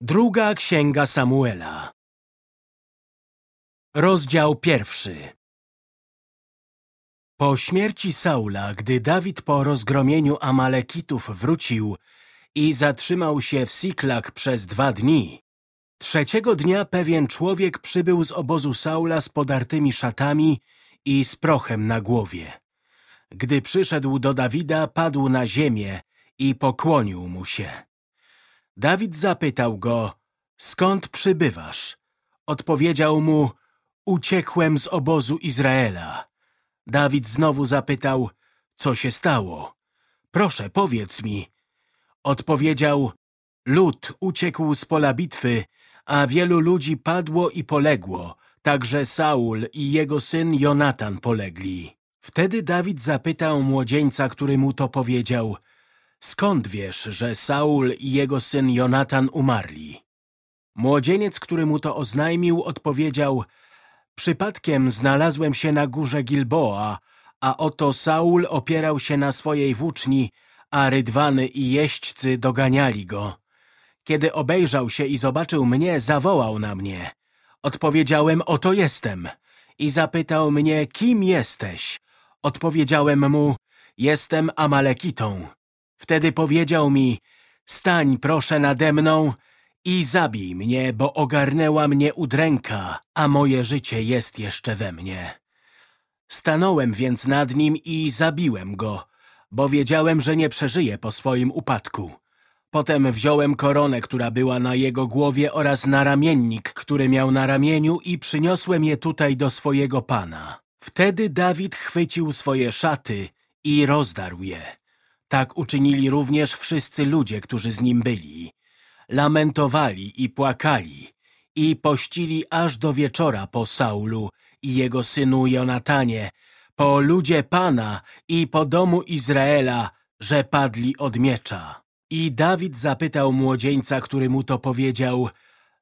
Druga Księga Samuela Rozdział pierwszy Po śmierci Saula, gdy Dawid po rozgromieniu Amalekitów wrócił i zatrzymał się w Siklak przez dwa dni, trzeciego dnia pewien człowiek przybył z obozu Saula z podartymi szatami i z prochem na głowie. Gdy przyszedł do Dawida, padł na ziemię i pokłonił mu się. Dawid zapytał go, skąd przybywasz? Odpowiedział mu, uciekłem z obozu Izraela. Dawid znowu zapytał, co się stało? Proszę, powiedz mi. Odpowiedział, lud uciekł z pola bitwy, a wielu ludzi padło i poległo, także Saul i jego syn Jonatan polegli. Wtedy Dawid zapytał młodzieńca, który mu to powiedział, skąd wiesz, że Saul i jego syn Jonatan umarli? Młodzieniec, który mu to oznajmił, odpowiedział, przypadkiem znalazłem się na górze Gilboa, a oto Saul opierał się na swojej włóczni, a rydwany i jeźdźcy doganiali go. Kiedy obejrzał się i zobaczył mnie, zawołał na mnie. Odpowiedziałem, oto jestem. I zapytał mnie, kim jesteś? Odpowiedziałem mu, jestem Amalekitą. Wtedy powiedział mi, stań proszę nade mną i zabij mnie, bo ogarnęła mnie udręka, a moje życie jest jeszcze we mnie. Stanąłem więc nad nim i zabiłem go, bo wiedziałem, że nie przeżyje po swoim upadku. Potem wziąłem koronę, która była na jego głowie oraz naramiennik, który miał na ramieniu i przyniosłem je tutaj do swojego pana. Wtedy Dawid chwycił swoje szaty i rozdarł je. Tak uczynili również wszyscy ludzie, którzy z nim byli. Lamentowali i płakali i pościli aż do wieczora po Saulu i jego synu Jonatanie, po ludzie Pana i po domu Izraela, że padli od miecza. I Dawid zapytał młodzieńca, który mu to powiedział,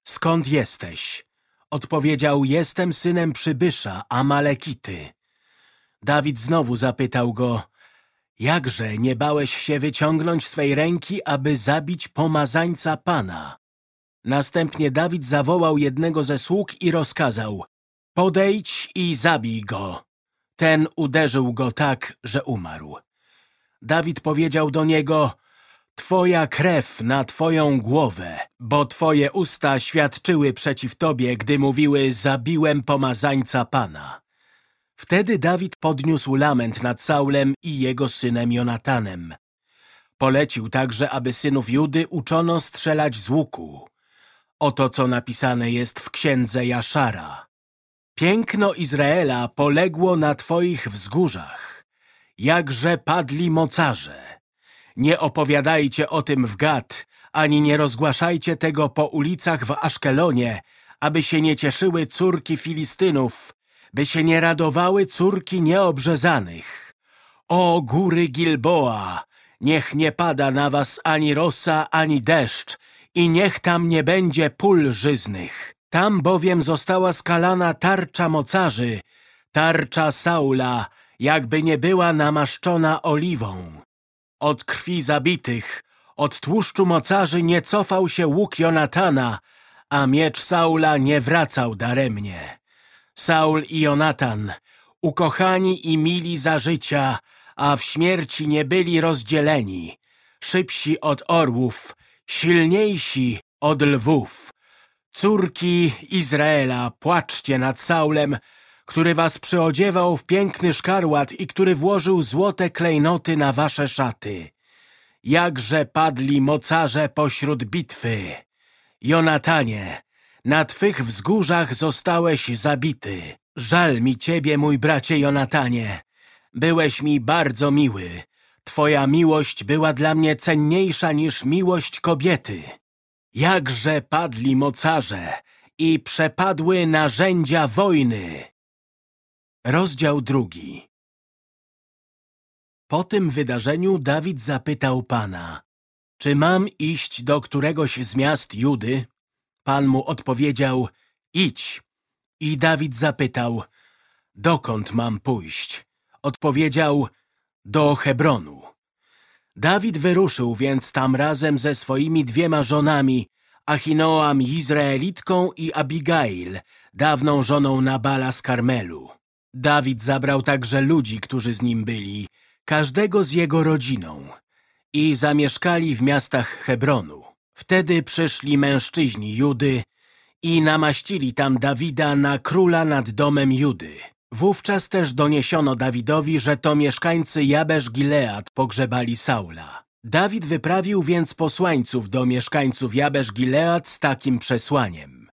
skąd jesteś? Odpowiedział, jestem synem przybysza, Amalekity. Dawid znowu zapytał go, jakże nie bałeś się wyciągnąć swej ręki, aby zabić pomazańca Pana? Następnie Dawid zawołał jednego ze sług i rozkazał, podejdź i zabij go. Ten uderzył go tak, że umarł. Dawid powiedział do niego, Twoja krew na Twoją głowę, bo Twoje usta świadczyły przeciw Tobie, gdy mówiły, zabiłem pomazańca Pana. Wtedy Dawid podniósł lament nad Saulem i jego synem Jonatanem. Polecił także, aby synów Judy uczono strzelać z łuku. Oto co napisane jest w księdze Jaszara. Piękno Izraela poległo na Twoich wzgórzach, jakże padli mocarze. Nie opowiadajcie o tym w Gad, ani nie rozgłaszajcie tego po ulicach w Aszkelonie, aby się nie cieszyły córki Filistynów, by się nie radowały córki nieobrzezanych. O góry Gilboa, niech nie pada na was ani rosa, ani deszcz i niech tam nie będzie pól żyznych. Tam bowiem została skalana tarcza mocarzy, tarcza Saula, jakby nie była namaszczona oliwą. Od krwi zabitych, od tłuszczu mocarzy nie cofał się łuk Jonatana, a miecz Saula nie wracał daremnie. Saul i Jonatan, ukochani i mili za życia, a w śmierci nie byli rozdzieleni, szybsi od orłów, silniejsi od lwów. Córki Izraela, płaczcie nad Saulem, który was przyodziewał w piękny szkarłat i który włożył złote klejnoty na wasze szaty. Jakże padli mocarze pośród bitwy. Jonatanie, na twych wzgórzach zostałeś zabity. Żal mi ciebie, mój bracie Jonatanie. Byłeś mi bardzo miły. Twoja miłość była dla mnie cenniejsza niż miłość kobiety. Jakże padli mocarze i przepadły narzędzia wojny. Rozdział drugi Po tym wydarzeniu Dawid zapytał Pana, czy mam iść do któregoś z miast Judy? Pan mu odpowiedział, idź. I Dawid zapytał, dokąd mam pójść? Odpowiedział, do Hebronu. Dawid wyruszył więc tam razem ze swoimi dwiema żonami, Achinoam Izraelitką i Abigail, dawną żoną Nabala z Karmelu. Dawid zabrał także ludzi, którzy z nim byli, każdego z jego rodziną i zamieszkali w miastach Hebronu. Wtedy przyszli mężczyźni Judy i namaścili tam Dawida na króla nad domem Judy. Wówczas też doniesiono Dawidowi, że to mieszkańcy Jabesz Gilead pogrzebali Saula. Dawid wyprawił więc posłańców do mieszkańców Jabesz Gilead z takim przesłaniem.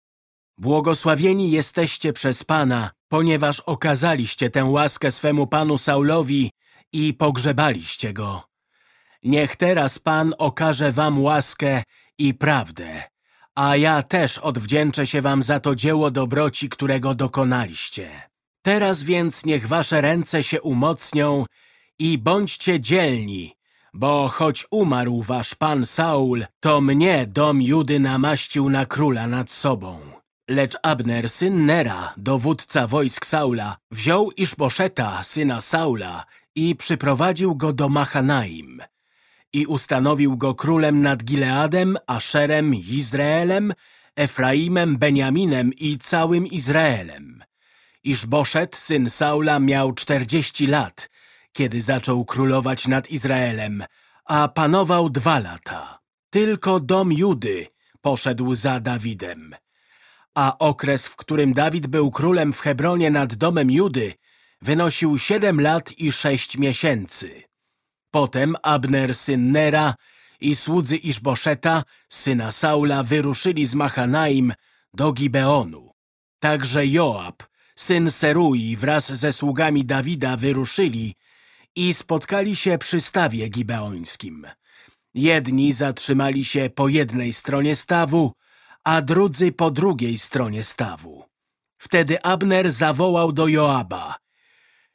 Błogosławieni jesteście przez Pana, ponieważ okazaliście tę łaskę swemu panu Saulowi i pogrzebaliście go. Niech teraz Pan okaże wam łaskę i prawdę, a ja też odwdzięczę się wam za to dzieło dobroci, którego dokonaliście. Teraz więc niech wasze ręce się umocnią i bądźcie dzielni, bo choć umarł wasz pan Saul, to mnie dom Judy namaścił na króla nad sobą. Lecz Abner, syn Nera, dowódca wojsk Saula, wziął Iszboszeta, syna Saula i przyprowadził go do Machanaim i ustanowił go królem nad Gileadem, Aszerem, Izraelem, Efraimem, Beniaminem i całym Izraelem. Iszboszet, syn Saula, miał czterdzieści lat, kiedy zaczął królować nad Izraelem, a panował dwa lata. Tylko dom Judy poszedł za Dawidem. A okres, w którym Dawid był królem w Hebronie nad domem Judy, wynosił siedem lat i sześć miesięcy. Potem Abner, syn Nera i słudzy Iszboszeta, syna Saula, wyruszyli z Machanaim do Gibeonu. Także Joab, syn Serui wraz ze sługami Dawida wyruszyli i spotkali się przy stawie gibeońskim. Jedni zatrzymali się po jednej stronie stawu, a drudzy po drugiej stronie stawu. Wtedy Abner zawołał do Joaba.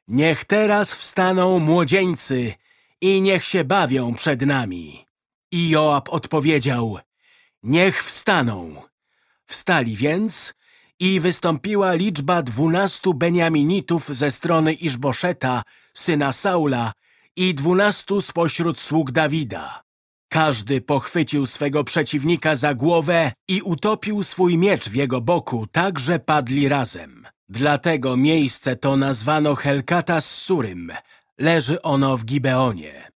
Niech teraz wstaną młodzieńcy i niech się bawią przed nami. I Joab odpowiedział, niech wstaną. Wstali więc i wystąpiła liczba dwunastu Beniaminitów ze strony Iszboszeta, syna Saula i dwunastu spośród sług Dawida. Każdy pochwycił swego przeciwnika za głowę i utopił swój miecz w jego boku, tak że padli razem. Dlatego miejsce to nazwano Helkata z Surym. Leży ono w Gibeonie.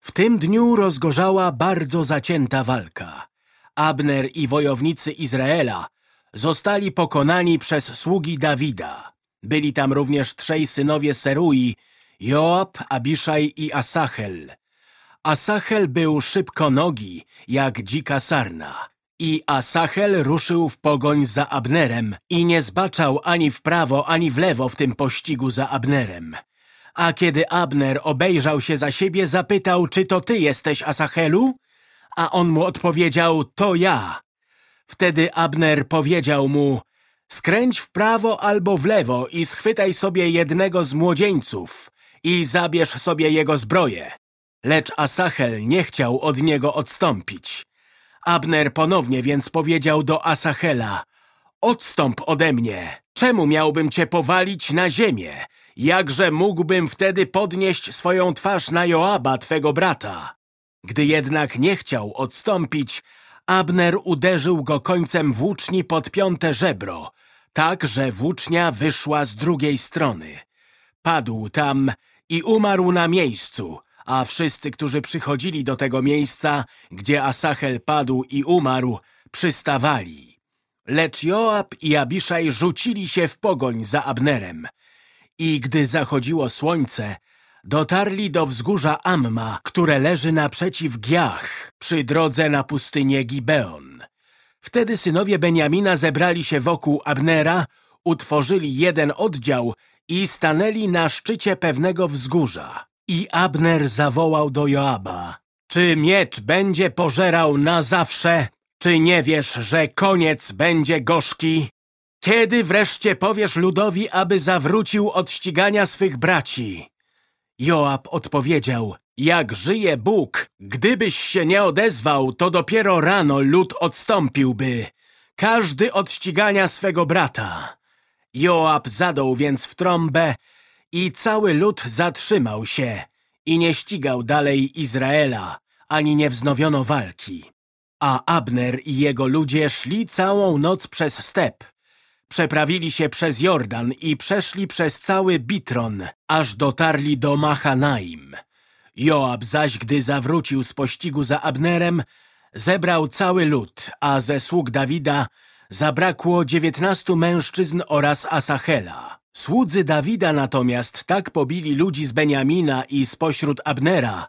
W tym dniu rozgorzała bardzo zacięta walka. Abner i wojownicy Izraela zostali pokonani przez sługi Dawida. Byli tam również trzej synowie Serui, Joab, Abiszaj i Asachel. Asachel był szybko nogi, jak dzika sarna. I Asachel ruszył w pogoń za Abnerem i nie zbaczał ani w prawo, ani w lewo w tym pościgu za Abnerem. A kiedy Abner obejrzał się za siebie, zapytał, czy to ty jesteś Asachelu? A on mu odpowiedział, to ja. Wtedy Abner powiedział mu, skręć w prawo albo w lewo i schwytaj sobie jednego z młodzieńców i zabierz sobie jego zbroję. Lecz Asachel nie chciał od niego odstąpić. Abner ponownie więc powiedział do Asachela, odstąp ode mnie, czemu miałbym cię powalić na ziemię? Jakże mógłbym wtedy podnieść swoją twarz na Joaba, twego brata? Gdy jednak nie chciał odstąpić, Abner uderzył go końcem włóczni pod piąte żebro, tak, że włócznia wyszła z drugiej strony. Padł tam i umarł na miejscu, a wszyscy, którzy przychodzili do tego miejsca, gdzie Asachel padł i umarł, przystawali. Lecz Joab i Abiszaj rzucili się w pogoń za Abnerem. I gdy zachodziło słońce, dotarli do wzgórza Amma, które leży naprzeciw Giach, przy drodze na pustynię Gibeon. Wtedy synowie Beniamina zebrali się wokół Abnera, utworzyli jeden oddział i stanęli na szczycie pewnego wzgórza. I Abner zawołał do Joaba. Czy miecz będzie pożerał na zawsze? Czy nie wiesz, że koniec będzie gorzki? Kiedy wreszcie powiesz ludowi, aby zawrócił od ścigania swych braci? Joab odpowiedział, jak żyje Bóg, gdybyś się nie odezwał, to dopiero rano lud odstąpiłby, każdy od ścigania swego brata. Joab zadał więc w trąbę i cały lud zatrzymał się i nie ścigał dalej Izraela, ani nie wznowiono walki. A Abner i jego ludzie szli całą noc przez step. Przeprawili się przez Jordan i przeszli przez cały Bitron, aż dotarli do Machanaim. Joab zaś, gdy zawrócił z pościgu za Abnerem, zebrał cały lud, a ze sług Dawida zabrakło dziewiętnastu mężczyzn oraz Asachela. Słudzy Dawida natomiast tak pobili ludzi z Beniamina i spośród Abnera,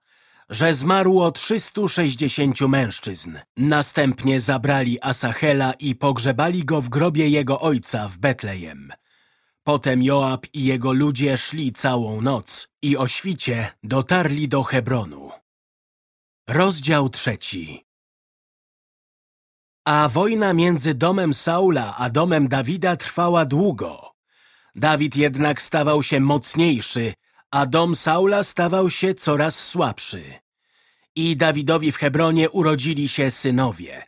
że zmarło 360 mężczyzn. Następnie zabrali Asachela i pogrzebali go w grobie jego ojca w Betlejem. Potem Joab i jego ludzie szli całą noc i o świcie dotarli do Hebronu. Rozdział trzeci A wojna między domem Saula a domem Dawida trwała długo. Dawid jednak stawał się mocniejszy, a dom Saula stawał się coraz słabszy. I Dawidowi w Hebronie urodzili się synowie.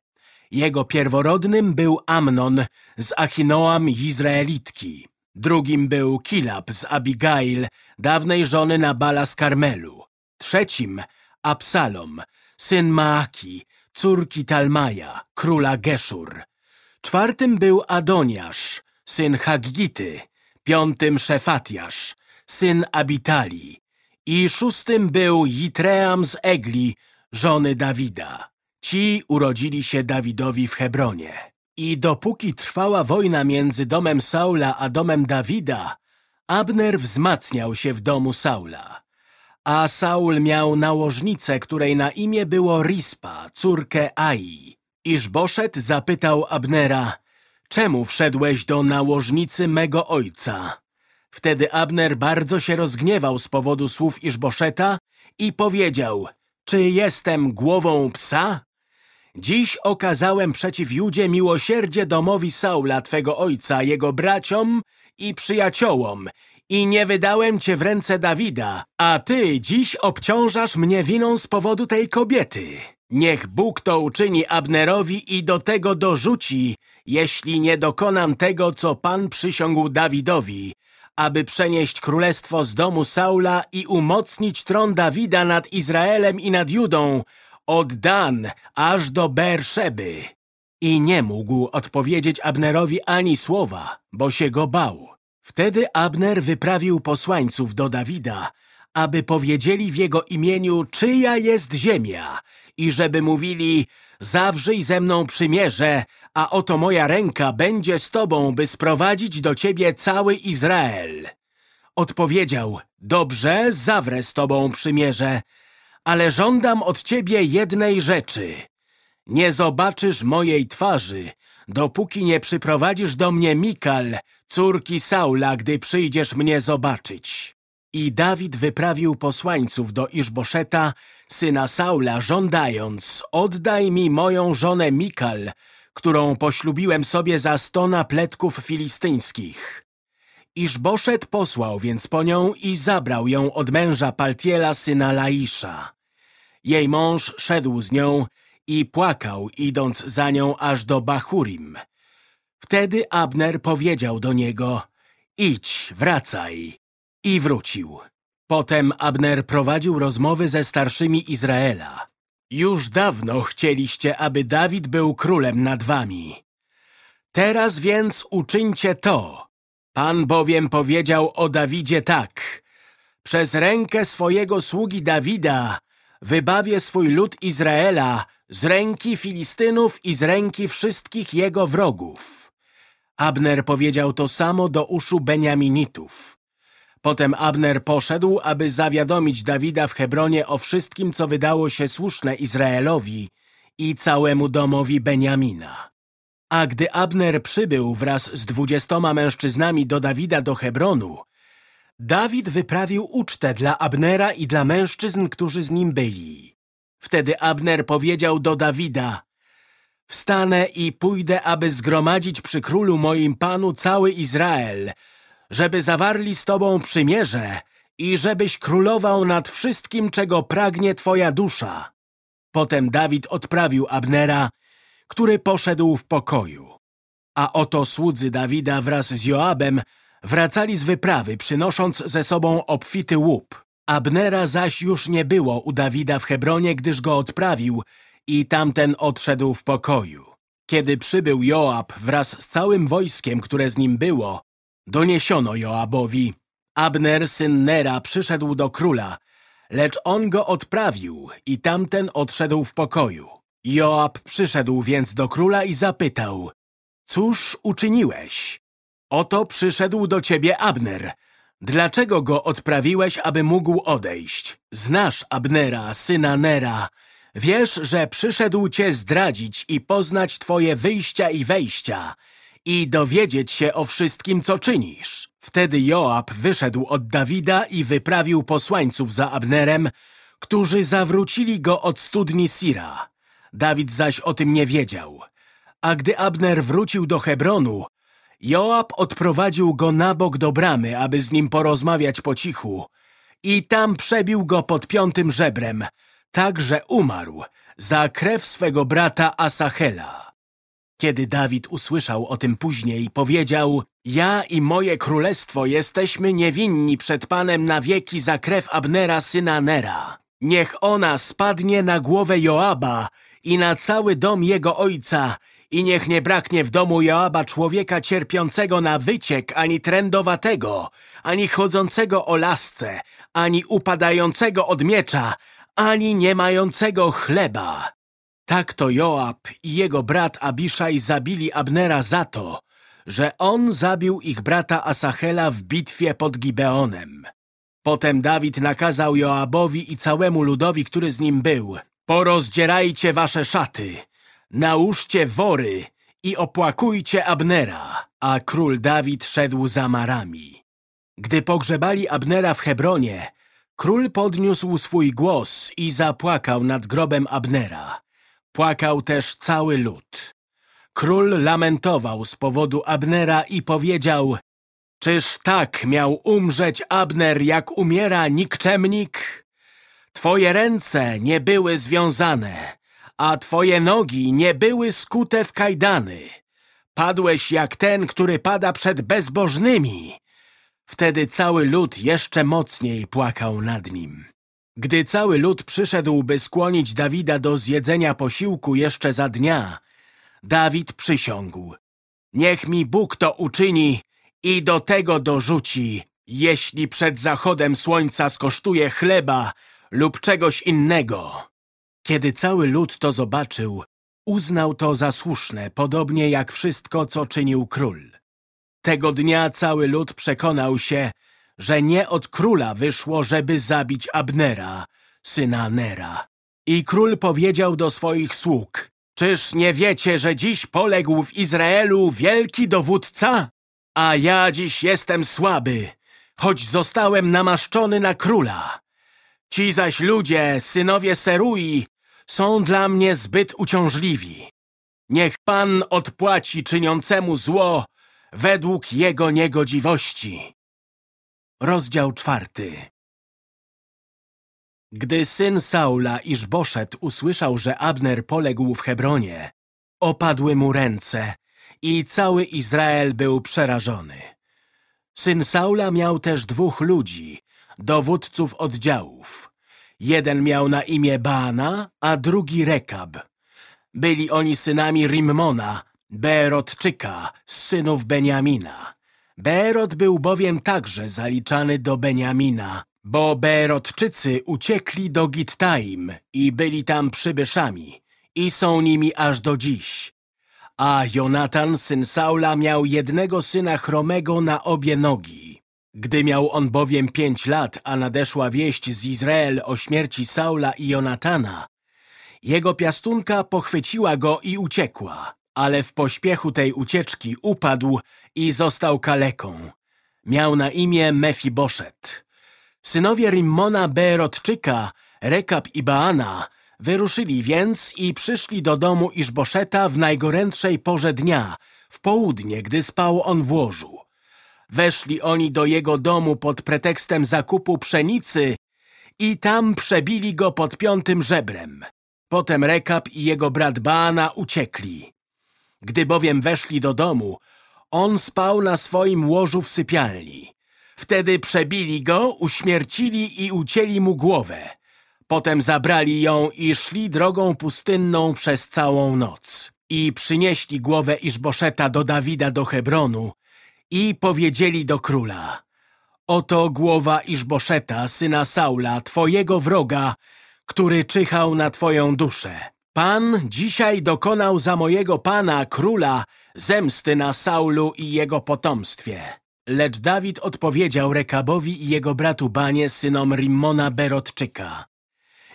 Jego pierworodnym był Amnon z Achinoam Izraelitki. Drugim był Kilab z Abigail, dawnej żony Nabala z Karmelu. Trzecim Absalom, syn Maaki, córki Talmaja, króla Geszur. Czwartym był Adoniasz, syn Haggity, piątym Szefatiasz, syn Abitali i szóstym był Jitream z Egli, żony Dawida. Ci urodzili się Dawidowi w Hebronie. I dopóki trwała wojna między domem Saula a domem Dawida, Abner wzmacniał się w domu Saula. A Saul miał nałożnicę, której na imię było Rispa, córkę Ai. Iżboszet zapytał Abnera, czemu wszedłeś do nałożnicy mego ojca? Wtedy Abner bardzo się rozgniewał z powodu słów Iżboszeta i powiedział, czy jestem głową psa? Dziś okazałem przeciw Judzie miłosierdzie domowi Saula, twego ojca, jego braciom i przyjaciołom i nie wydałem cię w ręce Dawida, a ty dziś obciążasz mnie winą z powodu tej kobiety. Niech Bóg to uczyni Abnerowi i do tego dorzuci, jeśli nie dokonam tego, co Pan przysiągł Dawidowi, aby przenieść królestwo z domu Saula i umocnić tron Dawida nad Izraelem i nad Judą, od Dan aż do Berszeby. I nie mógł odpowiedzieć Abnerowi ani słowa, bo się go bał. Wtedy Abner wyprawił posłańców do Dawida, aby powiedzieli w jego imieniu, czyja jest ziemia i żeby mówili, zawrzyj ze mną przymierze, a oto moja ręka będzie z tobą, by sprowadzić do ciebie cały Izrael. Odpowiedział, dobrze, zawrę z tobą przymierze, ale żądam od ciebie jednej rzeczy. Nie zobaczysz mojej twarzy, dopóki nie przyprowadzisz do mnie Mikal, córki Saula, gdy przyjdziesz mnie zobaczyć. I Dawid wyprawił posłańców do Iżboszeta, syna Saula, żądając, oddaj mi moją żonę Mikal, którą poślubiłem sobie za sto napletków filistyńskich. Iżboszet posłał więc po nią i zabrał ją od męża Paltiela, syna Laisza. Jej mąż szedł z nią i płakał, idąc za nią aż do Bachurim. Wtedy Abner powiedział do niego, idź, wracaj. I wrócił. Potem Abner prowadził rozmowy ze starszymi Izraela. Już dawno chcieliście, aby Dawid był królem nad wami. Teraz więc uczyńcie to. Pan bowiem powiedział o Dawidzie tak. Przez rękę swojego sługi Dawida wybawię swój lud Izraela z ręki Filistynów i z ręki wszystkich jego wrogów. Abner powiedział to samo do uszu Beniaminitów. Potem Abner poszedł, aby zawiadomić Dawida w Hebronie o wszystkim, co wydało się słuszne Izraelowi i całemu domowi Beniamina. A gdy Abner przybył wraz z dwudziestoma mężczyznami do Dawida do Hebronu, Dawid wyprawił ucztę dla Abnera i dla mężczyzn, którzy z nim byli. Wtedy Abner powiedział do Dawida Wstanę i pójdę, aby zgromadzić przy królu moim panu cały Izrael, żeby zawarli z tobą przymierze i żebyś królował nad wszystkim, czego pragnie twoja dusza. Potem Dawid odprawił Abnera, który poszedł w pokoju. A oto słudzy Dawida wraz z Joabem wracali z wyprawy, przynosząc ze sobą obfity łup. Abnera zaś już nie było u Dawida w Hebronie, gdyż go odprawił i tamten odszedł w pokoju. Kiedy przybył Joab wraz z całym wojskiem, które z nim było, doniesiono Joabowi. Abner, syn Nera, przyszedł do króla, lecz on go odprawił i tamten odszedł w pokoju. Joab przyszedł więc do króla i zapytał, cóż uczyniłeś? Oto przyszedł do ciebie Abner. Dlaczego go odprawiłeś, aby mógł odejść? Znasz Abnera, syna Nera. Wiesz, że przyszedł cię zdradzić i poznać twoje wyjścia i wejścia i dowiedzieć się o wszystkim, co czynisz. Wtedy Joab wyszedł od Dawida i wyprawił posłańców za Abnerem, którzy zawrócili go od studni Sira. Dawid zaś o tym nie wiedział. A gdy Abner wrócił do Hebronu, Joab odprowadził go na bok do bramy, aby z nim porozmawiać po cichu. I tam przebił go pod piątym żebrem, tak że umarł za krew swego brata Asachela. Kiedy Dawid usłyszał o tym później, powiedział Ja i moje królestwo jesteśmy niewinni przed Panem na wieki za krew Abnera syna Nera. Niech ona spadnie na głowę Joaba i na cały dom jego ojca i niech nie braknie w domu Joaba człowieka cierpiącego na wyciek, ani trędowatego, ani chodzącego o lasce, ani upadającego od miecza, ani nie mającego chleba. Tak to Joab i jego brat Abiszaj zabili Abnera za to, że on zabił ich brata Asachela w bitwie pod Gibeonem. Potem Dawid nakazał Joabowi i całemu ludowi, który z nim był, porozdzierajcie wasze szaty, nałóżcie wory i opłakujcie Abnera, a król Dawid szedł za marami. Gdy pogrzebali Abnera w Hebronie, król podniósł swój głos i zapłakał nad grobem Abnera. Płakał też cały lud. Król lamentował z powodu Abnera i powiedział Czyż tak miał umrzeć Abner, jak umiera nikczemnik? Twoje ręce nie były związane, a twoje nogi nie były skute w kajdany. Padłeś jak ten, który pada przed bezbożnymi. Wtedy cały lud jeszcze mocniej płakał nad nim. Gdy cały lud przyszedł, by skłonić Dawida do zjedzenia posiłku jeszcze za dnia, Dawid przysiągł. Niech mi Bóg to uczyni i do tego dorzuci, jeśli przed zachodem słońca skosztuje chleba lub czegoś innego. Kiedy cały lud to zobaczył, uznał to za słuszne, podobnie jak wszystko, co czynił król. Tego dnia cały lud przekonał się, że nie od króla wyszło, żeby zabić Abnera, syna Nera. I król powiedział do swoich sług, czyż nie wiecie, że dziś poległ w Izraelu wielki dowódca? A ja dziś jestem słaby, choć zostałem namaszczony na króla. Ci zaś ludzie, synowie Serui, są dla mnie zbyt uciążliwi. Niech Pan odpłaci czyniącemu zło według jego niegodziwości. Rozdział czwarty Gdy syn Saula, Iżboszet, usłyszał, że Abner poległ w Hebronie, opadły mu ręce i cały Izrael był przerażony. Syn Saula miał też dwóch ludzi, dowódców oddziałów. Jeden miał na imię Baana, a drugi Rekab. Byli oni synami Rimmona, Beerotczyka, z synów Beniamina. Beerot był bowiem także zaliczany do Beniamina, bo Beerotczycy uciekli do Gittaim i byli tam przybyszami i są nimi aż do dziś. A Jonatan, syn Saula, miał jednego syna chromego na obie nogi. Gdy miał on bowiem pięć lat, a nadeszła wieść z Izrael o śmierci Saula i Jonatana, jego piastunka pochwyciła go i uciekła ale w pośpiechu tej ucieczki upadł i został kaleką. Miał na imię Mefiboszet. Synowie Rimmona Beerotczyka, Rekab i Baana wyruszyli więc i przyszli do domu Iżboszeta w najgorętszej porze dnia, w południe, gdy spał on w łożu. Weszli oni do jego domu pod pretekstem zakupu pszenicy i tam przebili go pod piątym żebrem. Potem Rekab i jego brat Baana uciekli. Gdy bowiem weszli do domu, on spał na swoim łożu w sypialni. Wtedy przebili go, uśmiercili i ucięli mu głowę. Potem zabrali ją i szli drogą pustynną przez całą noc. I przynieśli głowę Iżboszeta do Dawida do Hebronu i powiedzieli do króla Oto głowa Iżboszeta, syna Saula, twojego wroga, który czyhał na twoją duszę. Pan dzisiaj dokonał za mojego pana, króla, zemsty na Saulu i jego potomstwie. Lecz Dawid odpowiedział Rekabowi i jego bratu Banie, synom Rimmona Berotczyka.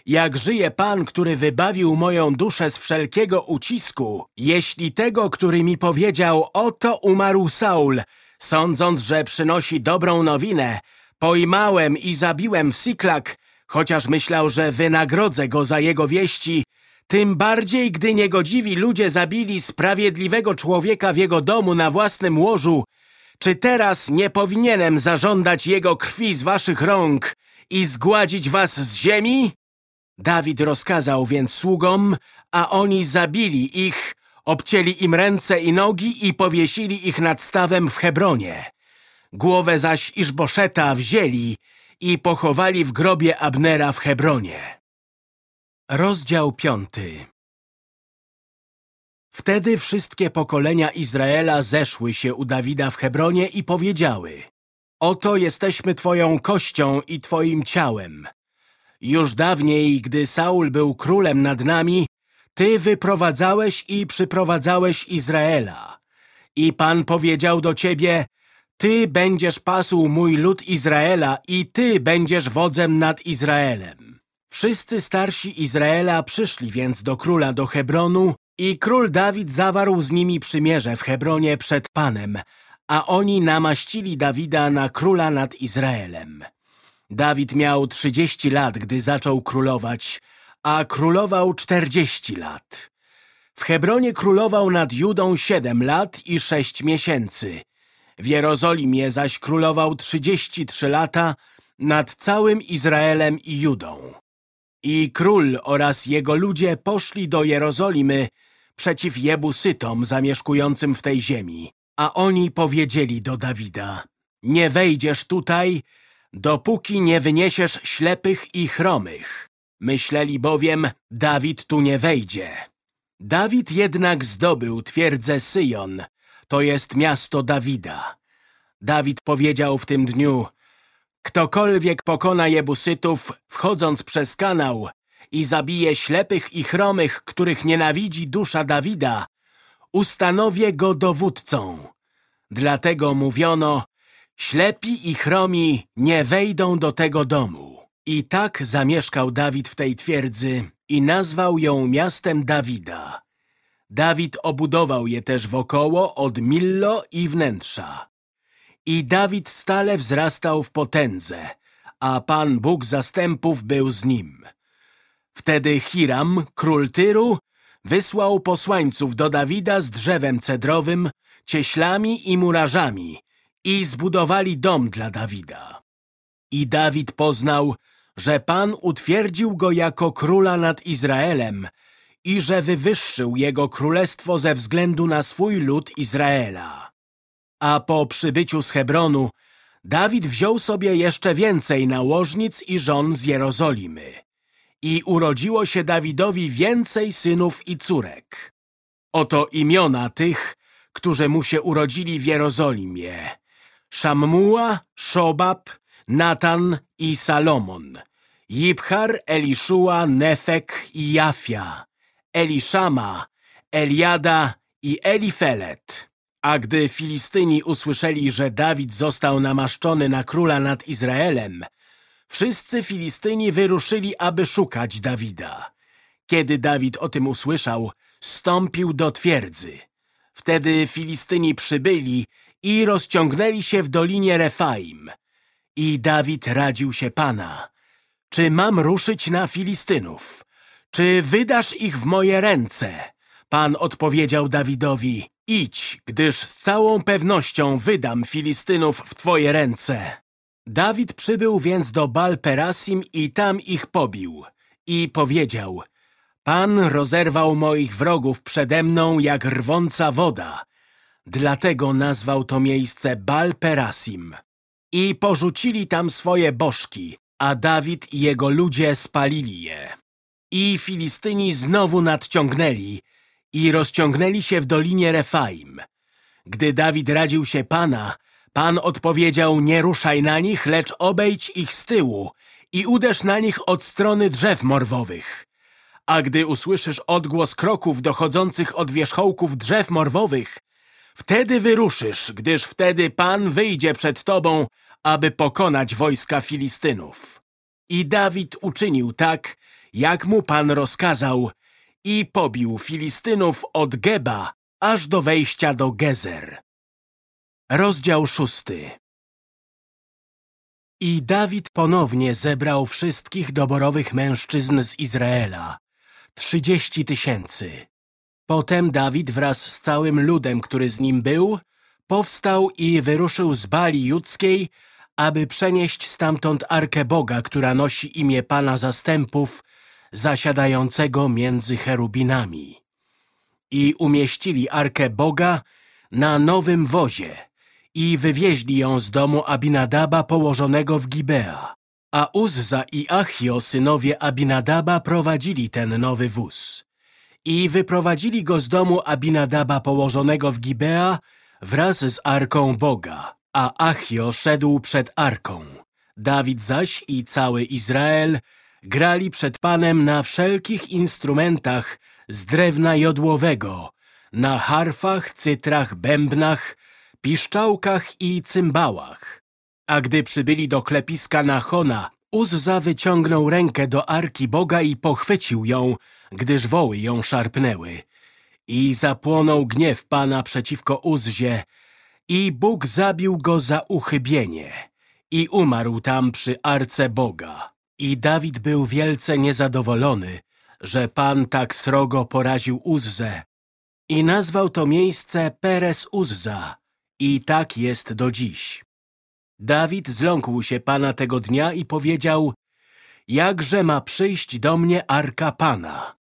Jak żyje Pan, który wybawił moją duszę z wszelkiego ucisku, jeśli tego, który mi powiedział, oto umarł Saul, sądząc, że przynosi dobrą nowinę, pojmałem i zabiłem w Siklak, chociaż myślał, że wynagrodzę go za jego wieści, tym bardziej, gdy niegodziwi ludzie zabili sprawiedliwego człowieka w jego domu na własnym łożu, czy teraz nie powinienem zażądać jego krwi z waszych rąk i zgładzić was z ziemi? Dawid rozkazał więc sługom, a oni zabili ich, obcięli im ręce i nogi i powiesili ich nad stawem w Hebronie. Głowę zaś Iżboszeta wzięli i pochowali w grobie Abnera w Hebronie. Rozdział piąty Wtedy wszystkie pokolenia Izraela zeszły się u Dawida w Hebronie i powiedziały Oto jesteśmy Twoją kością i Twoim ciałem. Już dawniej, gdy Saul był królem nad nami, Ty wyprowadzałeś i przyprowadzałeś Izraela. I Pan powiedział do Ciebie, Ty będziesz pasł mój lud Izraela i Ty będziesz wodzem nad Izraelem. Wszyscy starsi Izraela przyszli więc do króla do Hebronu i król Dawid zawarł z nimi przymierze w Hebronie przed Panem, a oni namaścili Dawida na króla nad Izraelem. Dawid miał trzydzieści lat, gdy zaczął królować, a królował czterdzieści lat. W Hebronie królował nad Judą siedem lat i sześć miesięcy. W Jerozolimie zaś królował trzydzieści trzy lata nad całym Izraelem i Judą. I król oraz jego ludzie poszli do Jerozolimy przeciw Jebusytom zamieszkującym w tej ziemi. A oni powiedzieli do Dawida, nie wejdziesz tutaj, dopóki nie wyniesiesz ślepych i chromych. Myśleli bowiem, Dawid tu nie wejdzie. Dawid jednak zdobył twierdzę Syjon, to jest miasto Dawida. Dawid powiedział w tym dniu, Ktokolwiek pokona Jebusytów, wchodząc przez kanał i zabije ślepych i chromych, których nienawidzi dusza Dawida, ustanowię go dowódcą. Dlatego mówiono, ślepi i chromi nie wejdą do tego domu. I tak zamieszkał Dawid w tej twierdzy i nazwał ją miastem Dawida. Dawid obudował je też wokoło od Millo i wnętrza. I Dawid stale wzrastał w potędze, a Pan Bóg zastępów był z nim. Wtedy Hiram, król Tyru, wysłał posłańców do Dawida z drzewem cedrowym, cieślami i murarzami i zbudowali dom dla Dawida. I Dawid poznał, że Pan utwierdził go jako króla nad Izraelem i że wywyższył jego królestwo ze względu na swój lud Izraela. A po przybyciu z Hebronu Dawid wziął sobie jeszcze więcej nałożnic i żon z Jerozolimy. I urodziło się Dawidowi więcej synów i córek. Oto imiona tych, którzy mu się urodzili w Jerozolimie. Szammuła, Szobab, Natan i Salomon. Jibchar, Eliszua, Nefek i Jafia. Eliszama, Eliada i Elifelet. A gdy Filistyni usłyszeli, że Dawid został namaszczony na króla nad Izraelem, wszyscy Filistyni wyruszyli, aby szukać Dawida. Kiedy Dawid o tym usłyszał, stąpił do twierdzy. Wtedy Filistyni przybyli i rozciągnęli się w dolinie Refaim. I Dawid radził się Pana. Czy mam ruszyć na Filistynów? Czy wydasz ich w moje ręce? Pan odpowiedział Dawidowi, idź, gdyż z całą pewnością wydam Filistynów w twoje ręce. Dawid przybył więc do Bal-Perasim i tam ich pobił. I powiedział, Pan rozerwał moich wrogów przede mną jak rwąca woda. Dlatego nazwał to miejsce Bal-Perasim. I porzucili tam swoje bożki, a Dawid i jego ludzie spalili je. I Filistyni znowu nadciągnęli i rozciągnęli się w dolinie Refaim. Gdy Dawid radził się Pana, Pan odpowiedział, nie ruszaj na nich, lecz obejdź ich z tyłu i uderz na nich od strony drzew morwowych. A gdy usłyszysz odgłos kroków dochodzących od wierzchołków drzew morwowych, wtedy wyruszysz, gdyż wtedy Pan wyjdzie przed tobą, aby pokonać wojska Filistynów. I Dawid uczynił tak, jak mu Pan rozkazał i pobił Filistynów od Geba aż do wejścia do Gezer. Rozdział szósty I Dawid ponownie zebrał wszystkich doborowych mężczyzn z Izraela, trzydzieści tysięcy. Potem Dawid wraz z całym ludem, który z nim był, powstał i wyruszył z Bali Judzkiej, aby przenieść stamtąd Arkę Boga, która nosi imię Pana Zastępów, zasiadającego między cherubinami. I umieścili Arkę Boga na nowym wozie i wywieźli ją z domu Abinadaba położonego w Gibea. A Uzza i Achio, synowie Abinadaba, prowadzili ten nowy wóz. I wyprowadzili go z domu Abinadaba położonego w Gibea wraz z Arką Boga, a Achio szedł przed Arką. Dawid zaś i cały Izrael grali przed Panem na wszelkich instrumentach z drewna jodłowego, na harfach, cytrach, bębnach, piszczałkach i cymbałach. A gdy przybyli do klepiska Nachona, Uzza wyciągnął rękę do Arki Boga i pochwycił ją, gdyż woły ją szarpnęły. I zapłonął gniew Pana przeciwko Uzzie i Bóg zabił go za uchybienie i umarł tam przy Arce Boga. I Dawid był wielce niezadowolony, że Pan tak srogo poraził Uzzę i nazwał to miejsce Peres Uzza i tak jest do dziś. Dawid zląkł się Pana tego dnia i powiedział Jakże ma przyjść do mnie Arka Pana?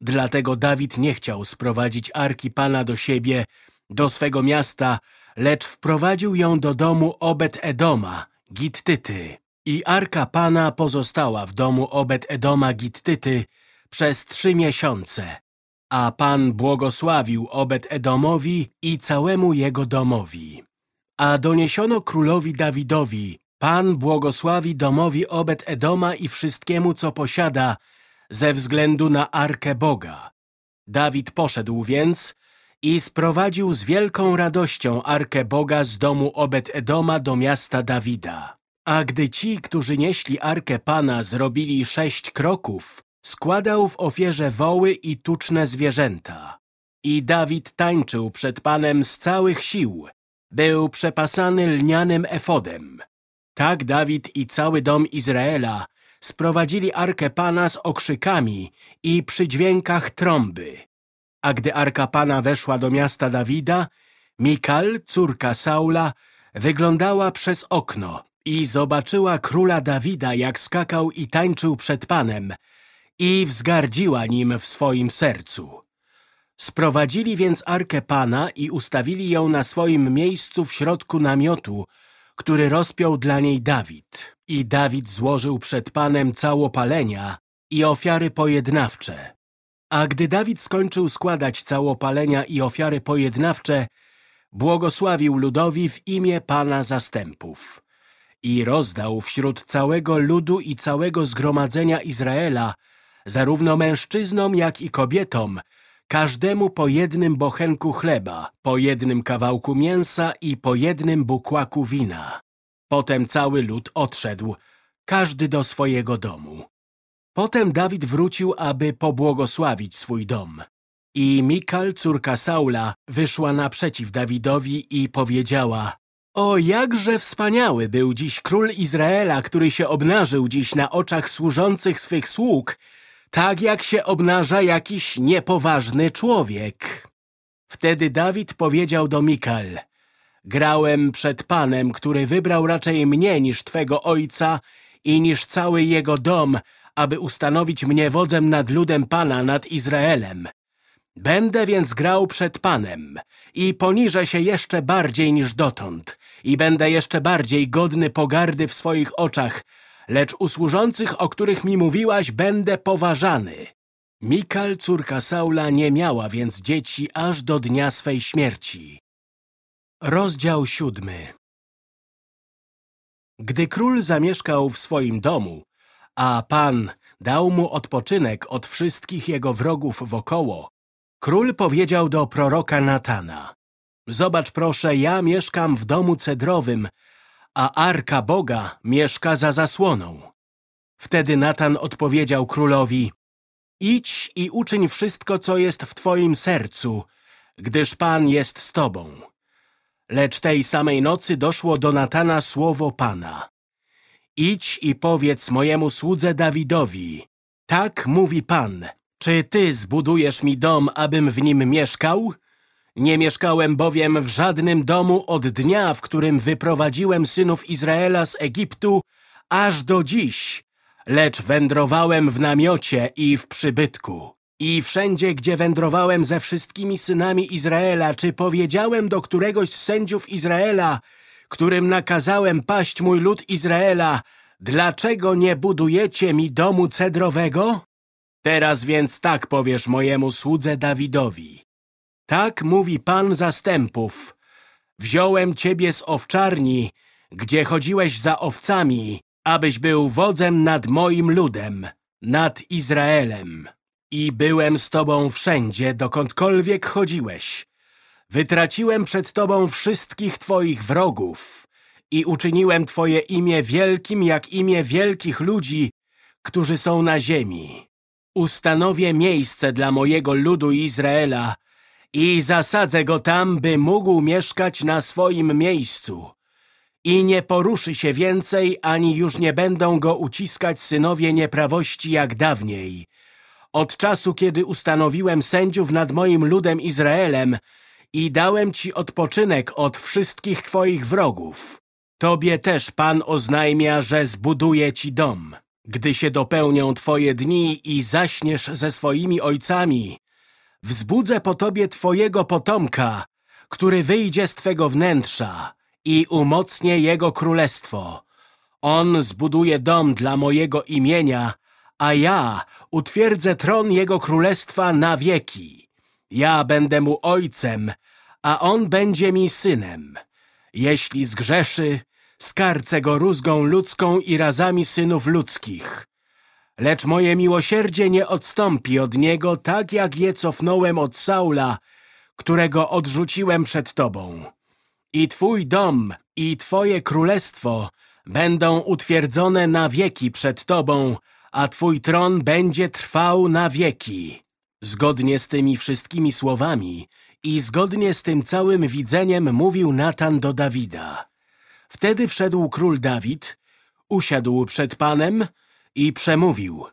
Dlatego Dawid nie chciał sprowadzić Arki Pana do siebie, do swego miasta, lecz wprowadził ją do domu Obed-Edoma, Gittyty. I Arka Pana pozostała w domu Obed-Edoma Gittyty przez trzy miesiące. A Pan błogosławił Obed-Edomowi i całemu jego domowi. A doniesiono królowi Dawidowi, Pan błogosławi domowi Obed-Edoma i wszystkiemu, co posiada, ze względu na Arkę Boga. Dawid poszedł więc i sprowadził z wielką radością Arkę Boga z domu Obed-Edoma do miasta Dawida. A gdy ci, którzy nieśli Arkę Pana, zrobili sześć kroków, składał w ofierze woły i tuczne zwierzęta. I Dawid tańczył przed Panem z całych sił. Był przepasany lnianym efodem. Tak Dawid i cały dom Izraela sprowadzili Arkę Pana z okrzykami i przy dźwiękach trąby. A gdy Arka Pana weszła do miasta Dawida, Mikal, córka Saula, wyglądała przez okno i zobaczyła króla Dawida, jak skakał i tańczył przed Panem i wzgardziła nim w swoim sercu. Sprowadzili więc Arkę Pana i ustawili ją na swoim miejscu w środku namiotu, który rozpiął dla niej Dawid. I Dawid złożył przed Panem całopalenia i ofiary pojednawcze. A gdy Dawid skończył składać całopalenia i ofiary pojednawcze, błogosławił ludowi w imię Pana zastępów i rozdał wśród całego ludu i całego zgromadzenia Izraela, zarówno mężczyznom, jak i kobietom, każdemu po jednym bochenku chleba, po jednym kawałku mięsa i po jednym bukłaku wina. Potem cały lud odszedł, każdy do swojego domu. Potem Dawid wrócił, aby pobłogosławić swój dom. I Mikal, córka Saula, wyszła naprzeciw Dawidowi i powiedziała O, jakże wspaniały był dziś król Izraela, który się obnażył dziś na oczach służących swych sług, tak jak się obnaża jakiś niepoważny człowiek. Wtedy Dawid powiedział do Mikal Grałem przed Panem, który wybrał raczej mnie niż Twego ojca i niż cały jego dom, aby ustanowić mnie wodzem nad ludem Pana, nad Izraelem. Będę więc grał przed Panem i poniżę się jeszcze bardziej niż dotąd i będę jeszcze bardziej godny pogardy w swoich oczach, lecz u służących, o których mi mówiłaś, będę poważany. Mikal, córka Saula, nie miała więc dzieci aż do dnia swej śmierci. Rozdział siódmy Gdy król zamieszkał w swoim domu, a Pan dał mu odpoczynek od wszystkich jego wrogów wokoło, król powiedział do proroka Natana Zobacz proszę, ja mieszkam w domu cedrowym, a Arka Boga mieszka za zasłoną. Wtedy Natan odpowiedział królowi Idź i uczyń wszystko, co jest w twoim sercu, gdyż Pan jest z tobą. Lecz tej samej nocy doszło do Natana słowo Pana. Idź i powiedz mojemu słudze Dawidowi. Tak mówi Pan. Czy ty zbudujesz mi dom, abym w nim mieszkał? Nie mieszkałem bowiem w żadnym domu od dnia, w którym wyprowadziłem synów Izraela z Egiptu, aż do dziś, lecz wędrowałem w namiocie i w przybytku. I wszędzie, gdzie wędrowałem ze wszystkimi synami Izraela, czy powiedziałem do któregoś z sędziów Izraela, którym nakazałem paść mój lud Izraela, dlaczego nie budujecie mi domu cedrowego? Teraz więc tak powiesz mojemu słudze Dawidowi. Tak mówi Pan zastępów. Wziąłem ciebie z owczarni, gdzie chodziłeś za owcami, abyś był wodzem nad moim ludem, nad Izraelem. I byłem z tobą wszędzie, dokądkolwiek chodziłeś. Wytraciłem przed tobą wszystkich twoich wrogów i uczyniłem twoje imię wielkim jak imię wielkich ludzi, którzy są na ziemi. Ustanowię miejsce dla mojego ludu Izraela i zasadzę go tam, by mógł mieszkać na swoim miejscu. I nie poruszy się więcej, ani już nie będą go uciskać synowie nieprawości jak dawniej. Od czasu, kiedy ustanowiłem sędziów nad moim ludem Izraelem i dałem ci odpoczynek od wszystkich twoich wrogów. Tobie też Pan oznajmia, że zbuduje ci dom. Gdy się dopełnią twoje dni i zaśniesz ze swoimi ojcami, wzbudzę po tobie twojego potomka, który wyjdzie z twego wnętrza i umocnię jego królestwo. On zbuduje dom dla mojego imienia, a ja utwierdzę tron jego królestwa na wieki. Ja będę mu ojcem, a on będzie mi synem. Jeśli zgrzeszy, skarcę go rózgą ludzką i razami synów ludzkich. Lecz moje miłosierdzie nie odstąpi od niego, tak jak je cofnąłem od Saula, którego odrzuciłem przed tobą. I twój dom i twoje królestwo będą utwierdzone na wieki przed tobą, a twój tron będzie trwał na wieki. Zgodnie z tymi wszystkimi słowami i zgodnie z tym całym widzeniem mówił Natan do Dawida. Wtedy wszedł król Dawid, usiadł przed Panem i przemówił.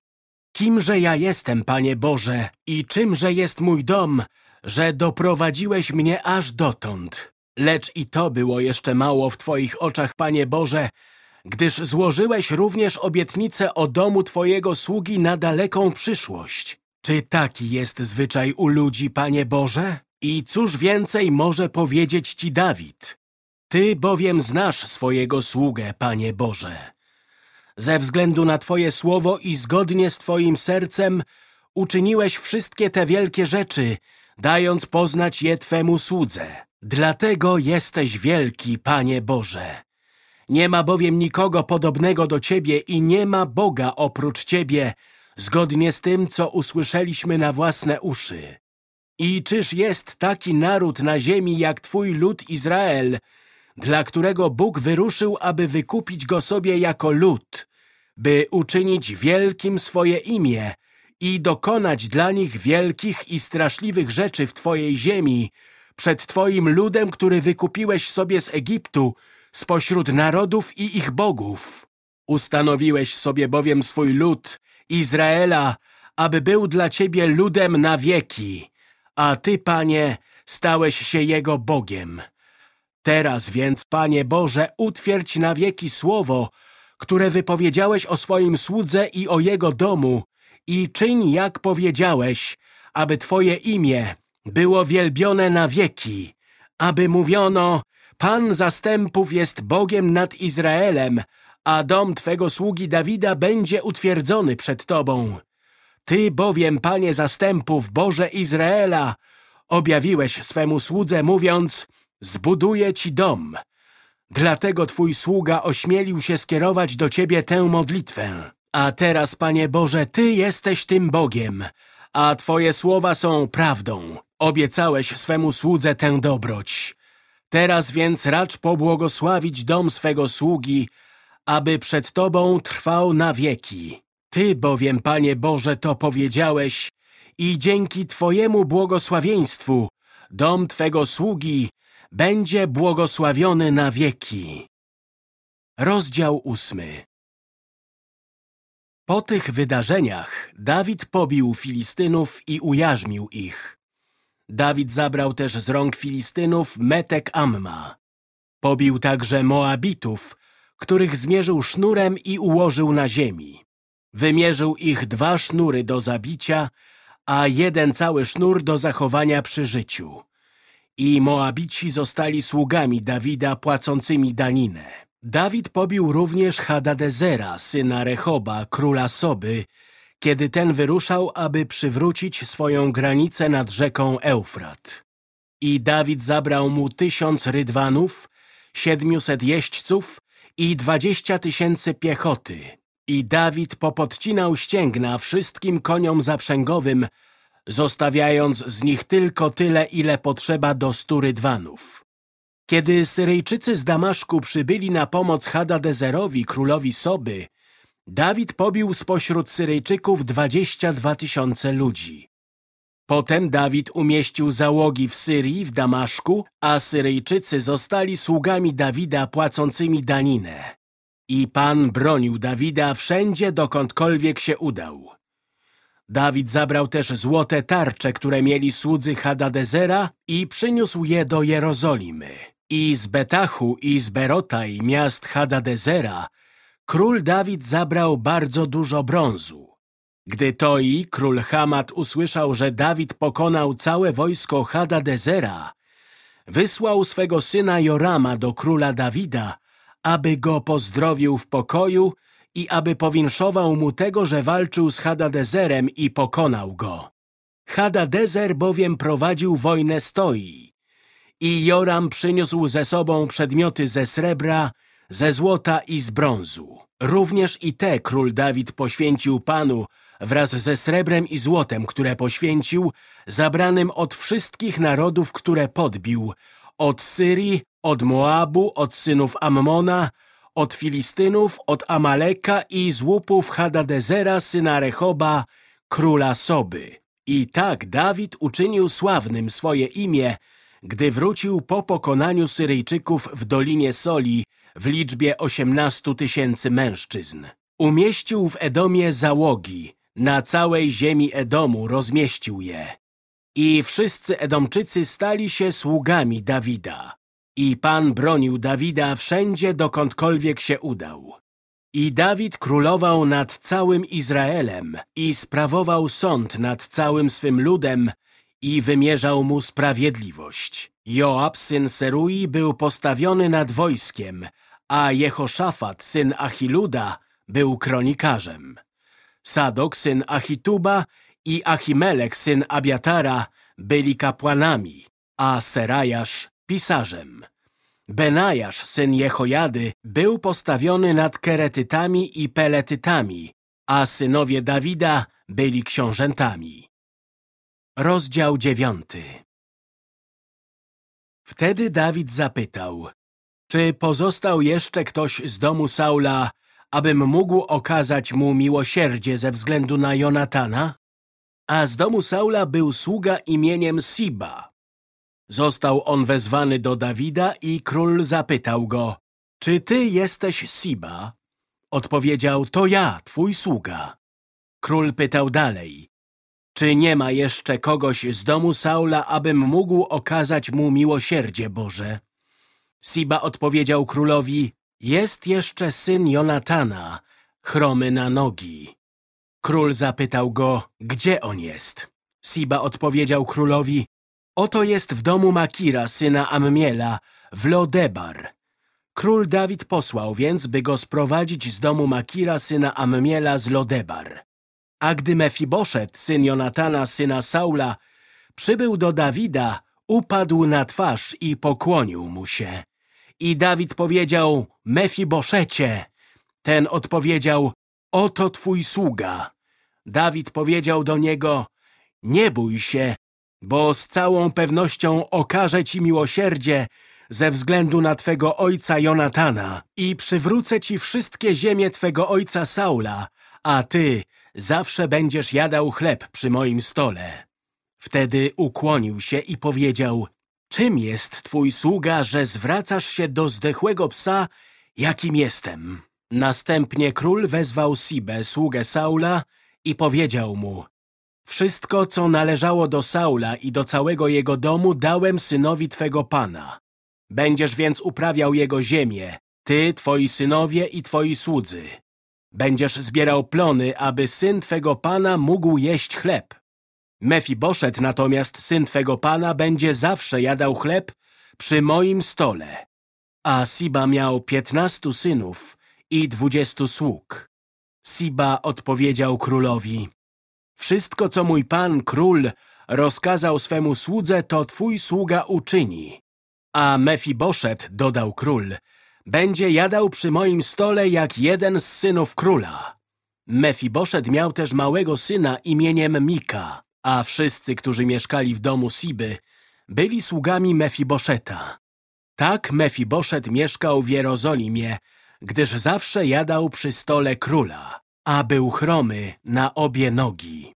Kimże ja jestem, Panie Boże, i czymże jest mój dom, że doprowadziłeś mnie aż dotąd? Lecz i to było jeszcze mało w Twoich oczach, Panie Boże, gdyż złożyłeś również obietnicę o domu Twojego sługi na daleką przyszłość. Czy taki jest zwyczaj u ludzi, Panie Boże? I cóż więcej może powiedzieć Ci Dawid? Ty bowiem znasz swojego sługę, Panie Boże. Ze względu na Twoje słowo i zgodnie z Twoim sercem uczyniłeś wszystkie te wielkie rzeczy, dając poznać je Twemu słudze. Dlatego jesteś wielki, Panie Boże. Nie ma bowiem nikogo podobnego do Ciebie i nie ma Boga oprócz Ciebie, zgodnie z tym, co usłyszeliśmy na własne uszy. I czyż jest taki naród na ziemi jak Twój lud Izrael, dla którego Bóg wyruszył, aby wykupić go sobie jako lud, by uczynić wielkim swoje imię i dokonać dla nich wielkich i straszliwych rzeczy w Twojej ziemi, przed Twoim ludem, który wykupiłeś sobie z Egiptu, spośród narodów i ich bogów. Ustanowiłeś sobie bowiem swój lud, Izraela, aby był dla Ciebie ludem na wieki, a Ty, Panie, stałeś się Jego Bogiem. Teraz więc, Panie Boże, utwierdź na wieki słowo, które wypowiedziałeś o swoim słudze i o jego domu i czyń, jak powiedziałeś, aby Twoje imię było wielbione na wieki, aby mówiono, Pan zastępów jest Bogiem nad Izraelem, a dom Twego sługi Dawida będzie utwierdzony przed Tobą. Ty bowiem, Panie zastępów, Boże Izraela, objawiłeś swemu słudze, mówiąc, zbuduję Ci dom. Dlatego Twój sługa ośmielił się skierować do Ciebie tę modlitwę. A teraz, Panie Boże, Ty jesteś tym Bogiem, a Twoje słowa są prawdą. Obiecałeś swemu słudze tę dobroć. Teraz więc racz pobłogosławić dom swego sługi, aby przed Tobą trwał na wieki. Ty bowiem, Panie Boże, to powiedziałeś i dzięki Twojemu błogosławieństwu dom Twego sługi będzie błogosławiony na wieki. Rozdział ósmy Po tych wydarzeniach Dawid pobił Filistynów i ujarzmił ich. Dawid zabrał też z rąk Filistynów metek Amma. Pobił także Moabitów, których zmierzył sznurem i ułożył na ziemi. Wymierzył ich dwa sznury do zabicia, a jeden cały sznur do zachowania przy życiu. I Moabici zostali sługami Dawida płacącymi daninę. Dawid pobił również Hadadezera, syna Rehoba, króla Soby, kiedy ten wyruszał, aby przywrócić swoją granicę nad rzeką Eufrat. I Dawid zabrał mu tysiąc rydwanów, siedmiuset jeźdźców i dwadzieścia tysięcy piechoty. I Dawid popodcinał ścięgna wszystkim koniom zaprzęgowym, zostawiając z nich tylko tyle, ile potrzeba do stu rydwanów. Kiedy Syryjczycy z Damaszku przybyli na pomoc Hadadezerowi, królowi Soby, Dawid pobił spośród Syryjczyków dwadzieścia dwa tysiące ludzi. Potem Dawid umieścił załogi w Syrii, w Damaszku, a Syryjczycy zostali sługami Dawida płacącymi daninę. I Pan bronił Dawida wszędzie, dokądkolwiek się udał. Dawid zabrał też złote tarcze, które mieli słudzy Hadadezera i przyniósł je do Jerozolimy. I z Betachu i z Berotaj, miast Hadadezera, król Dawid zabrał bardzo dużo brązu. Gdy Toi, król Hamat, usłyszał, że Dawid pokonał całe wojsko Hadadezera, wysłał swego syna Jorama do króla Dawida, aby go pozdrowił w pokoju i aby powinszował mu tego, że walczył z Hadadezerem i pokonał go. Hadadezer bowiem prowadził wojnę z Toi i Joram przyniósł ze sobą przedmioty ze srebra, ze złota i z brązu. Również i te król Dawid poświęcił Panu wraz ze srebrem i złotem, które poświęcił, zabranym od wszystkich narodów, które podbił, od Syrii, od Moabu, od synów Ammona, od Filistynów, od Amaleka i z łupów Hadadezera, syna Rehoba, króla Soby. I tak Dawid uczynił sławnym swoje imię, gdy wrócił po pokonaniu Syryjczyków w Dolinie Soli w liczbie 18 tysięcy mężczyzn. Umieścił w Edomie załogi, na całej ziemi Edomu rozmieścił je. I wszyscy Edomczycy stali się sługami Dawida. I Pan bronił Dawida wszędzie, dokądkolwiek się udał. I Dawid królował nad całym Izraelem i sprawował sąd nad całym swym ludem i wymierzał mu sprawiedliwość. Joab, syn Serui, był postawiony nad wojskiem, a Jehoszafat, syn Achiluda, był kronikarzem. Sadok, syn Achituba i Achimelek, syn Abiatara, byli kapłanami, a Serajasz pisarzem. Benajasz, syn Jehojady, był postawiony nad Keretytami i Peletytami, a synowie Dawida byli książętami. Rozdział dziewiąty Wtedy Dawid zapytał, czy pozostał jeszcze ktoś z domu Saula, abym mógł okazać mu miłosierdzie ze względu na Jonatana? A z domu Saula był sługa imieniem Siba. Został on wezwany do Dawida i król zapytał go, czy ty jesteś Siba? Odpowiedział, to ja, twój sługa. Król pytał dalej, czy nie ma jeszcze kogoś z domu Saula, abym mógł okazać mu miłosierdzie Boże? Siba odpowiedział królowi, jest jeszcze syn Jonatana, chromy na nogi. Król zapytał go, gdzie on jest. Siba odpowiedział królowi, oto jest w domu Makira, syna Ammiela, w Lodebar. Król Dawid posłał więc, by go sprowadzić z domu Makira, syna Ammiela z Lodebar. A gdy Mefiboszet, syn Jonatana, syna Saula, przybył do Dawida, upadł na twarz i pokłonił mu się. I Dawid powiedział, Mefiboszecie. Ten odpowiedział, oto twój sługa. Dawid powiedział do niego, nie bój się, bo z całą pewnością okażę ci miłosierdzie ze względu na twego ojca Jonatana i przywrócę ci wszystkie ziemie twego ojca Saula, a ty zawsze będziesz jadał chleb przy moim stole. Wtedy ukłonił się i powiedział, czym jest twój sługa, że zwracasz się do zdechłego psa, jakim jestem? Następnie król wezwał Sibę, sługę Saula, i powiedział mu, wszystko, co należało do Saula i do całego jego domu, dałem synowi twego pana. Będziesz więc uprawiał jego ziemię, ty, twoi synowie i twoi słudzy. Będziesz zbierał plony, aby syn twego pana mógł jeść chleb. Mefiboszet natomiast, syn twego pana, będzie zawsze jadał chleb przy moim stole. A Siba miał piętnastu synów i dwudziestu sług. Siba odpowiedział królowi, wszystko, co mój pan, król, rozkazał swemu słudze, to twój sługa uczyni. A Mefiboszet, dodał król, będzie jadał przy moim stole jak jeden z synów króla. Mefiboszet miał też małego syna imieniem Mika, a wszyscy, którzy mieszkali w domu Siby, byli sługami Mefiboszeta. Tak Mefiboszet mieszkał w Jerozolimie, gdyż zawsze jadał przy stole króla, a był chromy na obie nogi.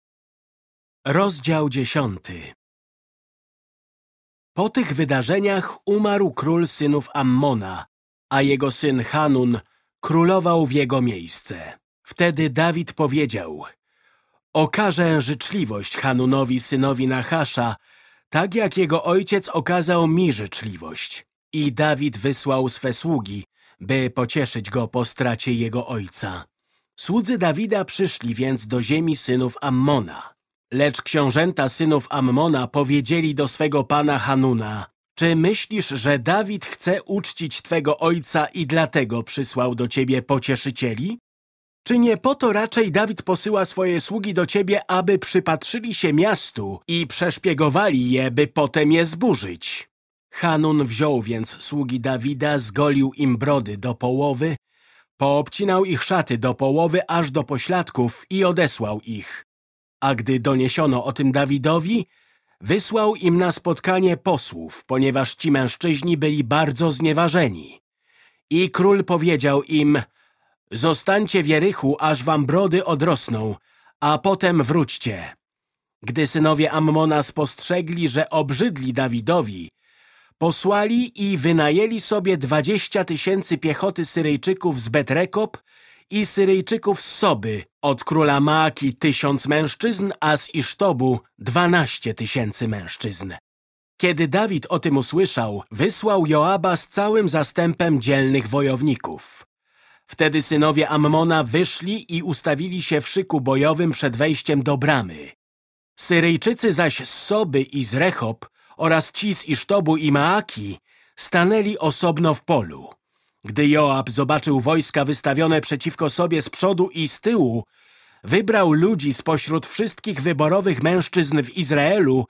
Rozdział dziesiąty Po tych wydarzeniach umarł król synów Ammona, a jego syn Hanun królował w jego miejsce. Wtedy Dawid powiedział Okażę życzliwość Hanunowi synowi Nachasza, tak jak jego ojciec okazał mi życzliwość. I Dawid wysłał swe sługi, by pocieszyć go po stracie jego ojca. Słudzy Dawida przyszli więc do ziemi synów Ammona. Lecz książęta synów Ammona powiedzieli do swego pana Hanuna Czy myślisz, że Dawid chce uczcić twego ojca i dlatego przysłał do ciebie pocieszycieli? Czy nie po to raczej Dawid posyła swoje sługi do ciebie, aby przypatrzyli się miastu i przeszpiegowali je, by potem je zburzyć? Hanun wziął więc sługi Dawida, zgolił im brody do połowy, poobcinał ich szaty do połowy aż do pośladków i odesłał ich. A gdy doniesiono o tym Dawidowi, wysłał im na spotkanie posłów, ponieważ ci mężczyźni byli bardzo znieważeni. I król powiedział im, zostańcie w Jerychu, aż wam brody odrosną, a potem wróćcie. Gdy synowie Ammona spostrzegli, że obrzydli Dawidowi, posłali i wynajęli sobie dwadzieścia tysięcy piechoty Syryjczyków z Betrekop i Syryjczyków z Soby, od króla Maaki tysiąc mężczyzn, a z Isztobu dwanaście tysięcy mężczyzn. Kiedy Dawid o tym usłyszał, wysłał Joaba z całym zastępem dzielnych wojowników. Wtedy synowie Ammona wyszli i ustawili się w szyku bojowym przed wejściem do bramy. Syryjczycy zaś z Soby i z Rechob oraz ci z Isztobu i Maaki stanęli osobno w polu. Gdy Joab zobaczył wojska wystawione przeciwko sobie z przodu i z tyłu, wybrał ludzi spośród wszystkich wyborowych mężczyzn w Izraelu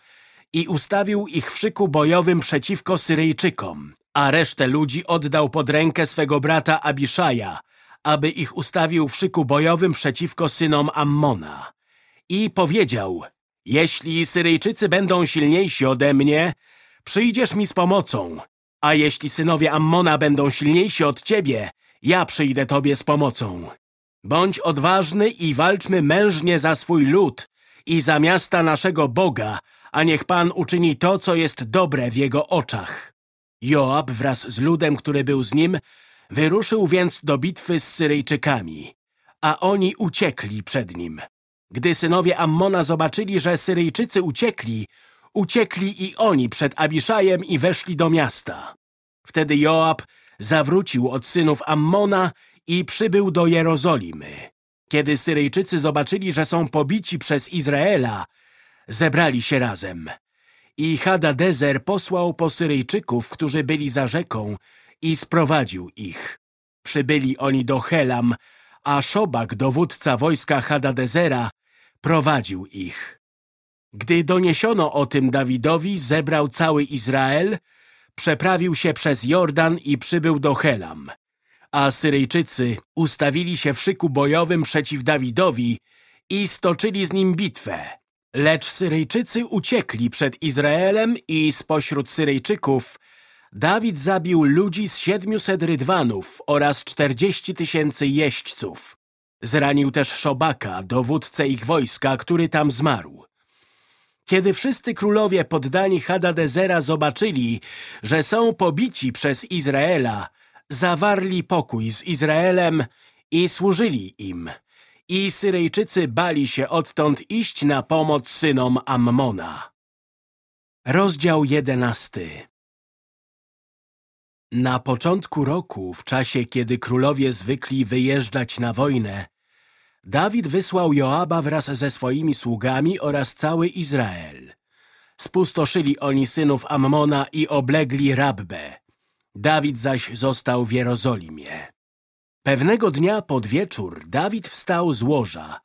i ustawił ich w szyku bojowym przeciwko Syryjczykom, a resztę ludzi oddał pod rękę swego brata Abiszaja, aby ich ustawił w szyku bojowym przeciwko synom Ammona. I powiedział, jeśli Syryjczycy będą silniejsi ode mnie, przyjdziesz mi z pomocą, a jeśli synowie Ammona będą silniejsi od ciebie, ja przyjdę tobie z pomocą. Bądź odważny i walczmy mężnie za swój lud i za miasta naszego Boga, a niech Pan uczyni to, co jest dobre w jego oczach. Joab wraz z ludem, który był z nim, wyruszył więc do bitwy z Syryjczykami, a oni uciekli przed nim. Gdy synowie Ammona zobaczyli, że Syryjczycy uciekli, uciekli i oni przed Abiszajem i weszli do miasta. Wtedy Joab zawrócił od synów Ammona i przybył do Jerozolimy. Kiedy Syryjczycy zobaczyli, że są pobici przez Izraela, zebrali się razem. I Hadadezer posłał po Syryjczyków, którzy byli za rzeką i sprowadził ich. Przybyli oni do Helam, a Szobak, dowódca wojska Hadadezera, prowadził ich. Gdy doniesiono o tym Dawidowi, zebrał cały Izrael, przeprawił się przez Jordan i przybył do Helam. A Syryjczycy ustawili się w szyku bojowym przeciw Dawidowi i stoczyli z nim bitwę. Lecz Syryjczycy uciekli przed Izraelem i spośród Syryjczyków Dawid zabił ludzi z siedmiuset rydwanów oraz czterdzieści tysięcy jeźdźców. Zranił też Szobaka, dowódcę ich wojska, który tam zmarł. Kiedy wszyscy królowie poddani Hadadezera zobaczyli, że są pobici przez Izraela, zawarli pokój z Izraelem i służyli im. I Syryjczycy bali się odtąd iść na pomoc synom Ammona. Rozdział jedenasty Na początku roku, w czasie kiedy królowie zwykli wyjeżdżać na wojnę, Dawid wysłał Joaba wraz ze swoimi sługami oraz cały Izrael. Spustoszyli oni synów Ammona i oblegli Rabbę. Dawid zaś został w Jerozolimie. Pewnego dnia pod wieczór Dawid wstał z łoża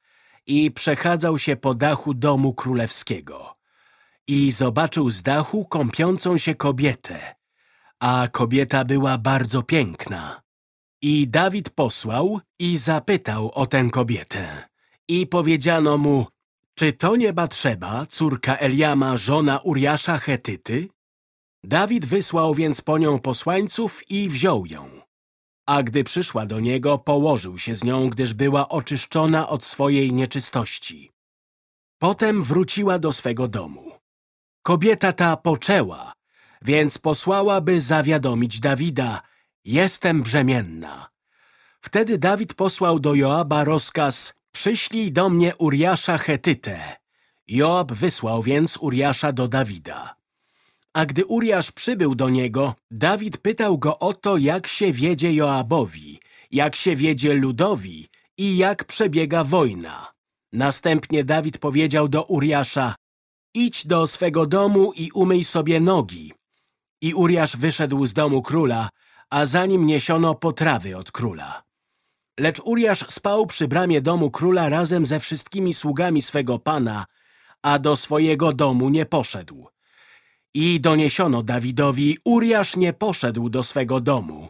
i przechadzał się po dachu domu królewskiego. I zobaczył z dachu kąpiącą się kobietę, a kobieta była bardzo piękna. I Dawid posłał i zapytał o tę kobietę. I powiedziano mu, czy to nie Batrzeba, córka Eliama, żona Uriasza Chetyty? Dawid wysłał więc po nią posłańców i wziął ją. A gdy przyszła do niego, położył się z nią, gdyż była oczyszczona od swojej nieczystości. Potem wróciła do swego domu. Kobieta ta poczęła, więc posłała, by zawiadomić Dawida, jestem brzemienna. Wtedy Dawid posłał do Joaba rozkaz, przyślij do mnie Uriasza Chetytę. Joab wysłał więc Uriasza do Dawida. A gdy Uriasz przybył do niego, Dawid pytał go o to, jak się wiedzie Joabowi, jak się wiedzie ludowi i jak przebiega wojna. Następnie Dawid powiedział do Uriasza, idź do swego domu i umyj sobie nogi. I Uriasz wyszedł z domu króla, a za nim niesiono potrawy od króla. Lecz Uriasz spał przy bramie domu króla razem ze wszystkimi sługami swego pana, a do swojego domu nie poszedł. I doniesiono Dawidowi, Uriasz nie poszedł do swego domu.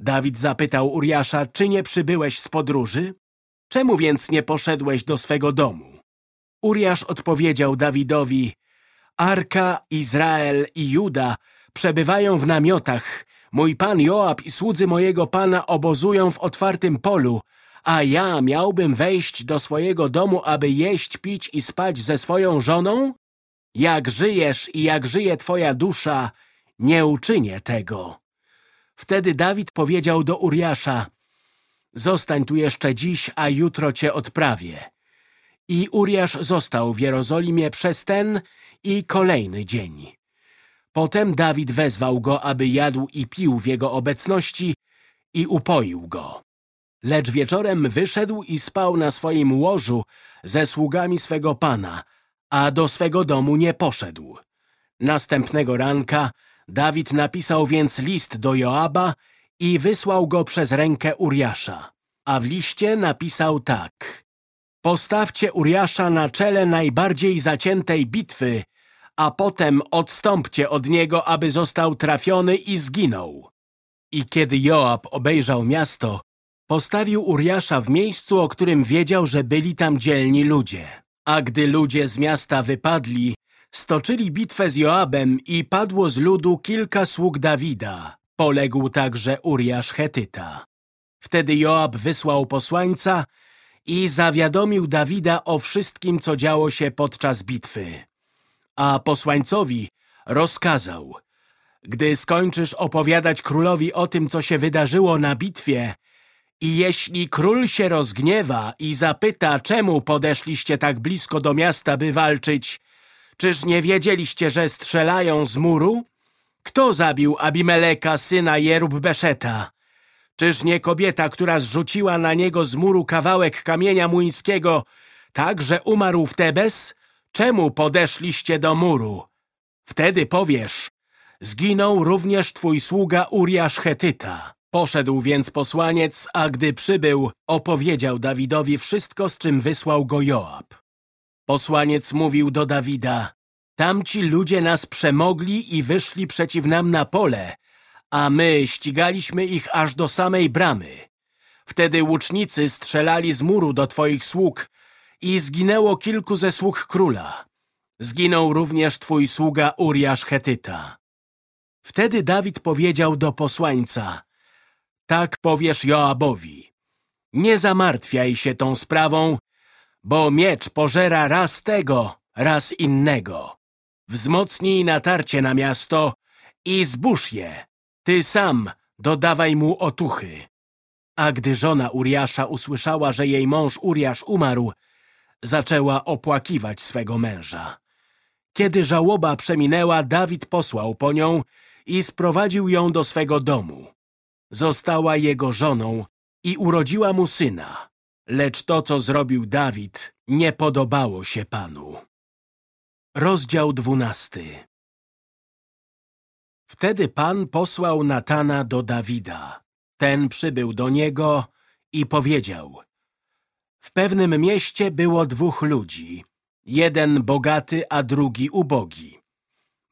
Dawid zapytał Uriasza, czy nie przybyłeś z podróży? Czemu więc nie poszedłeś do swego domu? Uriasz odpowiedział Dawidowi, Arka, Izrael i Juda przebywają w namiotach, mój pan Joab i słudzy mojego pana obozują w otwartym polu, a ja miałbym wejść do swojego domu, aby jeść, pić i spać ze swoją żoną? Jak żyjesz i jak żyje twoja dusza, nie uczynię tego. Wtedy Dawid powiedział do Uriasza, zostań tu jeszcze dziś, a jutro cię odprawię. I Uriasz został w Jerozolimie przez ten i kolejny dzień. Potem Dawid wezwał go, aby jadł i pił w jego obecności i upoił go. Lecz wieczorem wyszedł i spał na swoim łożu ze sługami swego pana, a do swego domu nie poszedł. Następnego ranka Dawid napisał więc list do Joaba i wysłał go przez rękę Uriasza. A w liście napisał tak. Postawcie Uriasza na czele najbardziej zaciętej bitwy, a potem odstąpcie od niego, aby został trafiony i zginął. I kiedy Joab obejrzał miasto, postawił Uriasza w miejscu, o którym wiedział, że byli tam dzielni ludzie. A gdy ludzie z miasta wypadli, stoczyli bitwę z Joabem i padło z ludu kilka sług Dawida. Poległ także Uriasz Hetyta. Wtedy Joab wysłał posłańca i zawiadomił Dawida o wszystkim, co działo się podczas bitwy. A posłańcowi rozkazał, gdy skończysz opowiadać królowi o tym, co się wydarzyło na bitwie, i jeśli król się rozgniewa i zapyta, czemu podeszliście tak blisko do miasta, by walczyć, czyż nie wiedzieliście, że strzelają z muru? Kto zabił Abimeleka, syna Jerub-Beszeta? Czyż nie kobieta, która zrzuciła na niego z muru kawałek kamienia młyńskiego, tak, że umarł w Tebes? Czemu podeszliście do muru? Wtedy powiesz, Zginął również twój sługa Uriasz Chetyta. Poszedł więc posłaniec, a gdy przybył, opowiedział Dawidowi wszystko, z czym wysłał go Joab. Posłaniec mówił do Dawida, tamci ludzie nas przemogli i wyszli przeciw nam na pole, a my ścigaliśmy ich aż do samej bramy. Wtedy łucznicy strzelali z muru do twoich sług i zginęło kilku ze sług króla. Zginął również twój sługa Uriasz Chetyta. Wtedy Dawid powiedział do posłańca, tak powiesz Joabowi, nie zamartwiaj się tą sprawą, bo miecz pożera raz tego, raz innego. Wzmocnij natarcie na miasto i zbóż je. Ty sam dodawaj mu otuchy. A gdy żona Uriasza usłyszała, że jej mąż Uriasz umarł, zaczęła opłakiwać swego męża. Kiedy żałoba przeminęła, Dawid posłał po nią i sprowadził ją do swego domu. Została jego żoną i urodziła mu syna. Lecz to, co zrobił Dawid, nie podobało się Panu. Rozdział dwunasty Wtedy Pan posłał Natana do Dawida. Ten przybył do niego i powiedział W pewnym mieście było dwóch ludzi, jeden bogaty, a drugi ubogi.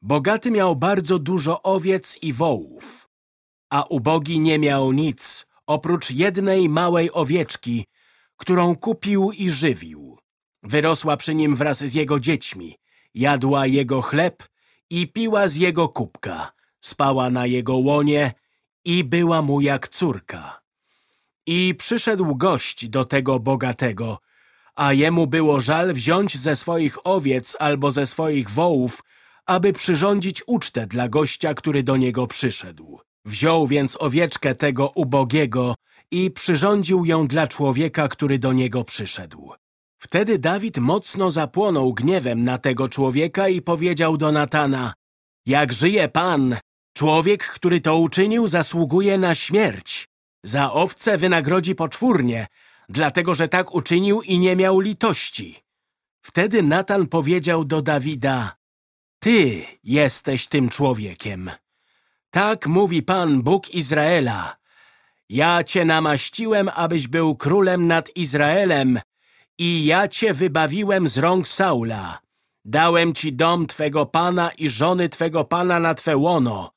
Bogaty miał bardzo dużo owiec i wołów, a ubogi nie miał nic, oprócz jednej małej owieczki, którą kupił i żywił. Wyrosła przy nim wraz z jego dziećmi, jadła jego chleb i piła z jego kubka, spała na jego łonie i była mu jak córka. I przyszedł gość do tego bogatego, a jemu było żal wziąć ze swoich owiec albo ze swoich wołów, aby przyrządzić ucztę dla gościa, który do niego przyszedł. Wziął więc owieczkę tego ubogiego i przyrządził ją dla człowieka, który do niego przyszedł. Wtedy Dawid mocno zapłonął gniewem na tego człowieka i powiedział do Natana Jak żyje Pan, człowiek, który to uczynił, zasługuje na śmierć. Za owce wynagrodzi poczwórnie, dlatego że tak uczynił i nie miał litości. Wtedy Natan powiedział do Dawida Ty jesteś tym człowiekiem. Tak mówi Pan, Bóg Izraela. Ja cię namaściłem, abyś był królem nad Izraelem i ja cię wybawiłem z rąk Saula. Dałem ci dom twego pana i żony twego pana na twe łono.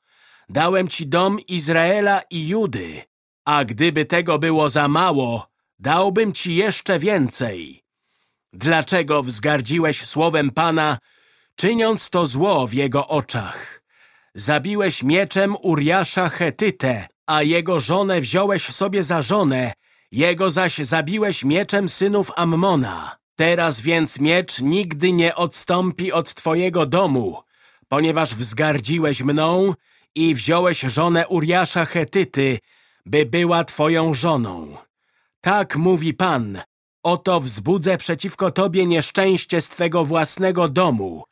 Dałem ci dom Izraela i Judy. A gdyby tego było za mało, dałbym ci jeszcze więcej. Dlaczego wzgardziłeś słowem Pana, czyniąc to zło w jego oczach? Zabiłeś mieczem Uriasza Chetytę, a jego żonę wziąłeś sobie za żonę, jego zaś zabiłeś mieczem synów Ammona. Teraz więc miecz nigdy nie odstąpi od twojego domu, ponieważ wzgardziłeś mną i wziąłeś żonę Uriasza Chetyty, by była twoją żoną. Tak mówi Pan, oto wzbudzę przeciwko tobie nieszczęście z twego własnego domu.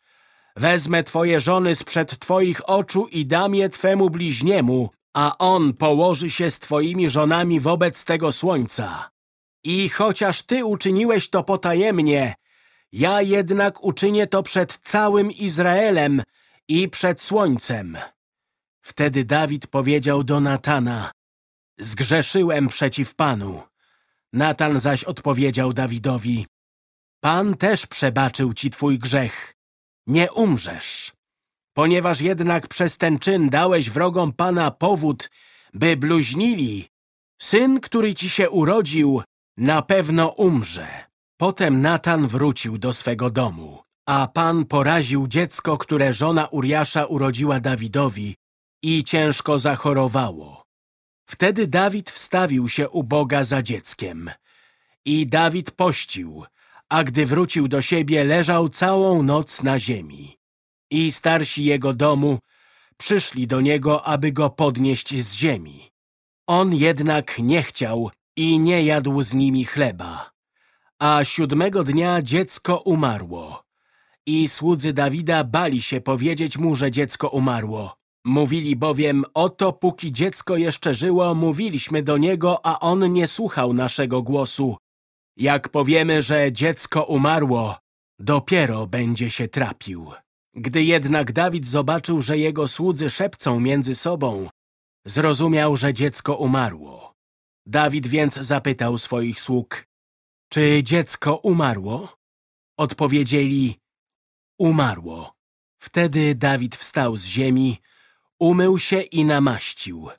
Wezmę twoje żony sprzed twoich oczu i dam je twemu bliźniemu, a on położy się z twoimi żonami wobec tego słońca. I chociaż ty uczyniłeś to potajemnie, ja jednak uczynię to przed całym Izraelem i przed słońcem. Wtedy Dawid powiedział do Natana, zgrzeszyłem przeciw Panu. Natan zaś odpowiedział Dawidowi, Pan też przebaczył ci twój grzech. Nie umrzesz. Ponieważ jednak przez ten czyn dałeś wrogom Pana powód, by bluźnili, syn, który ci się urodził, na pewno umrze. Potem Natan wrócił do swego domu, a Pan poraził dziecko, które żona Uriasza urodziła Dawidowi i ciężko zachorowało. Wtedy Dawid wstawił się u Boga za dzieckiem. I Dawid pościł, a gdy wrócił do siebie, leżał całą noc na ziemi. I starsi jego domu przyszli do niego, aby go podnieść z ziemi. On jednak nie chciał i nie jadł z nimi chleba. A siódmego dnia dziecko umarło. I słudzy Dawida bali się powiedzieć mu, że dziecko umarło. Mówili bowiem, oto póki dziecko jeszcze żyło, mówiliśmy do niego, a on nie słuchał naszego głosu. Jak powiemy, że dziecko umarło, dopiero będzie się trapił. Gdy jednak Dawid zobaczył, że jego słudzy szepcą między sobą, zrozumiał, że dziecko umarło. Dawid więc zapytał swoich sług, czy dziecko umarło? Odpowiedzieli, umarło. Wtedy Dawid wstał z ziemi, umył się i namaścił.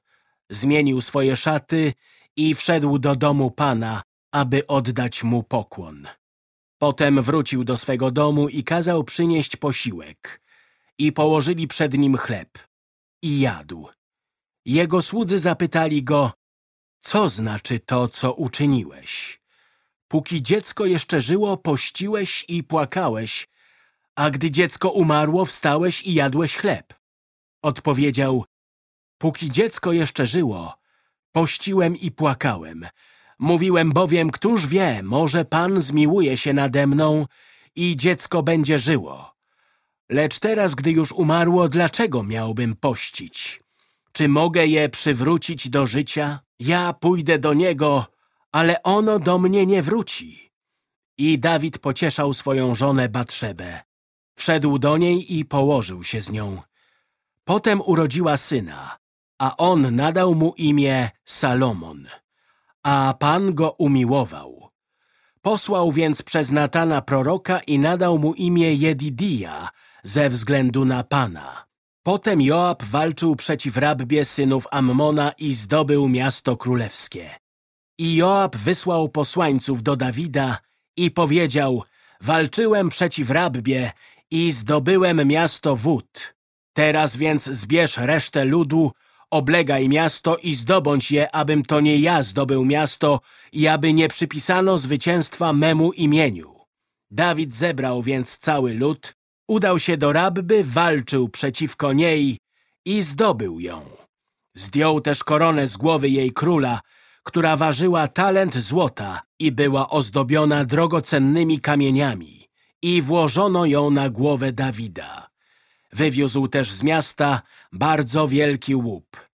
Zmienił swoje szaty i wszedł do domu Pana, aby oddać mu pokłon. Potem wrócił do swego domu i kazał przynieść posiłek. I położyli przed nim chleb. I jadł. Jego słudzy zapytali go, co znaczy to, co uczyniłeś? Póki dziecko jeszcze żyło, pościłeś i płakałeś, a gdy dziecko umarło, wstałeś i jadłeś chleb. Odpowiedział, póki dziecko jeszcze żyło, pościłem i płakałem. Mówiłem bowiem, któż wie, może Pan zmiłuje się nade mną i dziecko będzie żyło. Lecz teraz, gdy już umarło, dlaczego miałbym pościć? Czy mogę je przywrócić do życia? Ja pójdę do niego, ale ono do mnie nie wróci. I Dawid pocieszał swoją żonę Batrzebę. Wszedł do niej i położył się z nią. Potem urodziła syna, a on nadał mu imię Salomon. A Pan go umiłował. Posłał więc przez Natana proroka i nadał mu imię Jedidija ze względu na Pana. Potem Joab walczył przeciw Rabbie synów Ammona i zdobył miasto królewskie. I Joab wysłał posłańców do Dawida i powiedział Walczyłem przeciw Rabbie i zdobyłem miasto wód. Teraz więc zbierz resztę ludu, oblegaj miasto i zdobądź je, abym to nie ja zdobył miasto i aby nie przypisano zwycięstwa memu imieniu. Dawid zebrał więc cały lud, udał się do Rabby, walczył przeciwko niej i zdobył ją. Zdjął też koronę z głowy jej króla, która ważyła talent złota i była ozdobiona drogocennymi kamieniami i włożono ją na głowę Dawida. Wywiózł też z miasta bardzo wielki łup.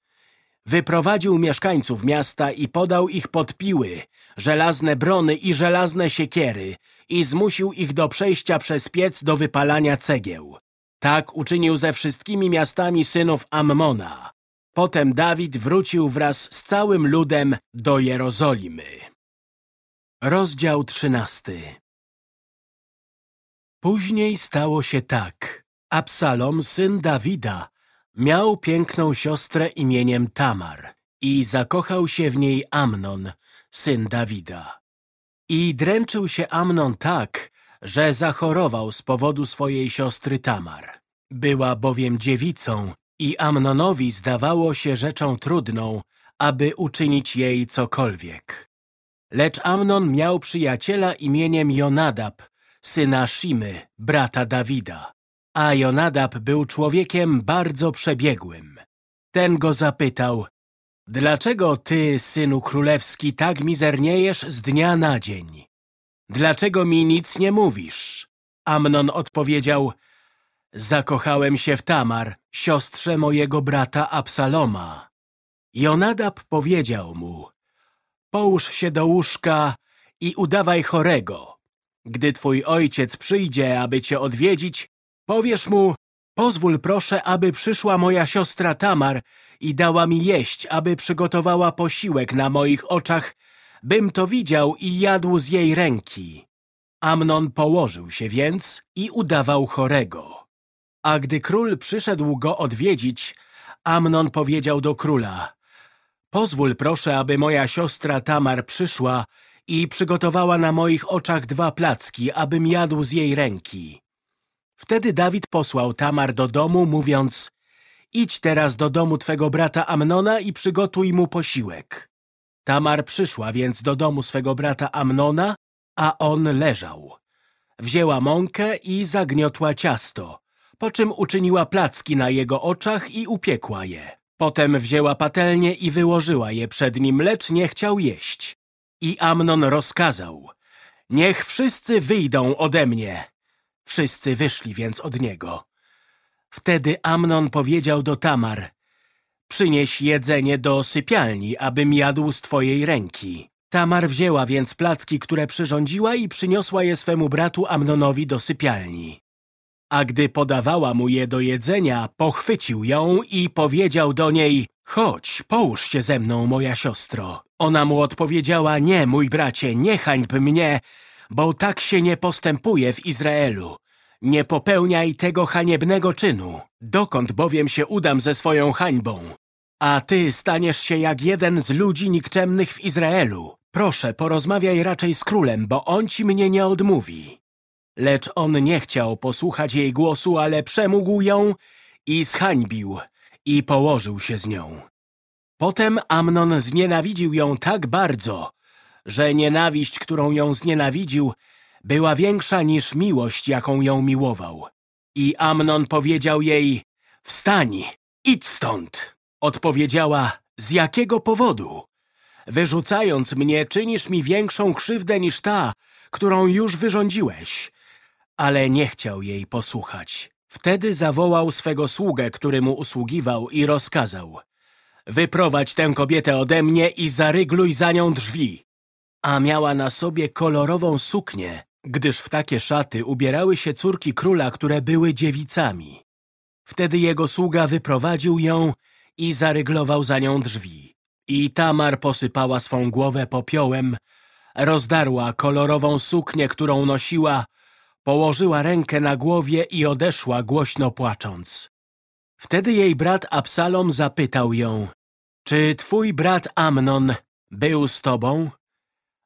Wyprowadził mieszkańców miasta i podał ich pod piły, żelazne brony i żelazne siekiery i zmusił ich do przejścia przez piec do wypalania cegieł. Tak uczynił ze wszystkimi miastami synów Ammona. Potem Dawid wrócił wraz z całym ludem do Jerozolimy. Rozdział trzynasty Później stało się tak. Absalom, syn Dawida, miał piękną siostrę imieniem Tamar i zakochał się w niej Amnon, syn Dawida. I dręczył się Amnon tak, że zachorował z powodu swojej siostry Tamar. Była bowiem dziewicą i Amnonowi zdawało się rzeczą trudną, aby uczynić jej cokolwiek. Lecz Amnon miał przyjaciela imieniem Jonadab, syna Shimy, brata Dawida. A Jonadab był człowiekiem bardzo przebiegłym. Ten go zapytał, dlaczego ty, synu królewski, tak mizerniejesz z dnia na dzień? Dlaczego mi nic nie mówisz? Amnon odpowiedział, zakochałem się w Tamar, siostrze mojego brata Absaloma. Jonadab powiedział mu, połóż się do łóżka i udawaj chorego. Gdy twój ojciec przyjdzie, aby cię odwiedzić, powiesz mu, pozwól proszę, aby przyszła moja siostra Tamar i dała mi jeść, aby przygotowała posiłek na moich oczach, bym to widział i jadł z jej ręki. Amnon położył się więc i udawał chorego. A gdy król przyszedł go odwiedzić, Amnon powiedział do króla, pozwól proszę, aby moja siostra Tamar przyszła i przygotowała na moich oczach dwa placki, abym jadł z jej ręki. Wtedy Dawid posłał Tamar do domu, mówiąc Idź teraz do domu twego brata Amnona i przygotuj mu posiłek. Tamar przyszła więc do domu swego brata Amnona, a on leżał. Wzięła mąkę i zagniotła ciasto, po czym uczyniła placki na jego oczach i upiekła je. Potem wzięła patelnię i wyłożyła je przed nim, lecz nie chciał jeść. I Amnon rozkazał, niech wszyscy wyjdą ode mnie. Wszyscy wyszli więc od niego. Wtedy Amnon powiedział do Tamar, przynieś jedzenie do sypialni, abym jadł z twojej ręki. Tamar wzięła więc placki, które przyrządziła i przyniosła je swemu bratu Amnonowi do sypialni. A gdy podawała mu je do jedzenia, pochwycił ją i powiedział do niej Chodź, połóż się ze mną, moja siostro. Ona mu odpowiedziała Nie, mój bracie, nie hańb mnie, bo tak się nie postępuje w Izraelu. Nie popełniaj tego haniebnego czynu, dokąd bowiem się udam ze swoją hańbą. A ty staniesz się jak jeden z ludzi nikczemnych w Izraelu. Proszę, porozmawiaj raczej z królem, bo on ci mnie nie odmówi. Lecz on nie chciał posłuchać jej głosu, ale przemógł ją i zhańbił i położył się z nią. Potem Amnon znienawidził ją tak bardzo, że nienawiść, którą ją znienawidził, była większa niż miłość, jaką ją miłował. I Amnon powiedział jej, wstań, idź stąd. Odpowiedziała, z jakiego powodu? Wyrzucając mnie, czynisz mi większą krzywdę niż ta, którą już wyrządziłeś. Ale nie chciał jej posłuchać. Wtedy zawołał swego sługę, który mu usługiwał i rozkazał. Wyprowadź tę kobietę ode mnie i zarygluj za nią drzwi. A miała na sobie kolorową suknię, gdyż w takie szaty ubierały się córki króla, które były dziewicami. Wtedy jego sługa wyprowadził ją i zaryglował za nią drzwi. I Tamar posypała swą głowę popiołem, rozdarła kolorową suknię, którą nosiła, położyła rękę na głowie i odeszła głośno płacząc. Wtedy jej brat Absalom zapytał ją, czy twój brat Amnon był z tobą?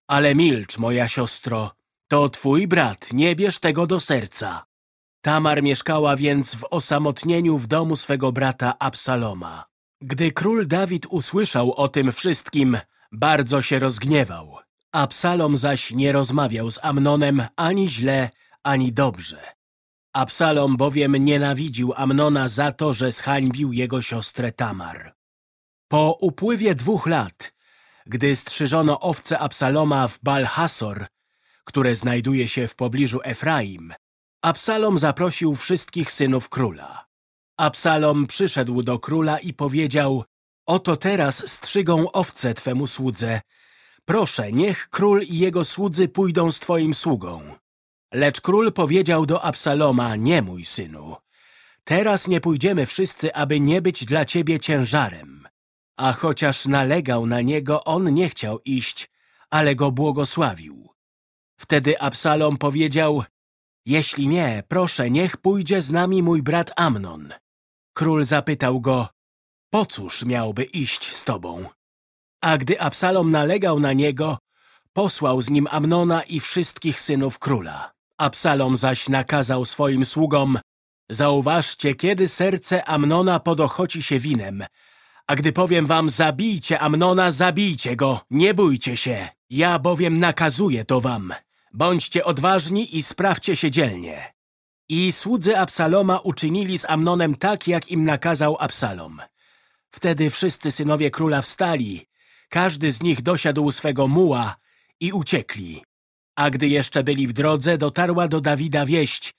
Ale milcz, moja siostro, to twój brat, nie bierz tego do serca. Tamar mieszkała więc w osamotnieniu w domu swego brata Absaloma. Gdy król Dawid usłyszał o tym wszystkim, bardzo się rozgniewał. Absalom zaś nie rozmawiał z Amnonem ani źle, ani dobrze. Absalom bowiem nienawidził Amnona za to, że zhańbił jego siostrę Tamar. Po upływie dwóch lat, gdy strzyżono owce Absaloma w Balhasor, które znajduje się w pobliżu Efraim, Absalom zaprosił wszystkich synów króla. Absalom przyszedł do króla i powiedział Oto teraz strzygą owce twemu słudze. Proszę, niech król i jego słudzy pójdą z twoim sługą. Lecz król powiedział do Absaloma, nie mój synu. Teraz nie pójdziemy wszyscy, aby nie być dla ciebie ciężarem. A chociaż nalegał na niego, on nie chciał iść, ale go błogosławił. Wtedy Absalom powiedział, jeśli nie, proszę, niech pójdzie z nami mój brat Amnon. Król zapytał go, po cóż miałby iść z tobą? A gdy Absalom nalegał na niego, posłał z nim Amnona i wszystkich synów króla. Absalom zaś nakazał swoim sługom, zauważcie, kiedy serce Amnona podochoci się winem, a gdy powiem wam, zabijcie Amnona, zabijcie go, nie bójcie się. Ja bowiem nakazuję to wam. Bądźcie odważni i sprawdźcie się dzielnie. I słudzy Absaloma uczynili z Amnonem tak, jak im nakazał Absalom. Wtedy wszyscy synowie króla wstali, każdy z nich dosiadł swego muła i uciekli. A gdy jeszcze byli w drodze, dotarła do Dawida wieść.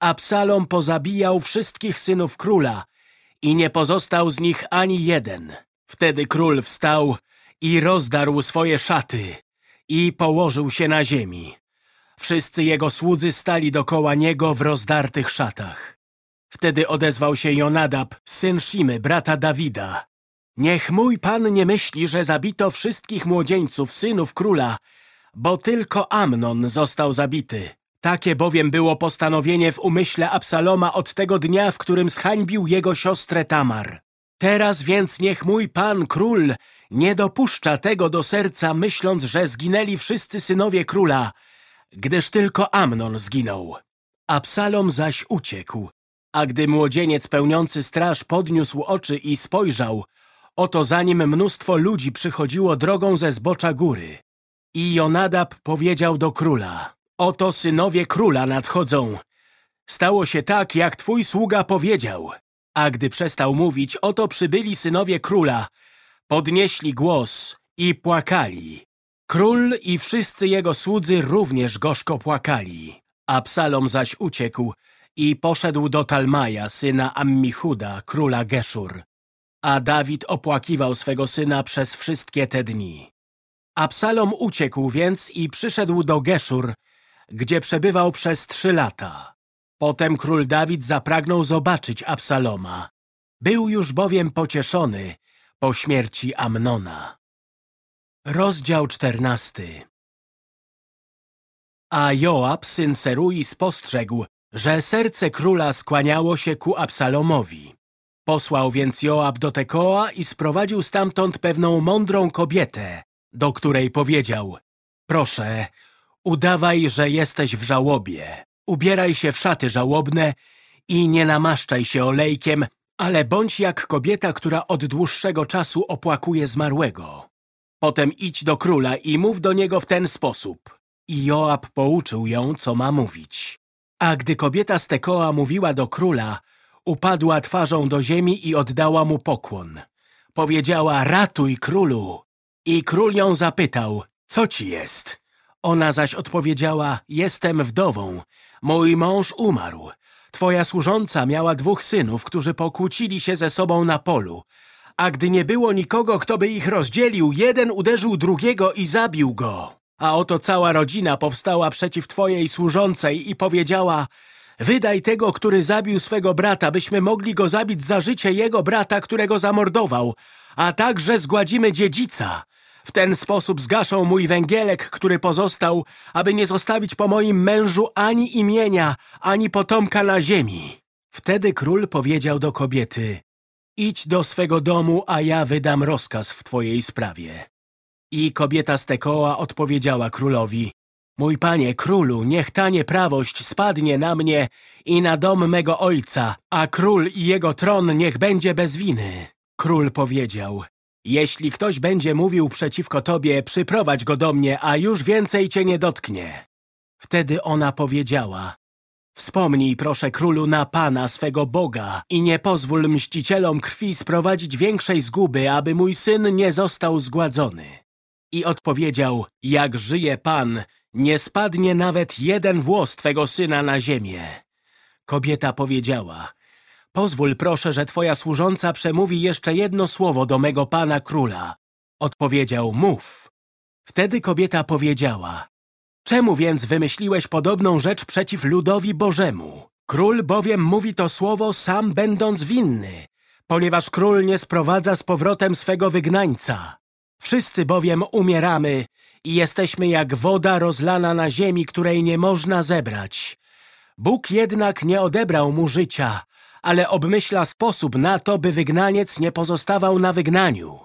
Absalom pozabijał wszystkich synów króla i nie pozostał z nich ani jeden. Wtedy król wstał i rozdarł swoje szaty i położył się na ziemi. Wszyscy jego słudzy stali dokoła niego w rozdartych szatach. Wtedy odezwał się Jonadab, syn Shimy, brata Dawida. Niech mój pan nie myśli, że zabito wszystkich młodzieńców, synów króla, bo tylko Amnon został zabity. Takie bowiem było postanowienie w umyśle Absaloma od tego dnia, w którym zhańbił jego siostrę Tamar. Teraz więc niech mój pan król nie dopuszcza tego do serca, myśląc, że zginęli wszyscy synowie króla, gdyż tylko Amnon zginął. Absalom zaś uciekł. A gdy młodzieniec pełniący straż podniósł oczy i spojrzał, oto za nim mnóstwo ludzi przychodziło drogą ze zbocza góry. I Jonadab powiedział do króla, oto synowie króla nadchodzą. Stało się tak, jak twój sługa powiedział. A gdy przestał mówić, oto przybyli synowie króla, podnieśli głos i płakali. Król i wszyscy jego słudzy również gorzko płakali. Absalom zaś uciekł i poszedł do Talmaja, syna Ammichuda, króla Geszur. A Dawid opłakiwał swego syna przez wszystkie te dni. Absalom uciekł więc i przyszedł do Geszur, gdzie przebywał przez trzy lata. Potem król Dawid zapragnął zobaczyć Absaloma. Był już bowiem pocieszony po śmierci Amnona. Rozdział czternasty A Joab, syn Serui, spostrzegł, że serce króla skłaniało się ku Absalomowi. Posłał więc Joab do Tekoa i sprowadził stamtąd pewną mądrą kobietę, do której powiedział Proszę, udawaj, że jesteś w żałobie. Ubieraj się w szaty żałobne i nie namaszczaj się olejkiem, ale bądź jak kobieta, która od dłuższego czasu opłakuje zmarłego. Potem idź do króla i mów do niego w ten sposób. I Joab pouczył ją, co ma mówić. A gdy kobieta z Tekoa mówiła do króla, upadła twarzą do ziemi i oddała mu pokłon. Powiedziała, ratuj królu. I król ją zapytał, co ci jest? Ona zaś odpowiedziała, jestem wdową. Mój mąż umarł. Twoja służąca miała dwóch synów, którzy pokłócili się ze sobą na polu. A gdy nie było nikogo, kto by ich rozdzielił, jeden uderzył drugiego i zabił go. A oto cała rodzina powstała przeciw twojej służącej i powiedziała Wydaj tego, który zabił swego brata, byśmy mogli go zabić za życie jego brata, którego zamordował, a także zgładzimy dziedzica. W ten sposób zgaszą mój węgielek, który pozostał, aby nie zostawić po moim mężu ani imienia, ani potomka na ziemi. Wtedy król powiedział do kobiety, idź do swego domu, a ja wydam rozkaz w twojej sprawie. I kobieta z Tekoa odpowiedziała królowi, Mój panie królu, niech ta nieprawość spadnie na mnie i na dom mego ojca, a król i jego tron niech będzie bez winy. Król powiedział, jeśli ktoś będzie mówił przeciwko tobie, przyprowadź go do mnie, a już więcej cię nie dotknie. Wtedy ona powiedziała, Wspomnij, proszę królu, na Pana, swego Boga i nie pozwól mścicielom krwi sprowadzić większej zguby, aby mój syn nie został zgładzony. I odpowiedział, jak żyje Pan, nie spadnie nawet jeden włos twego syna na ziemię. Kobieta powiedziała, pozwól proszę, że twoja służąca przemówi jeszcze jedno słowo do mego pana króla. Odpowiedział, mów. Wtedy kobieta powiedziała, czemu więc wymyśliłeś podobną rzecz przeciw ludowi Bożemu? Król bowiem mówi to słowo sam będąc winny, ponieważ król nie sprowadza z powrotem swego wygnańca. Wszyscy bowiem umieramy i jesteśmy jak woda rozlana na ziemi, której nie można zebrać. Bóg jednak nie odebrał mu życia, ale obmyśla sposób na to, by wygnaniec nie pozostawał na wygnaniu.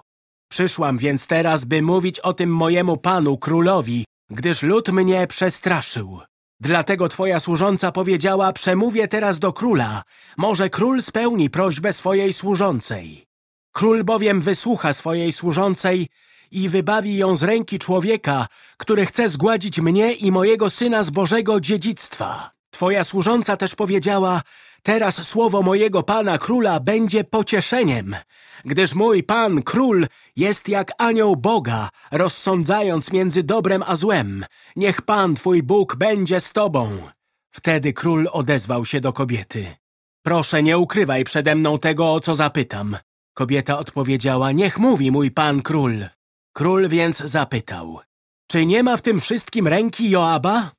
Przyszłam więc teraz, by mówić o tym mojemu panu, królowi, gdyż lud mnie przestraszył. Dlatego twoja służąca powiedziała, przemówię teraz do króla. Może król spełni prośbę swojej służącej. Król bowiem wysłucha swojej służącej i wybawi ją z ręki człowieka, który chce zgładzić mnie i mojego syna z Bożego dziedzictwa. Twoja służąca też powiedziała, teraz słowo mojego Pana Króla będzie pocieszeniem, gdyż mój Pan Król jest jak anioł Boga, rozsądzając między dobrem a złem. Niech Pan Twój Bóg będzie z Tobą. Wtedy król odezwał się do kobiety. Proszę, nie ukrywaj przede mną tego, o co zapytam. Kobieta odpowiedziała, niech mówi mój Pan Król. Król więc zapytał, czy nie ma w tym wszystkim ręki Joaba?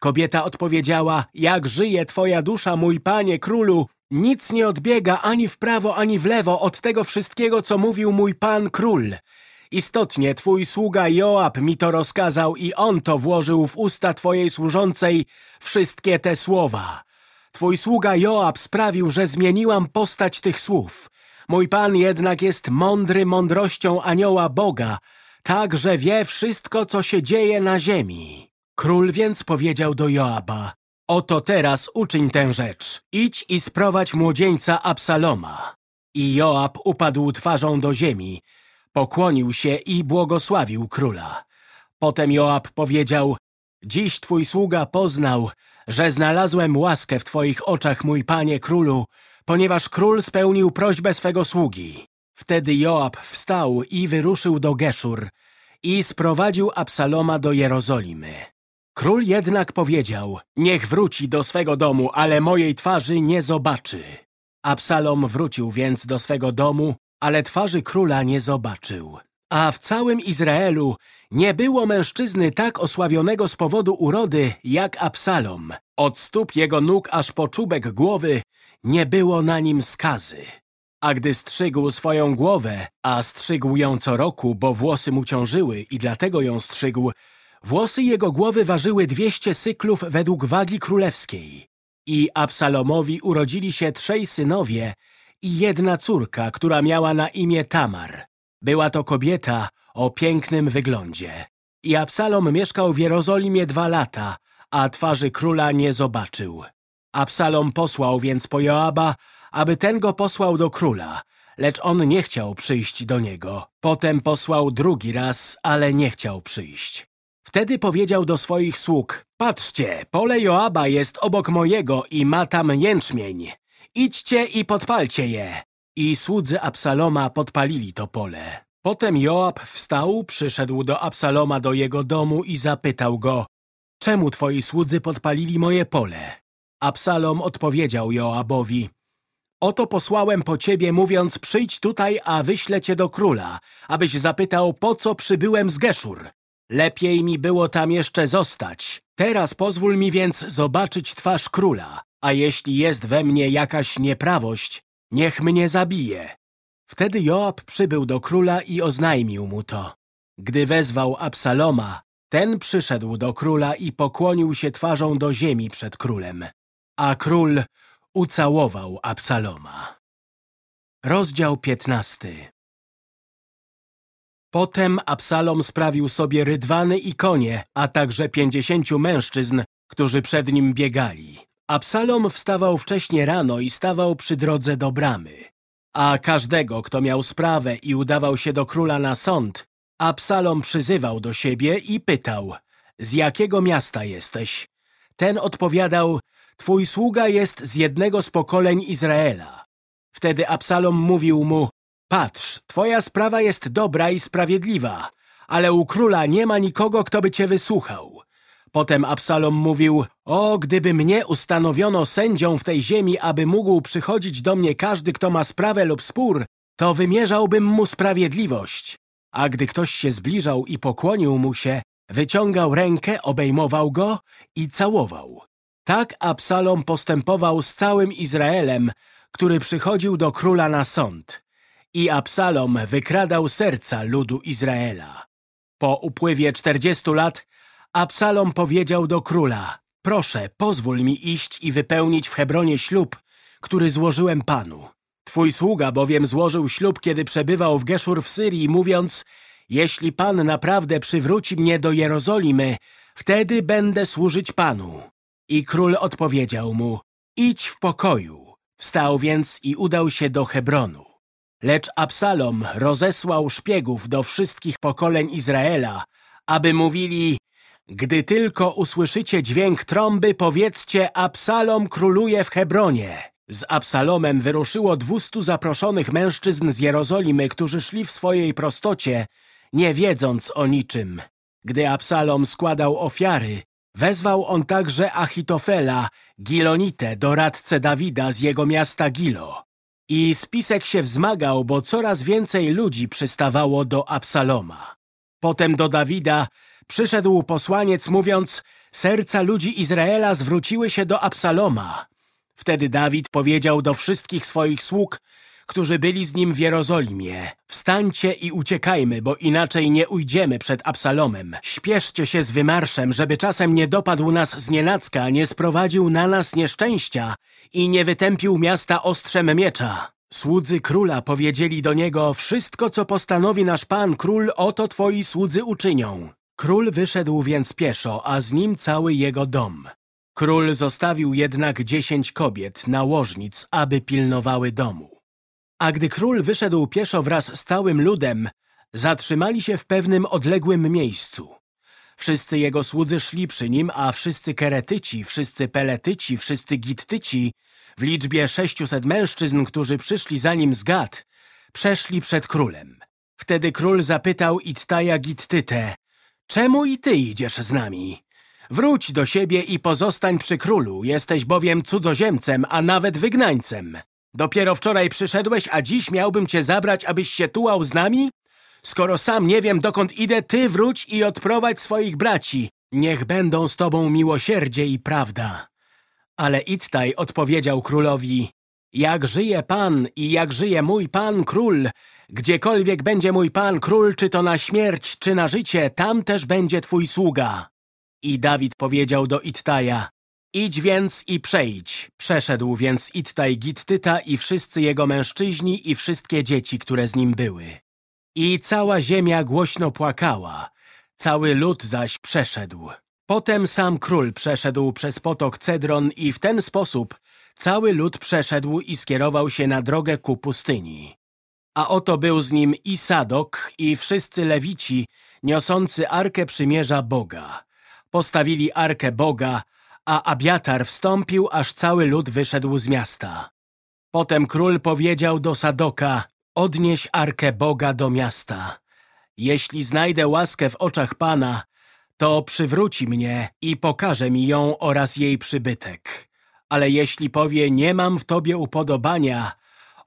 Kobieta odpowiedziała, jak żyje twoja dusza, mój panie królu, nic nie odbiega ani w prawo, ani w lewo od tego wszystkiego, co mówił mój pan król. Istotnie twój sługa Joab mi to rozkazał i on to włożył w usta twojej służącej wszystkie te słowa. Twój sługa Joab sprawił, że zmieniłam postać tych słów. Mój Pan jednak jest mądry mądrością anioła Boga, tak, że wie wszystko, co się dzieje na ziemi. Król więc powiedział do Joaba, oto teraz uczyń tę rzecz. Idź i sprowadź młodzieńca Absaloma. I Joab upadł twarzą do ziemi, pokłonił się i błogosławił króla. Potem Joab powiedział, dziś twój sługa poznał, że znalazłem łaskę w twoich oczach, mój panie królu, ponieważ król spełnił prośbę swego sługi. Wtedy Joab wstał i wyruszył do Geszur i sprowadził Absaloma do Jerozolimy. Król jednak powiedział, niech wróci do swego domu, ale mojej twarzy nie zobaczy. Absalom wrócił więc do swego domu, ale twarzy króla nie zobaczył. A w całym Izraelu nie było mężczyzny tak osławionego z powodu urody jak Absalom. Od stóp jego nóg aż po czubek głowy nie było na nim skazy. A gdy strzygł swoją głowę, a strzygł ją co roku, bo włosy mu ciążyły i dlatego ją strzygł, włosy jego głowy ważyły dwieście syklów według wagi królewskiej. I Absalomowi urodzili się trzej synowie i jedna córka, która miała na imię Tamar. Była to kobieta o pięknym wyglądzie. I Absalom mieszkał w Jerozolimie dwa lata, a twarzy króla nie zobaczył. Absalom posłał więc po Joaba, aby ten go posłał do króla, lecz on nie chciał przyjść do niego. Potem posłał drugi raz, ale nie chciał przyjść. Wtedy powiedział do swoich sług, patrzcie, pole Joaba jest obok mojego i ma tam jęczmień. Idźcie i podpalcie je. I słudzy Absaloma podpalili to pole. Potem Joab wstał, przyszedł do Absaloma do jego domu i zapytał go, czemu twoi słudzy podpalili moje pole? Absalom odpowiedział Joabowi, Oto posłałem po ciebie, mówiąc, przyjdź tutaj, a wyślę cię do króla, abyś zapytał, po co przybyłem z Geszur. Lepiej mi było tam jeszcze zostać. Teraz pozwól mi więc zobaczyć twarz króla, a jeśli jest we mnie jakaś nieprawość, niech mnie zabije. Wtedy Joab przybył do króla i oznajmił mu to. Gdy wezwał Absaloma, ten przyszedł do króla i pokłonił się twarzą do ziemi przed królem. A król ucałował Absaloma. Rozdział piętnasty Potem Absalom sprawił sobie rydwany i konie, a także pięćdziesięciu mężczyzn, którzy przed nim biegali. Absalom wstawał wcześnie rano i stawał przy drodze do bramy. A każdego, kto miał sprawę i udawał się do króla na sąd, Absalom przyzywał do siebie i pytał, z jakiego miasta jesteś? Ten odpowiadał, twój sługa jest z jednego z pokoleń Izraela. Wtedy Absalom mówił mu, patrz, twoja sprawa jest dobra i sprawiedliwa, ale u króla nie ma nikogo, kto by cię wysłuchał. Potem Absalom mówił, o, gdyby mnie ustanowiono sędzią w tej ziemi, aby mógł przychodzić do mnie każdy, kto ma sprawę lub spór, to wymierzałbym mu sprawiedliwość. A gdy ktoś się zbliżał i pokłonił mu się, wyciągał rękę, obejmował go i całował. Tak Absalom postępował z całym Izraelem, który przychodził do króla na sąd. I Absalom wykradał serca ludu Izraela. Po upływie czterdziestu lat Absalom powiedział do króla, proszę, pozwól mi iść i wypełnić w Hebronie ślub, który złożyłem panu. Twój sługa bowiem złożył ślub, kiedy przebywał w Geszur w Syrii, mówiąc, jeśli pan naprawdę przywróci mnie do Jerozolimy, wtedy będę służyć panu. I król odpowiedział mu, idź w pokoju. Wstał więc i udał się do Hebronu. Lecz Absalom rozesłał szpiegów do wszystkich pokoleń Izraela, aby mówili, gdy tylko usłyszycie dźwięk trąby, powiedzcie, Absalom króluje w Hebronie. Z Absalomem wyruszyło dwustu zaproszonych mężczyzn z Jerozolimy, którzy szli w swojej prostocie, nie wiedząc o niczym. Gdy Absalom składał ofiary, wezwał on także Achitofela, Gilonitę, doradcę Dawida z jego miasta Gilo. I spisek się wzmagał, bo coraz więcej ludzi przystawało do Absaloma. Potem do Dawida przyszedł posłaniec mówiąc Serca ludzi Izraela zwróciły się do Absaloma. Wtedy Dawid powiedział do wszystkich swoich sług, którzy byli z nim w Jerozolimie Wstańcie i uciekajmy, bo inaczej nie ujdziemy przed Absalomem. Śpieszcie się z wymarszem, żeby czasem nie dopadł nas z nienacka, nie sprowadził na nas nieszczęścia i nie wytępił miasta ostrzem miecza. Słudzy króla powiedzieli do niego, wszystko co postanowi nasz pan król, oto twoi słudzy uczynią. Król wyszedł więc pieszo, a z nim cały jego dom. Król zostawił jednak dziesięć kobiet, nałożnic, aby pilnowały domu. A gdy król wyszedł pieszo wraz z całym ludem, zatrzymali się w pewnym odległym miejscu. Wszyscy jego słudzy szli przy nim, a wszyscy keretyci, wszyscy peletyci, wszyscy gittyci, w liczbie sześciuset mężczyzn, którzy przyszli za nim z Gad, przeszli przed królem. Wtedy król zapytał Ittaja Gittytę, czemu i ty idziesz z nami? Wróć do siebie i pozostań przy królu, jesteś bowiem cudzoziemcem, a nawet wygnańcem. Dopiero wczoraj przyszedłeś, a dziś miałbym cię zabrać, abyś się tułał z nami? Skoro sam nie wiem, dokąd idę, ty wróć i odprowadź swoich braci. Niech będą z tobą miłosierdzie i prawda. Ale Ittaj odpowiedział królowi, jak żyje pan i jak żyje mój pan król, gdziekolwiek będzie mój pan król, czy to na śmierć, czy na życie, tam też będzie twój sługa. I Dawid powiedział do Ittaja, idź więc i przejdź. Przeszedł więc Ittaj Gittyta i wszyscy jego mężczyźni i wszystkie dzieci, które z nim były. I cała ziemia głośno płakała, cały lud zaś przeszedł. Potem sam król przeszedł przez potok Cedron i w ten sposób cały lud przeszedł i skierował się na drogę ku pustyni. A oto był z nim i Sadok i wszyscy lewici niosący Arkę Przymierza Boga. Postawili Arkę Boga, a Abiatar wstąpił, aż cały lud wyszedł z miasta. Potem król powiedział do Sadoka, odnieś Arkę Boga do miasta. Jeśli znajdę łaskę w oczach Pana, to przywróci mnie i pokaże mi ją oraz jej przybytek. Ale jeśli powie, nie mam w tobie upodobania,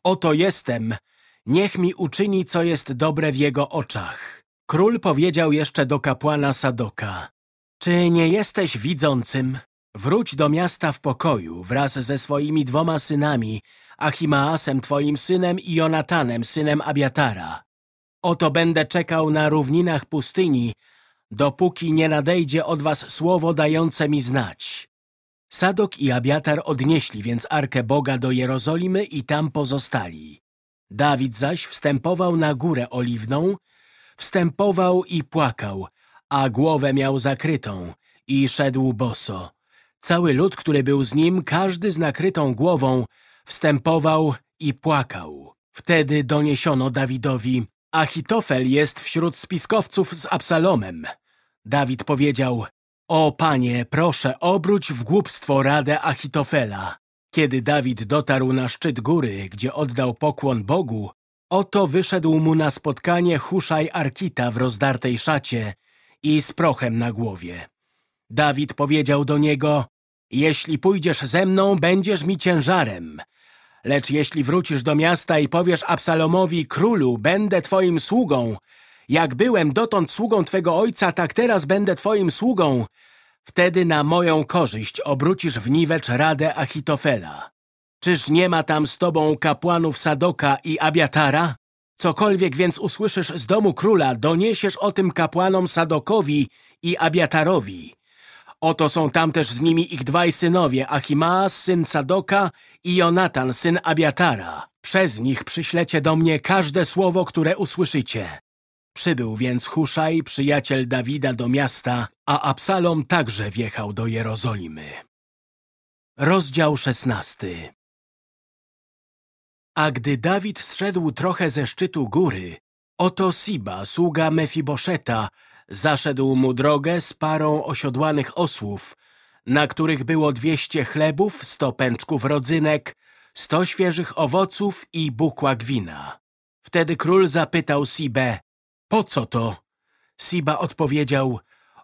oto jestem, niech mi uczyni, co jest dobre w jego oczach. Król powiedział jeszcze do kapłana Sadoka, czy nie jesteś widzącym? Wróć do miasta w pokoju wraz ze swoimi dwoma synami, Achimaasem twoim synem i Jonatanem, synem Abiatara. Oto będę czekał na równinach pustyni, dopóki nie nadejdzie od was słowo dające mi znać. Sadok i Abiatar odnieśli więc Arkę Boga do Jerozolimy i tam pozostali. Dawid zaś wstępował na górę oliwną, wstępował i płakał, a głowę miał zakrytą i szedł boso. Cały lud, który był z nim, każdy z nakrytą głową, wstępował i płakał. Wtedy doniesiono Dawidowi, Achitofel jest wśród spiskowców z Absalomem. Dawid powiedział, o panie, proszę, obróć w głupstwo radę Achitofela. Kiedy Dawid dotarł na szczyt góry, gdzie oddał pokłon Bogu, oto wyszedł mu na spotkanie Huszaj Arkita w rozdartej szacie i z prochem na głowie. Dawid powiedział do niego, jeśli pójdziesz ze mną, będziesz mi ciężarem. Lecz jeśli wrócisz do miasta i powiesz Absalomowi, królu, będę twoim sługą, jak byłem dotąd sługą twego ojca, tak teraz będę twoim sługą, wtedy na moją korzyść obrócisz w niwecz radę Achitofela. Czyż nie ma tam z tobą kapłanów Sadoka i Abiatara? Cokolwiek więc usłyszysz z domu króla, doniesiesz o tym kapłanom Sadokowi i Abiatarowi. Oto są tam też z nimi ich dwaj synowie, Achimaas, syn Sadoka i Jonatan, syn Abiatara. Przez nich przyślecie do mnie każde słowo, które usłyszycie. Przybył więc Huszaj, przyjaciel Dawida, do miasta, a Absalom także wjechał do Jerozolimy. Rozdział szesnasty A gdy Dawid zszedł trochę ze szczytu góry, oto Siba, sługa Mefiboszeta, Zaszedł mu drogę z parą osiodłanych osłów, na których było dwieście chlebów, sto pęczków rodzynek, sto świeżych owoców i bukłak wina. Wtedy król zapytał Sibę, po co to? Siba odpowiedział,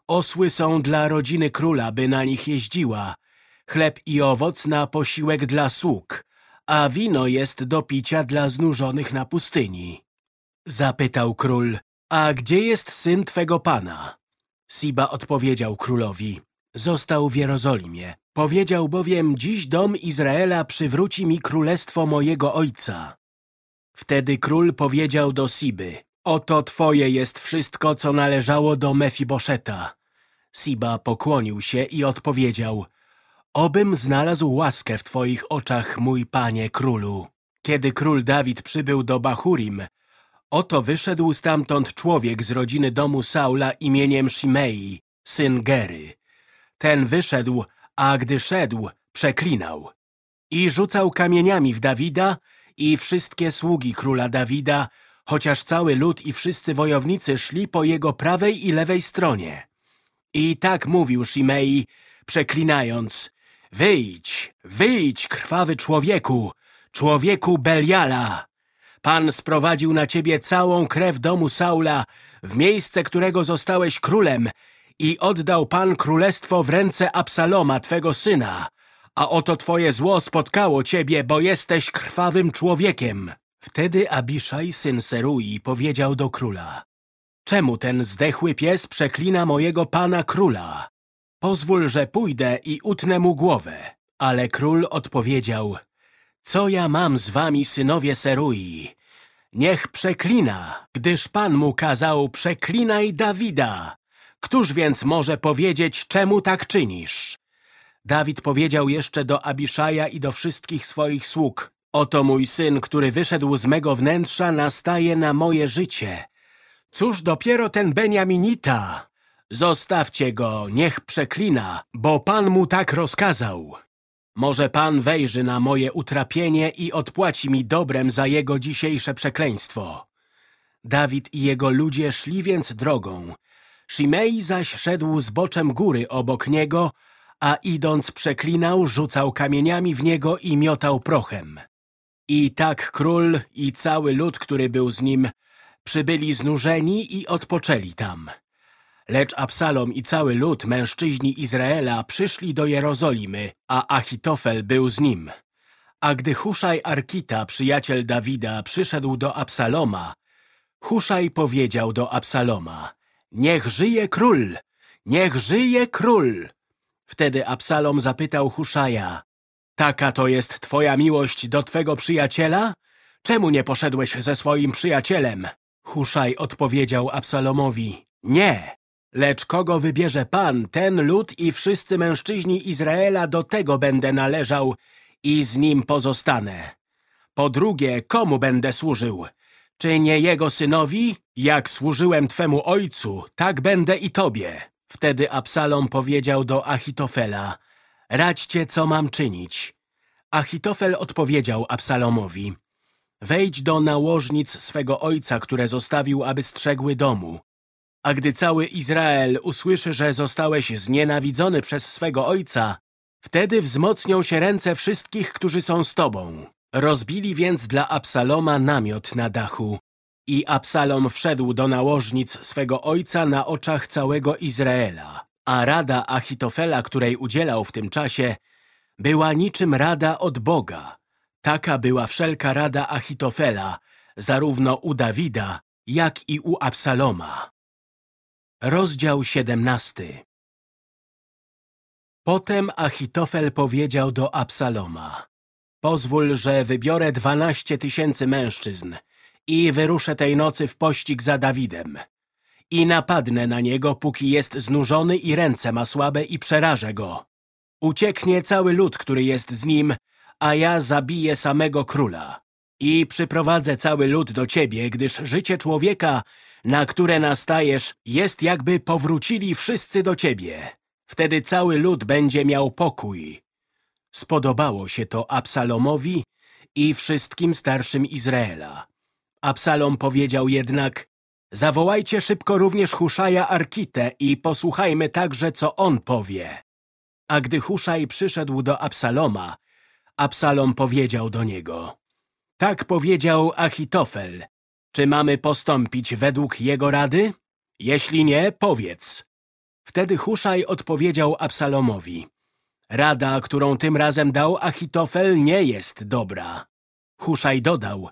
osły są dla rodziny króla, by na nich jeździła, chleb i owoc na posiłek dla sług, a wino jest do picia dla znużonych na pustyni. Zapytał król, a gdzie jest syn twego pana? Siba odpowiedział królowi, został w Jerozolimie. Powiedział bowiem, dziś dom Izraela przywróci mi królestwo mojego ojca. Wtedy król powiedział do Siby, oto twoje jest wszystko, co należało do Mefiboszeta. Siba pokłonił się i odpowiedział, obym znalazł łaskę w twoich oczach, mój panie królu. Kiedy król Dawid przybył do Bachurim, Oto wyszedł stamtąd człowiek z rodziny domu Saula imieniem Shimei, syn Gery. Ten wyszedł, a gdy szedł, przeklinał. I rzucał kamieniami w Dawida i wszystkie sługi króla Dawida, chociaż cały lud i wszyscy wojownicy szli po jego prawej i lewej stronie. I tak mówił Shimei, przeklinając, Wyjdź, wyjdź, krwawy człowieku, człowieku Beliala, Pan sprowadził na ciebie całą krew domu Saula, w miejsce którego zostałeś królem i oddał Pan królestwo w ręce Absaloma, twego syna. A oto twoje zło spotkało ciebie, bo jesteś krwawym człowiekiem. Wtedy Abiszaj, syn Serui, powiedział do króla. Czemu ten zdechły pies przeklina mojego pana króla? Pozwól, że pójdę i utnę mu głowę. Ale król odpowiedział, co ja mam z wami, synowie Serui? Niech przeklina, gdyż Pan mu kazał, przeklinaj Dawida. Któż więc może powiedzieć, czemu tak czynisz? Dawid powiedział jeszcze do Abiszaja i do wszystkich swoich sług, oto mój syn, który wyszedł z mego wnętrza, nastaje na moje życie. Cóż dopiero ten Beniaminita? Zostawcie go, niech przeklina, bo Pan mu tak rozkazał. Może Pan wejrzy na moje utrapienie i odpłaci mi dobrem za jego dzisiejsze przekleństwo. Dawid i jego ludzie szli więc drogą. Shimei zaś szedł z boczem góry obok niego, a idąc przeklinał, rzucał kamieniami w niego i miotał prochem. I tak król i cały lud, który był z nim, przybyli znużeni i odpoczęli tam. Lecz Absalom i cały lud, mężczyźni Izraela, przyszli do Jerozolimy, a Achitofel był z nim. A gdy Huszaj Arkita, przyjaciel Dawida, przyszedł do Absaloma, Huszaj powiedział do Absaloma, niech żyje król, niech żyje król. Wtedy Absalom zapytał Huszaja, taka to jest twoja miłość do twego przyjaciela? Czemu nie poszedłeś ze swoim przyjacielem? Huszaj odpowiedział Absalomowi, nie, Lecz kogo wybierze Pan, ten lud i wszyscy mężczyźni Izraela do tego będę należał i z nim pozostanę. Po drugie, komu będę służył? Czy nie jego synowi? Jak służyłem Twemu ojcu, tak będę i Tobie. Wtedy Absalom powiedział do Achitofela, radźcie, co mam czynić. Achitofel odpowiedział Absalomowi, wejdź do nałożnic swego ojca, które zostawił, aby strzegły domu. A gdy cały Izrael usłyszy, że zostałeś znienawidzony przez swego ojca, wtedy wzmocnią się ręce wszystkich, którzy są z tobą. Rozbili więc dla Absaloma namiot na dachu. I Absalom wszedł do nałożnic swego ojca na oczach całego Izraela. A rada Achitofela, której udzielał w tym czasie, była niczym rada od Boga. Taka była wszelka rada Achitofela, zarówno u Dawida, jak i u Absaloma. Rozdział siedemnasty Potem Achitofel powiedział do Absaloma Pozwól, że wybiorę dwanaście tysięcy mężczyzn i wyruszę tej nocy w pościg za Dawidem i napadnę na niego, póki jest znużony i ręce ma słabe i przerażę go. Ucieknie cały lud, który jest z nim, a ja zabiję samego króla. I przyprowadzę cały lud do ciebie, gdyż życie człowieka na które nastajesz, jest jakby powrócili wszyscy do ciebie. Wtedy cały lud będzie miał pokój. Spodobało się to Absalomowi i wszystkim starszym Izraela. Absalom powiedział jednak, zawołajcie szybko również Huszaja Arkitę i posłuchajmy także, co on powie. A gdy Huszaj przyszedł do Absaloma, Absalom powiedział do niego, tak powiedział Achitofel, czy mamy postąpić według jego rady? Jeśli nie, powiedz. Wtedy Huszaj odpowiedział Absalomowi. Rada, którą tym razem dał Achitofel, nie jest dobra. Huszaj dodał.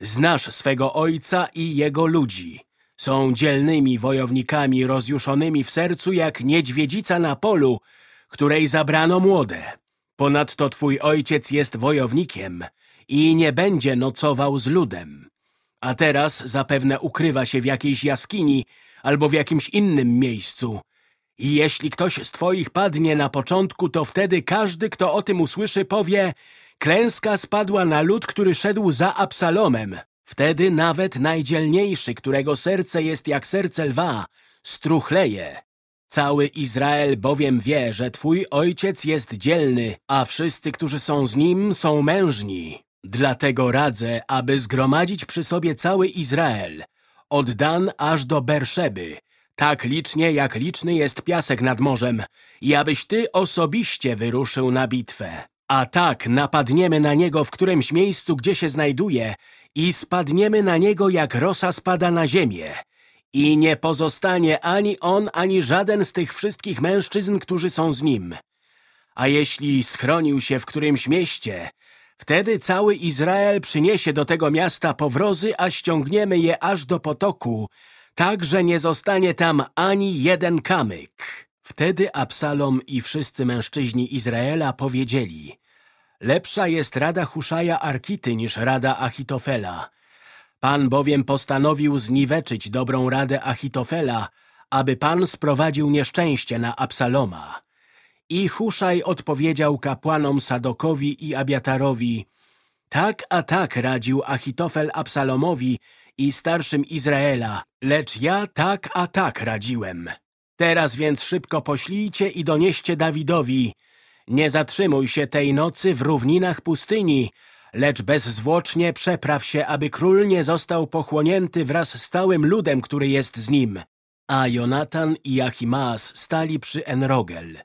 Znasz swego ojca i jego ludzi. Są dzielnymi wojownikami rozjuszonymi w sercu jak niedźwiedzica na polu, której zabrano młode. Ponadto twój ojciec jest wojownikiem i nie będzie nocował z ludem a teraz zapewne ukrywa się w jakiejś jaskini albo w jakimś innym miejscu. I jeśli ktoś z twoich padnie na początku, to wtedy każdy, kto o tym usłyszy, powie klęska spadła na lud, który szedł za Absalomem. Wtedy nawet najdzielniejszy, którego serce jest jak serce lwa, struchleje. Cały Izrael bowiem wie, że twój ojciec jest dzielny, a wszyscy, którzy są z nim, są mężni. Dlatego radzę, aby zgromadzić przy sobie cały Izrael, od Dan aż do Berszeby, tak licznie jak liczny jest piasek nad morzem, i abyś ty osobiście wyruszył na bitwę. A tak napadniemy na niego w którymś miejscu, gdzie się znajduje i spadniemy na niego jak rosa spada na ziemię. I nie pozostanie ani on, ani żaden z tych wszystkich mężczyzn, którzy są z nim. A jeśli schronił się w którymś mieście, Wtedy cały Izrael przyniesie do tego miasta powrozy, a ściągniemy je aż do potoku, tak, że nie zostanie tam ani jeden kamyk. Wtedy Absalom i wszyscy mężczyźni Izraela powiedzieli Lepsza jest rada Huszaja Arkity niż rada Achitofela. Pan bowiem postanowił zniweczyć dobrą radę Achitofela, aby Pan sprowadził nieszczęście na Absaloma. I Huszaj odpowiedział kapłanom Sadokowi i Abiatarowi Tak a tak radził Achitofel Absalomowi i starszym Izraela, lecz ja tak a tak radziłem. Teraz więc szybko poślijcie i donieście Dawidowi Nie zatrzymuj się tej nocy w równinach pustyni, lecz bezzwłocznie przepraw się, aby król nie został pochłonięty wraz z całym ludem, który jest z nim. A Jonatan i Achimaas stali przy Enrogel.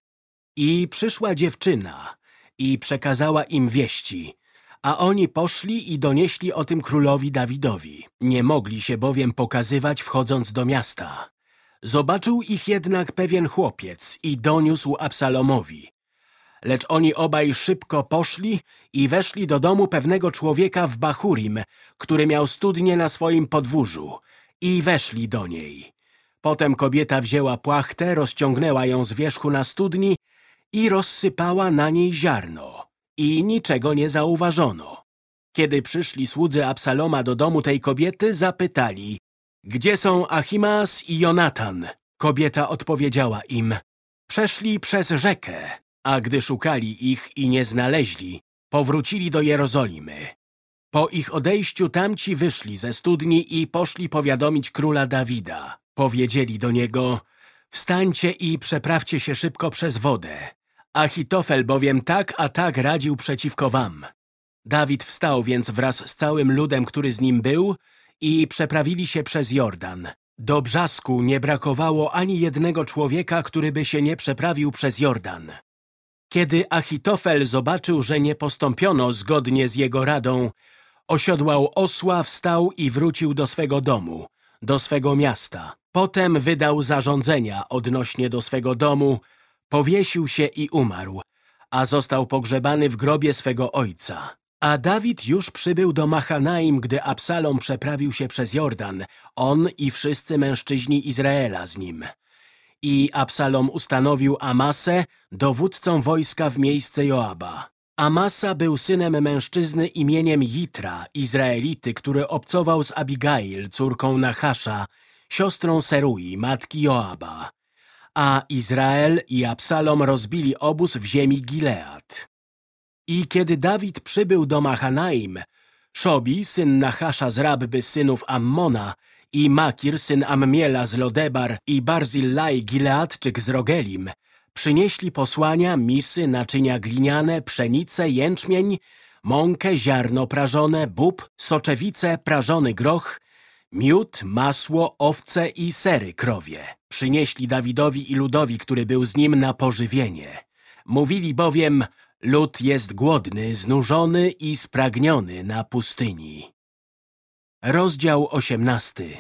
I przyszła dziewczyna i przekazała im wieści, a oni poszli i donieśli o tym królowi Dawidowi. Nie mogli się bowiem pokazywać wchodząc do miasta. Zobaczył ich jednak pewien chłopiec i doniósł Absalomowi. Lecz oni obaj szybko poszli i weszli do domu pewnego człowieka w Bachurim, który miał studnię na swoim podwórzu i weszli do niej. Potem kobieta wzięła płachtę, rozciągnęła ją z wierzchu na studni i rozsypała na niej ziarno i niczego nie zauważono. Kiedy przyszli słudzy Absaloma do domu tej kobiety, zapytali Gdzie są Achimas i Jonatan? Kobieta odpowiedziała im Przeszli przez rzekę, a gdy szukali ich i nie znaleźli, powrócili do Jerozolimy. Po ich odejściu tamci wyszli ze studni i poszli powiadomić króla Dawida. Powiedzieli do niego, wstańcie i przeprawcie się szybko przez wodę. Achitofel bowiem tak a tak radził przeciwko wam. Dawid wstał więc wraz z całym ludem, który z nim był i przeprawili się przez Jordan. Do brzasku nie brakowało ani jednego człowieka, który by się nie przeprawił przez Jordan. Kiedy Achitofel zobaczył, że nie postąpiono zgodnie z jego radą, osiodłał osła, wstał i wrócił do swego domu, do swego miasta. Potem wydał zarządzenia odnośnie do swego domu, powiesił się i umarł, a został pogrzebany w grobie swego ojca. A Dawid już przybył do Machanaim, gdy Absalom przeprawił się przez Jordan, on i wszyscy mężczyźni Izraela z nim. I Absalom ustanowił Amasę dowódcą wojska w miejsce Joaba. Amasa był synem mężczyzny imieniem Jitra, Izraelity, który obcował z Abigail, córką Nachasza, siostrą Serui, matki Joaba. A Izrael i Absalom rozbili obóz w ziemi Gilead. I kiedy Dawid przybył do Machanaim, Szobi, syn Nachasza z Rabby synów Ammona i Makir, syn Ammiela z Lodebar i Barzillai Gileadczyk z Rogelim, przynieśli posłania, misy, naczynia gliniane, pszenicę, jęczmień, mąkę, ziarno prażone, bób, soczewice, prażony groch, miód, masło, owce i sery krowie. Przynieśli Dawidowi i ludowi, który był z nim na pożywienie. Mówili bowiem, lud jest głodny, znużony i spragniony na pustyni. Rozdział osiemnasty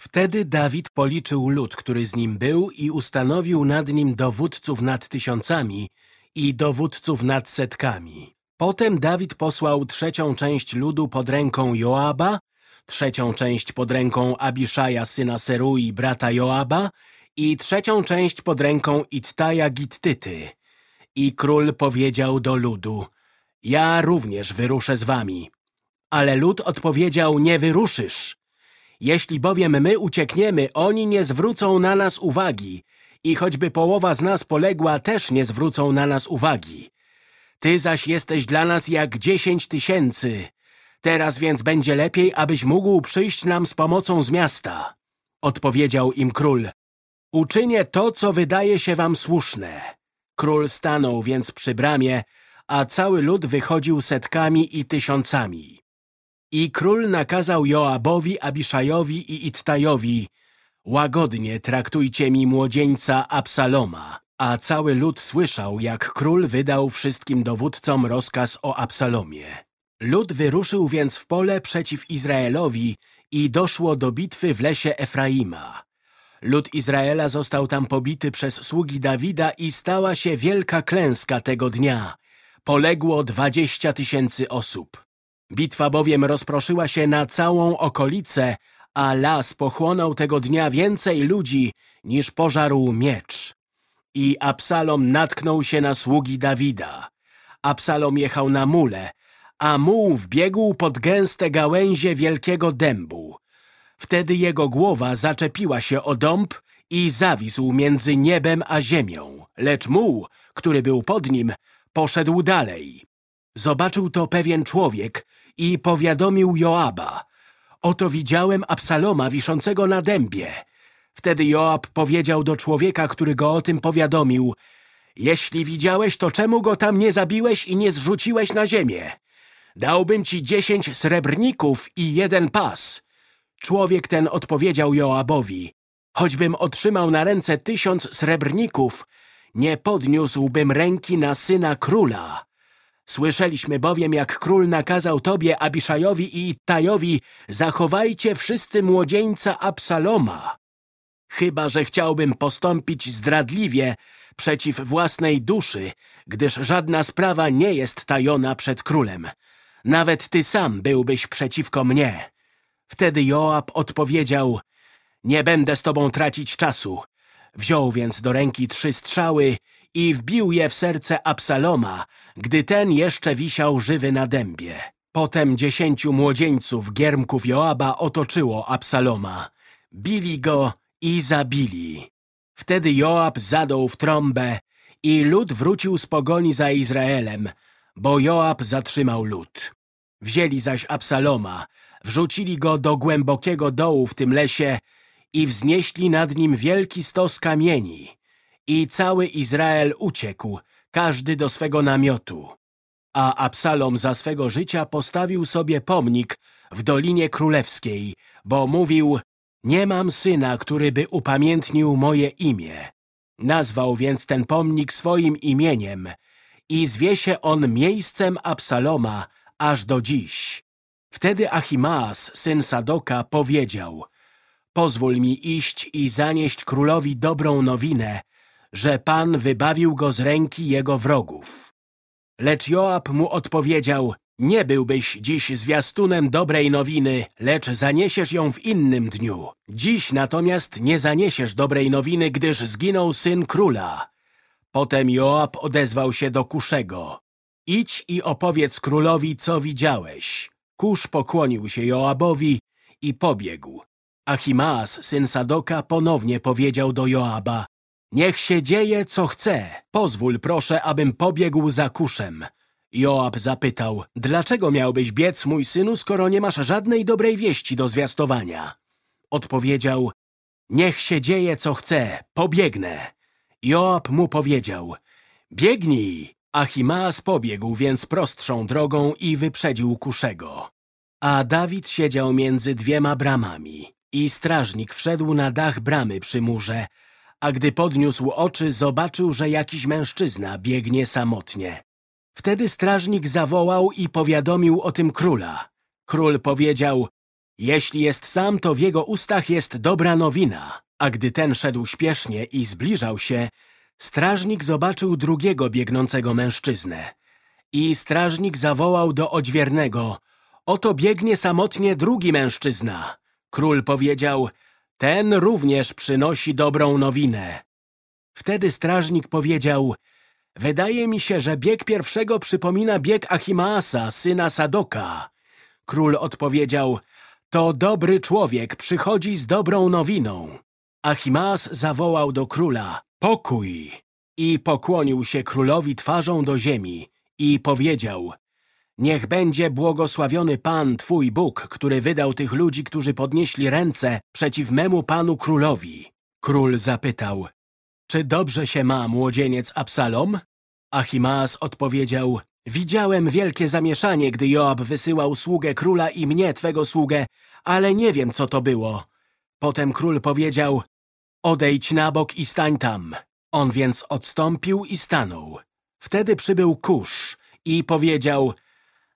Wtedy Dawid policzył lud, który z nim był i ustanowił nad nim dowódców nad tysiącami i dowódców nad setkami. Potem Dawid posłał trzecią część ludu pod ręką Joaba, trzecią część pod ręką Abiszaja syna Serui, brata Joaba i trzecią część pod ręką Ittaja Gittyty. I król powiedział do ludu, ja również wyruszę z wami. Ale lud odpowiedział, nie wyruszysz. Jeśli bowiem my uciekniemy, oni nie zwrócą na nas uwagi i choćby połowa z nas poległa, też nie zwrócą na nas uwagi. Ty zaś jesteś dla nas jak dziesięć tysięcy. Teraz więc będzie lepiej, abyś mógł przyjść nam z pomocą z miasta. Odpowiedział im król. Uczynię to, co wydaje się wam słuszne. Król stanął więc przy bramie, a cały lud wychodził setkami i tysiącami. I król nakazał Joabowi, Abiszajowi i Ittajowi Łagodnie traktujcie mi młodzieńca Absaloma. A cały lud słyszał, jak król wydał wszystkim dowódcom rozkaz o Absalomie. Lud wyruszył więc w pole przeciw Izraelowi i doszło do bitwy w lesie Efraima. Lud Izraela został tam pobity przez sługi Dawida i stała się wielka klęska tego dnia. Poległo dwadzieścia tysięcy osób. Bitwa bowiem rozproszyła się na całą okolicę, a las pochłonął tego dnia więcej ludzi niż pożarł miecz. I Absalom natknął się na sługi Dawida. Absalom jechał na mule, a muł wbiegł pod gęste gałęzie wielkiego dębu. Wtedy jego głowa zaczepiła się o dąb i zawisł między niebem a ziemią, lecz muł, który był pod nim, poszedł dalej. Zobaczył to pewien człowiek i powiadomił Joaba. Oto widziałem Absaloma wiszącego na dębie. Wtedy Joab powiedział do człowieka, który go o tym powiadomił Jeśli widziałeś, to czemu go tam nie zabiłeś i nie zrzuciłeś na ziemię? Dałbym ci dziesięć srebrników i jeden pas. Człowiek ten odpowiedział Joabowi Choćbym otrzymał na ręce tysiąc srebrników, nie podniósłbym ręki na syna króla. Słyszeliśmy bowiem, jak król nakazał tobie, Abiszajowi i Tajowi, zachowajcie wszyscy młodzieńca Absaloma. Chyba, że chciałbym postąpić zdradliwie przeciw własnej duszy, gdyż żadna sprawa nie jest tajona przed królem. Nawet ty sam byłbyś przeciwko mnie. Wtedy Joab odpowiedział, nie będę z tobą tracić czasu. Wziął więc do ręki trzy strzały i wbił je w serce Absaloma, gdy ten jeszcze wisiał żywy na dębie. Potem dziesięciu młodzieńców giermków Joaba otoczyło Absaloma. Bili go i zabili. Wtedy Joab zadał w trąbę i lud wrócił z pogoni za Izraelem, bo Joab zatrzymał lud. Wzięli zaś Absaloma, wrzucili go do głębokiego dołu w tym lesie i wznieśli nad nim wielki stos kamieni. I cały Izrael uciekł, każdy do swego namiotu. A Absalom za swego życia postawił sobie pomnik w Dolinie Królewskiej, bo mówił, nie mam syna, który by upamiętnił moje imię. Nazwał więc ten pomnik swoim imieniem i zwie się on miejscem Absaloma aż do dziś. Wtedy Achimaas, syn Sadoka, powiedział Pozwól mi iść i zanieść królowi dobrą nowinę, że Pan wybawił go z ręki jego wrogów. Lecz Joab mu odpowiedział, nie byłbyś dziś zwiastunem dobrej nowiny, lecz zaniesiesz ją w innym dniu. Dziś natomiast nie zaniesiesz dobrej nowiny, gdyż zginął syn króla. Potem Joab odezwał się do Kuszego. Idź i opowiedz królowi, co widziałeś. Kusz pokłonił się Joabowi i pobiegł. Achimaas, syn Sadoka, ponownie powiedział do Joaba Niech się dzieje, co chce. Pozwól, proszę, abym pobiegł za kuszem. Joab zapytał, dlaczego miałbyś biec, mój synu, skoro nie masz żadnej dobrej wieści do zwiastowania? Odpowiedział, niech się dzieje, co chce, pobiegnę. Joab mu powiedział, biegnij. Achimaas pobiegł więc prostszą drogą i wyprzedził kuszego. A Dawid siedział między dwiema bramami. I strażnik wszedł na dach bramy przy murze, a gdy podniósł oczy, zobaczył, że jakiś mężczyzna biegnie samotnie. Wtedy strażnik zawołał i powiadomił o tym króla. Król powiedział, jeśli jest sam, to w jego ustach jest dobra nowina. A gdy ten szedł śpiesznie i zbliżał się, strażnik zobaczył drugiego biegnącego mężczyznę. I strażnik zawołał do odźwiernego, oto biegnie samotnie drugi mężczyzna. Król powiedział, ten również przynosi dobrą nowinę. Wtedy strażnik powiedział, wydaje mi się, że bieg pierwszego przypomina bieg Achimaasa, syna Sadoka. Król odpowiedział, to dobry człowiek przychodzi z dobrą nowiną. Achimaas zawołał do króla, pokój! I pokłonił się królowi twarzą do ziemi i powiedział, Niech będzie błogosławiony Pan, Twój Bóg, który wydał tych ludzi, którzy podnieśli ręce przeciw memu Panu Królowi. Król zapytał, czy dobrze się ma młodzieniec Absalom? Achimaas odpowiedział, widziałem wielkie zamieszanie, gdy Joab wysyłał sługę króla i mnie, Twego sługę, ale nie wiem, co to było. Potem król powiedział, odejdź na bok i stań tam. On więc odstąpił i stanął. Wtedy przybył Kusz i powiedział,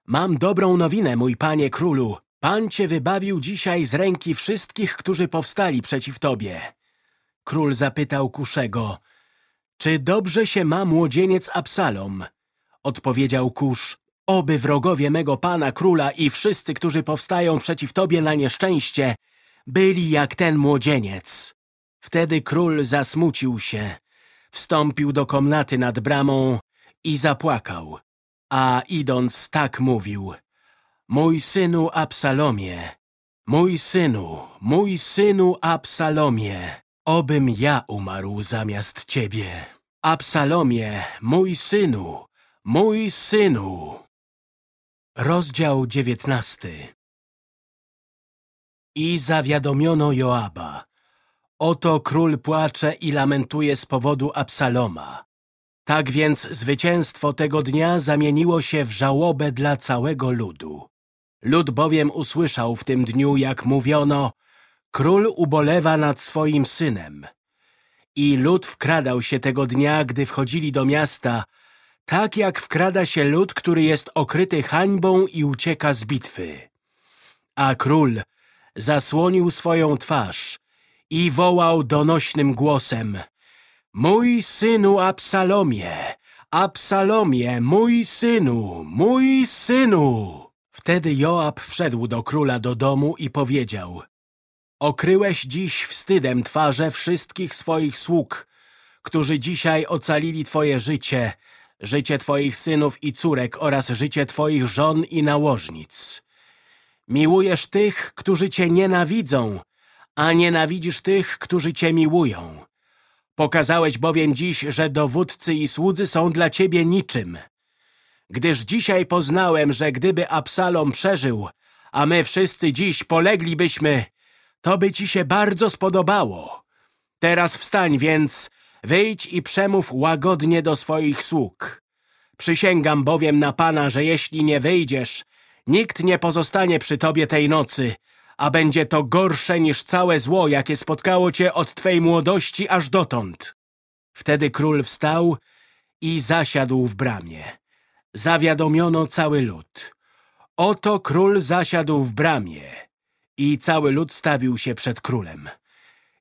Mam dobrą nowinę, mój panie królu. Pan cię wybawił dzisiaj z ręki wszystkich, którzy powstali przeciw tobie. Król zapytał Kuszego, czy dobrze się ma młodzieniec Absalom? Odpowiedział Kusz, oby wrogowie mego pana króla i wszyscy, którzy powstają przeciw tobie na nieszczęście, byli jak ten młodzieniec. Wtedy król zasmucił się, wstąpił do komnaty nad bramą i zapłakał, a idąc tak mówił Mój synu Absalomie, mój synu, mój synu Absalomie, obym ja umarł zamiast ciebie. Absalomie, mój synu, mój synu. Rozdział dziewiętnasty I zawiadomiono Joaba. Oto król płacze i lamentuje z powodu Absaloma. Tak więc zwycięstwo tego dnia zamieniło się w żałobę dla całego ludu. Lud bowiem usłyszał w tym dniu, jak mówiono, król ubolewa nad swoim synem. I lud wkradał się tego dnia, gdy wchodzili do miasta, tak jak wkrada się lud, który jest okryty hańbą i ucieka z bitwy. A król zasłonił swoją twarz i wołał donośnym głosem Mój synu Absalomie, Absalomie, mój synu, mój synu! Wtedy Joab wszedł do króla do domu i powiedział Okryłeś dziś wstydem twarze wszystkich swoich sług, którzy dzisiaj ocalili Twoje życie, życie Twoich synów i córek oraz życie Twoich żon i nałożnic. Miłujesz tych, którzy Cię nienawidzą, a nienawidzisz tych, którzy Cię miłują. Pokazałeś bowiem dziś, że dowódcy i słudzy są dla Ciebie niczym. Gdyż dzisiaj poznałem, że gdyby Absalom przeżył, a my wszyscy dziś poleglibyśmy, to by Ci się bardzo spodobało. Teraz wstań więc, wyjdź i przemów łagodnie do swoich sług. Przysięgam bowiem na Pana, że jeśli nie wyjdziesz, nikt nie pozostanie przy Tobie tej nocy, a będzie to gorsze niż całe zło, jakie spotkało Cię od Twej młodości aż dotąd. Wtedy król wstał i zasiadł w bramie. Zawiadomiono cały lud. Oto król zasiadł w bramie i cały lud stawił się przed królem.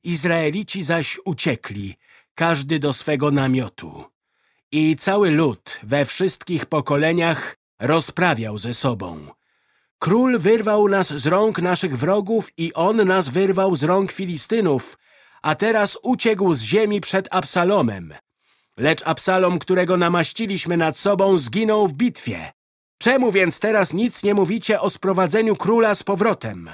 Izraelici zaś uciekli, każdy do swego namiotu. I cały lud we wszystkich pokoleniach rozprawiał ze sobą. Król wyrwał nas z rąk naszych wrogów i on nas wyrwał z rąk Filistynów, a teraz uciekł z ziemi przed Absalomem. Lecz Absalom, którego namaściliśmy nad sobą, zginął w bitwie. Czemu więc teraz nic nie mówicie o sprowadzeniu króla z powrotem?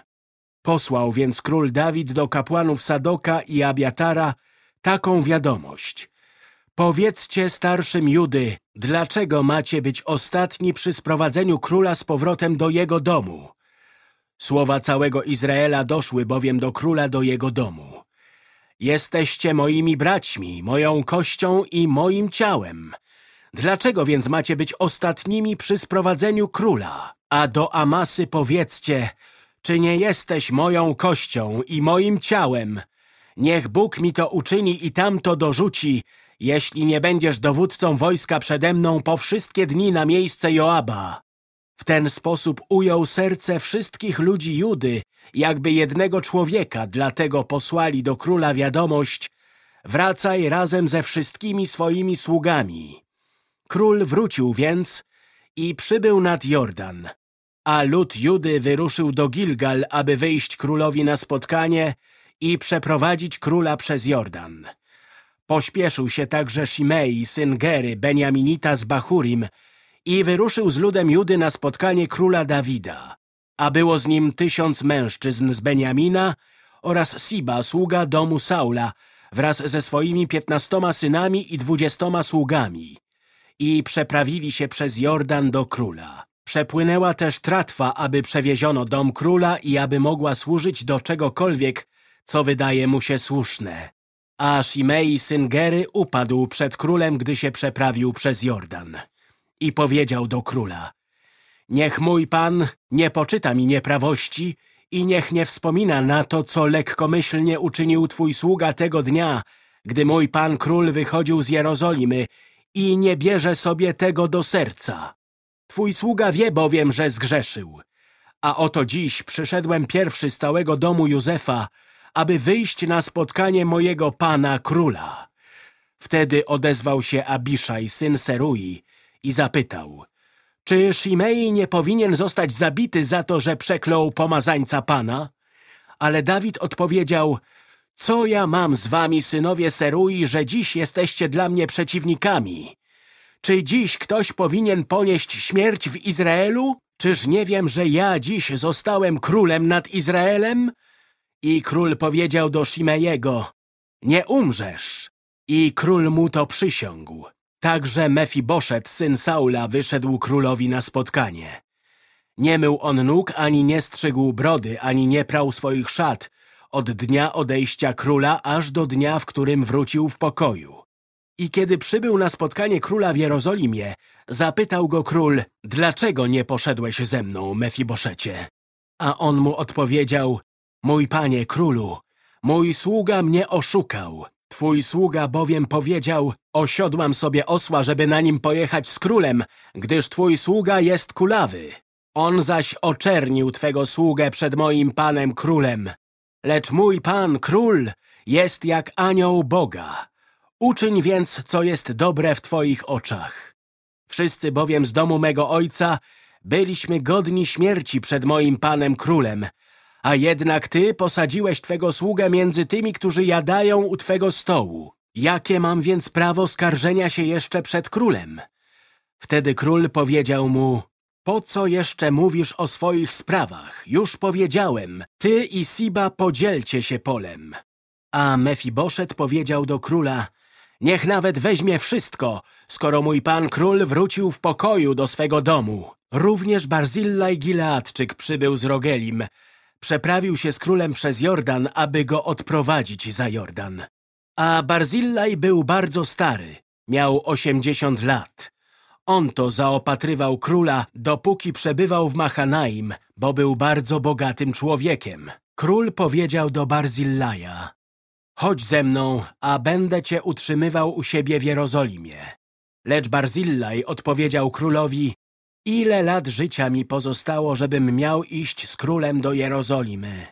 Posłał więc król Dawid do kapłanów Sadoka i Abiatara taką wiadomość. Powiedzcie starszym Judy, dlaczego macie być ostatni przy sprowadzeniu króla z powrotem do jego domu? Słowa całego Izraela doszły bowiem do króla do jego domu. Jesteście moimi braćmi, moją kością i moim ciałem. Dlaczego więc macie być ostatnimi przy sprowadzeniu króla? A do Amasy powiedzcie, czy nie jesteś moją kością i moim ciałem? Niech Bóg mi to uczyni i tamto dorzuci, jeśli nie będziesz dowódcą wojska przede mną po wszystkie dni na miejsce Joaba. W ten sposób ujął serce wszystkich ludzi Judy, jakby jednego człowieka, dlatego posłali do króla wiadomość Wracaj razem ze wszystkimi swoimi sługami. Król wrócił więc i przybył nad Jordan, a lud Judy wyruszył do Gilgal, aby wyjść królowi na spotkanie i przeprowadzić króla przez Jordan. Pośpieszył się także Shimei, syn Gery, Beniaminita z Bachurim i wyruszył z ludem Judy na spotkanie króla Dawida. A było z nim tysiąc mężczyzn z Beniamina oraz Siba, sługa domu Saula, wraz ze swoimi piętnastoma synami i dwudziestoma sługami. I przeprawili się przez Jordan do króla. Przepłynęła też tratwa, aby przewieziono dom króla i aby mogła służyć do czegokolwiek, co wydaje mu się słuszne. A Shimei, syn Gery, upadł przed królem, gdy się przeprawił przez Jordan. I powiedział do króla, niech mój pan nie poczyta mi nieprawości i niech nie wspomina na to, co lekkomyślnie uczynił twój sługa tego dnia, gdy mój pan król wychodził z Jerozolimy i nie bierze sobie tego do serca. Twój sługa wie bowiem, że zgrzeszył. A oto dziś przyszedłem pierwszy z całego domu Józefa, aby wyjść na spotkanie mojego pana króla. Wtedy odezwał się Abiszaj, syn Serui, i zapytał, czy Shimei nie powinien zostać zabity za to, że przeklął pomazańca pana? Ale Dawid odpowiedział, co ja mam z wami, synowie Serui, że dziś jesteście dla mnie przeciwnikami? Czy dziś ktoś powinien ponieść śmierć w Izraelu? Czyż nie wiem, że ja dziś zostałem królem nad Izraelem? I król powiedział do Shimejego, nie umrzesz. I król mu to przysiągł. Także Mefiboszet, syn Saula, wyszedł królowi na spotkanie. Nie mył on nóg, ani nie strzygł brody, ani nie prał swoich szat, od dnia odejścia króla aż do dnia, w którym wrócił w pokoju. I kiedy przybył na spotkanie króla w Jerozolimie, zapytał go król, dlaczego nie poszedłeś ze mną, Mefiboszecie? A on mu odpowiedział, mój panie królu, mój sługa mnie oszukał. Twój sługa bowiem powiedział, osiodłam sobie osła, żeby na nim pojechać z królem, gdyż twój sługa jest kulawy. On zaś oczernił twego sługę przed moim panem królem. Lecz mój pan król jest jak anioł Boga. Uczyń więc, co jest dobre w twoich oczach. Wszyscy bowiem z domu mego ojca byliśmy godni śmierci przed moim panem królem, a jednak ty posadziłeś twego sługę między tymi, którzy jadają u twego stołu. Jakie mam więc prawo skarżenia się jeszcze przed królem? Wtedy król powiedział mu, po co jeszcze mówisz o swoich sprawach? Już powiedziałem, ty i Siba podzielcie się polem. A Mefiboszet powiedział do króla, niech nawet weźmie wszystko, skoro mój pan król wrócił w pokoju do swego domu. Również Barzillaj Gileadczyk przybył z Rogelim. Przeprawił się z królem przez Jordan, aby go odprowadzić za Jordan. A Barzillaj był bardzo stary, miał osiemdziesiąt lat. On to zaopatrywał króla, dopóki przebywał w Mahanaim, bo był bardzo bogatym człowiekiem. Król powiedział do Barzillaja, chodź ze mną, a będę cię utrzymywał u siebie w Jerozolimie. Lecz Barzillaj odpowiedział królowi, ile lat życia mi pozostało, żebym miał iść z królem do Jerozolimy?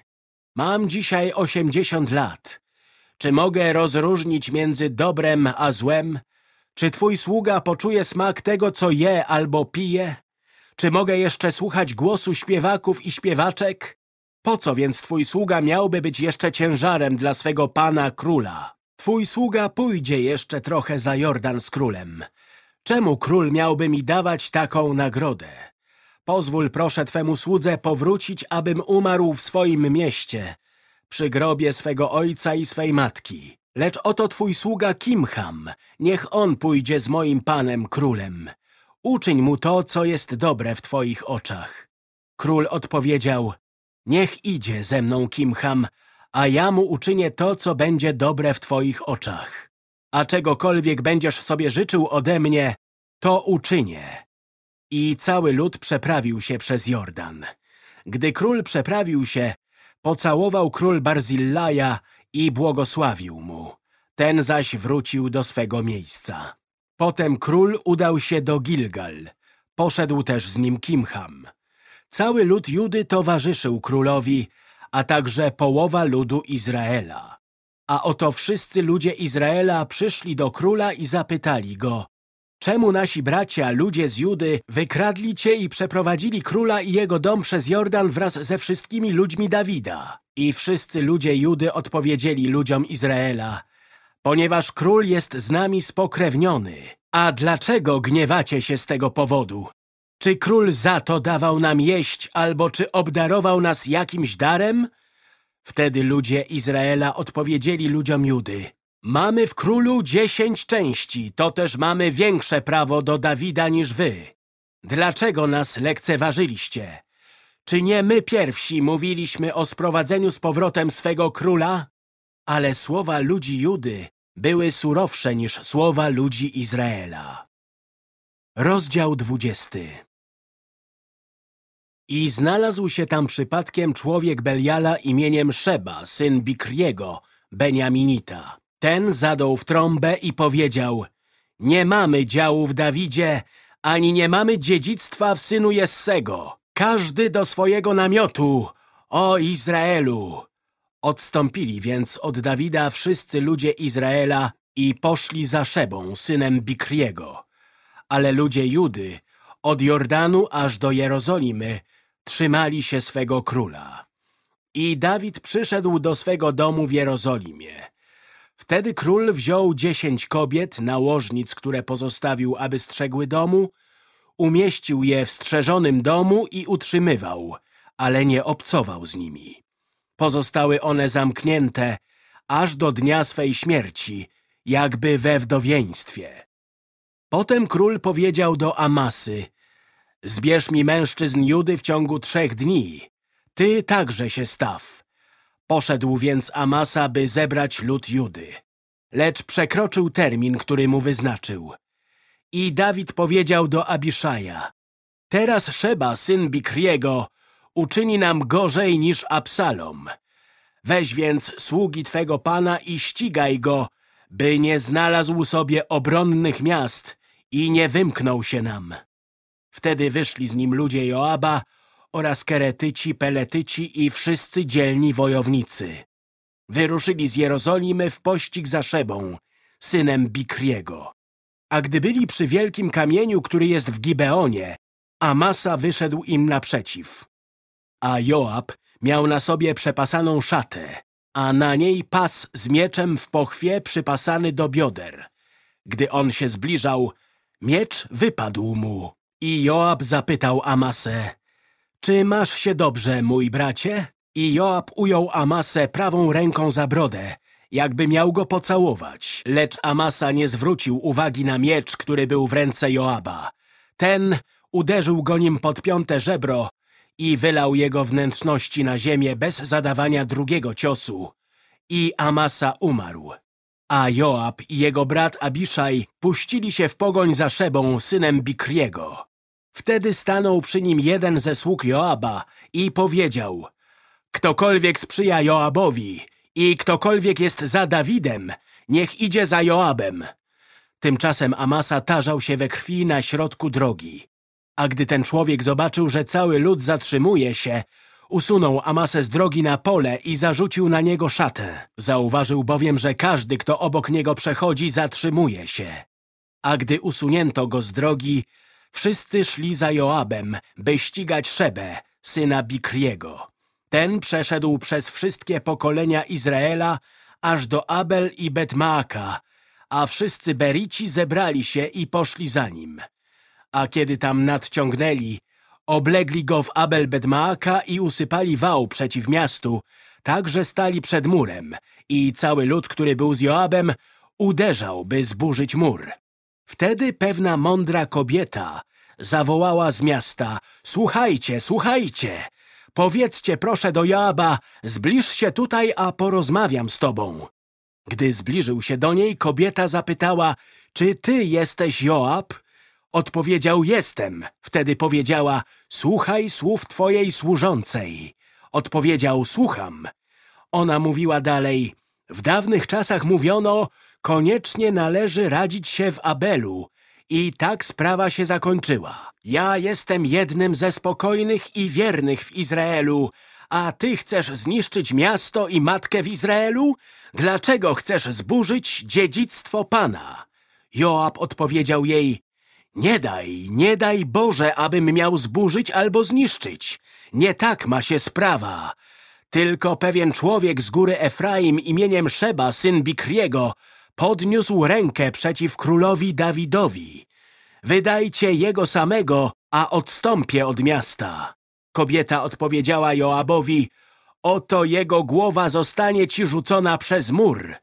Mam dzisiaj osiemdziesiąt lat. Czy mogę rozróżnić między dobrem a złem? Czy twój sługa poczuje smak tego, co je albo pije? Czy mogę jeszcze słuchać głosu śpiewaków i śpiewaczek? Po co więc twój sługa miałby być jeszcze ciężarem dla swego pana króla? Twój sługa pójdzie jeszcze trochę za Jordan z królem. Czemu król miałby mi dawać taką nagrodę? Pozwól proszę twemu słudze powrócić, abym umarł w swoim mieście, przy grobie swego ojca i swej matki. Lecz oto twój sługa Kimham, niech on pójdzie z moim panem królem. Uczyń mu to, co jest dobre w twoich oczach. Król odpowiedział, niech idzie ze mną Kimham, a ja mu uczynię to, co będzie dobre w twoich oczach. A czegokolwiek będziesz sobie życzył ode mnie, to uczynię. I cały lud przeprawił się przez Jordan. Gdy król przeprawił się, pocałował król Barzillaja i błogosławił mu. Ten zaś wrócił do swego miejsca. Potem król udał się do Gilgal. Poszedł też z nim Kimham. Cały lud Judy towarzyszył królowi, a także połowa ludu Izraela. A oto wszyscy ludzie Izraela przyszli do króla i zapytali go, czemu nasi bracia, ludzie z Judy, wykradli cię i przeprowadzili króla i jego dom przez Jordan wraz ze wszystkimi ludźmi Dawida? I wszyscy ludzie Judy odpowiedzieli ludziom Izraela, ponieważ król jest z nami spokrewniony. A dlaczego gniewacie się z tego powodu? Czy król za to dawał nam jeść, albo czy obdarował nas jakimś darem? Wtedy ludzie Izraela odpowiedzieli ludziom Judy. Mamy w królu dziesięć części, to też mamy większe prawo do Dawida niż wy. Dlaczego nas lekceważyliście? Czy nie my pierwsi mówiliśmy o sprowadzeniu z powrotem swego króla? Ale słowa ludzi Judy były surowsze niż słowa ludzi Izraela. Rozdział dwudziesty I znalazł się tam przypadkiem człowiek Beliala imieniem Szeba, syn Bikriego, Beniaminita. Ten zadał w trąbę i powiedział Nie mamy działu w Dawidzie, ani nie mamy dziedzictwa w synu Jessego każdy do swojego namiotu, o Izraelu! Odstąpili więc od Dawida wszyscy ludzie Izraela i poszli za Szebą, synem Bikriego. Ale ludzie Judy, od Jordanu aż do Jerozolimy, trzymali się swego króla. I Dawid przyszedł do swego domu w Jerozolimie. Wtedy król wziął dziesięć kobiet, nałożnic, które pozostawił, aby strzegły domu, umieścił je w strzeżonym domu i utrzymywał, ale nie obcował z nimi. Pozostały one zamknięte aż do dnia swej śmierci, jakby we wdowieństwie. Potem król powiedział do Amasy, zbierz mi mężczyzn Judy w ciągu trzech dni, ty także się staw. Poszedł więc Amasa, by zebrać lud Judy. Lecz przekroczył termin, który mu wyznaczył. I Dawid powiedział do Abiszaja, teraz Szeba, syn Bikriego, uczyni nam gorzej niż Absalom. Weź więc sługi Twego Pana i ścigaj go, by nie znalazł sobie obronnych miast i nie wymknął się nam. Wtedy wyszli z nim ludzie Joaba oraz Keretyci, Peletyci i wszyscy dzielni wojownicy. Wyruszyli z Jerozolimy w pościg za Szebą, synem Bikriego. A gdy byli przy wielkim kamieniu, który jest w Gibeonie, Amasa wyszedł im naprzeciw. A Joab miał na sobie przepasaną szatę, a na niej pas z mieczem w pochwie przypasany do bioder. Gdy on się zbliżał, miecz wypadł mu. I Joab zapytał Amasę, czy masz się dobrze, mój bracie? I Joab ujął Amasę prawą ręką za brodę, jakby miał go pocałować. Lecz Amasa nie zwrócił uwagi na miecz, który był w ręce Joaba. Ten uderzył go nim pod piąte żebro i wylał jego wnętrzności na ziemię bez zadawania drugiego ciosu. I Amasa umarł. A Joab i jego brat Abiszaj puścili się w pogoń za Szebą, synem Bikriego. Wtedy stanął przy nim jeden ze sług Joaba i powiedział Ktokolwiek sprzyja Joabowi i ktokolwiek jest za Dawidem, niech idzie za Joabem. Tymczasem Amasa tarzał się we krwi na środku drogi. A gdy ten człowiek zobaczył, że cały lud zatrzymuje się, usunął Amasę z drogi na pole i zarzucił na niego szatę. Zauważył bowiem, że każdy, kto obok niego przechodzi, zatrzymuje się. A gdy usunięto go z drogi, wszyscy szli za Joabem, by ścigać Szebę, syna Bikriego. Ten przeszedł przez wszystkie pokolenia Izraela, aż do Abel i Betmaaka, a wszyscy Berici zebrali się i poszli za nim. A kiedy tam nadciągnęli, oblegli go w Abel Bedmaaka i usypali wał przeciw miastu, tak że stali przed murem i cały lud, który był z Joabem, uderzał, by zburzyć mur. Wtedy pewna mądra kobieta zawołała z miasta Słuchajcie, słuchajcie! Powiedzcie proszę do Joaba, zbliż się tutaj, a porozmawiam z tobą. Gdy zbliżył się do niej, kobieta zapytała, czy ty jesteś Joab? Odpowiedział, jestem. Wtedy powiedziała, słuchaj słów twojej służącej. Odpowiedział, słucham. Ona mówiła dalej, w dawnych czasach mówiono, koniecznie należy radzić się w Abelu. I tak sprawa się zakończyła. Ja jestem jednym ze spokojnych i wiernych w Izraelu, a ty chcesz zniszczyć miasto i matkę w Izraelu? Dlaczego chcesz zburzyć dziedzictwo Pana? Joab odpowiedział jej, nie daj, nie daj Boże, abym miał zburzyć albo zniszczyć. Nie tak ma się sprawa. Tylko pewien człowiek z góry Efraim imieniem Szeba, syn Bikriego, podniósł rękę przeciw królowi Dawidowi. Wydajcie jego samego, a odstąpię od miasta. Kobieta odpowiedziała Joabowi, oto jego głowa zostanie ci rzucona przez mur.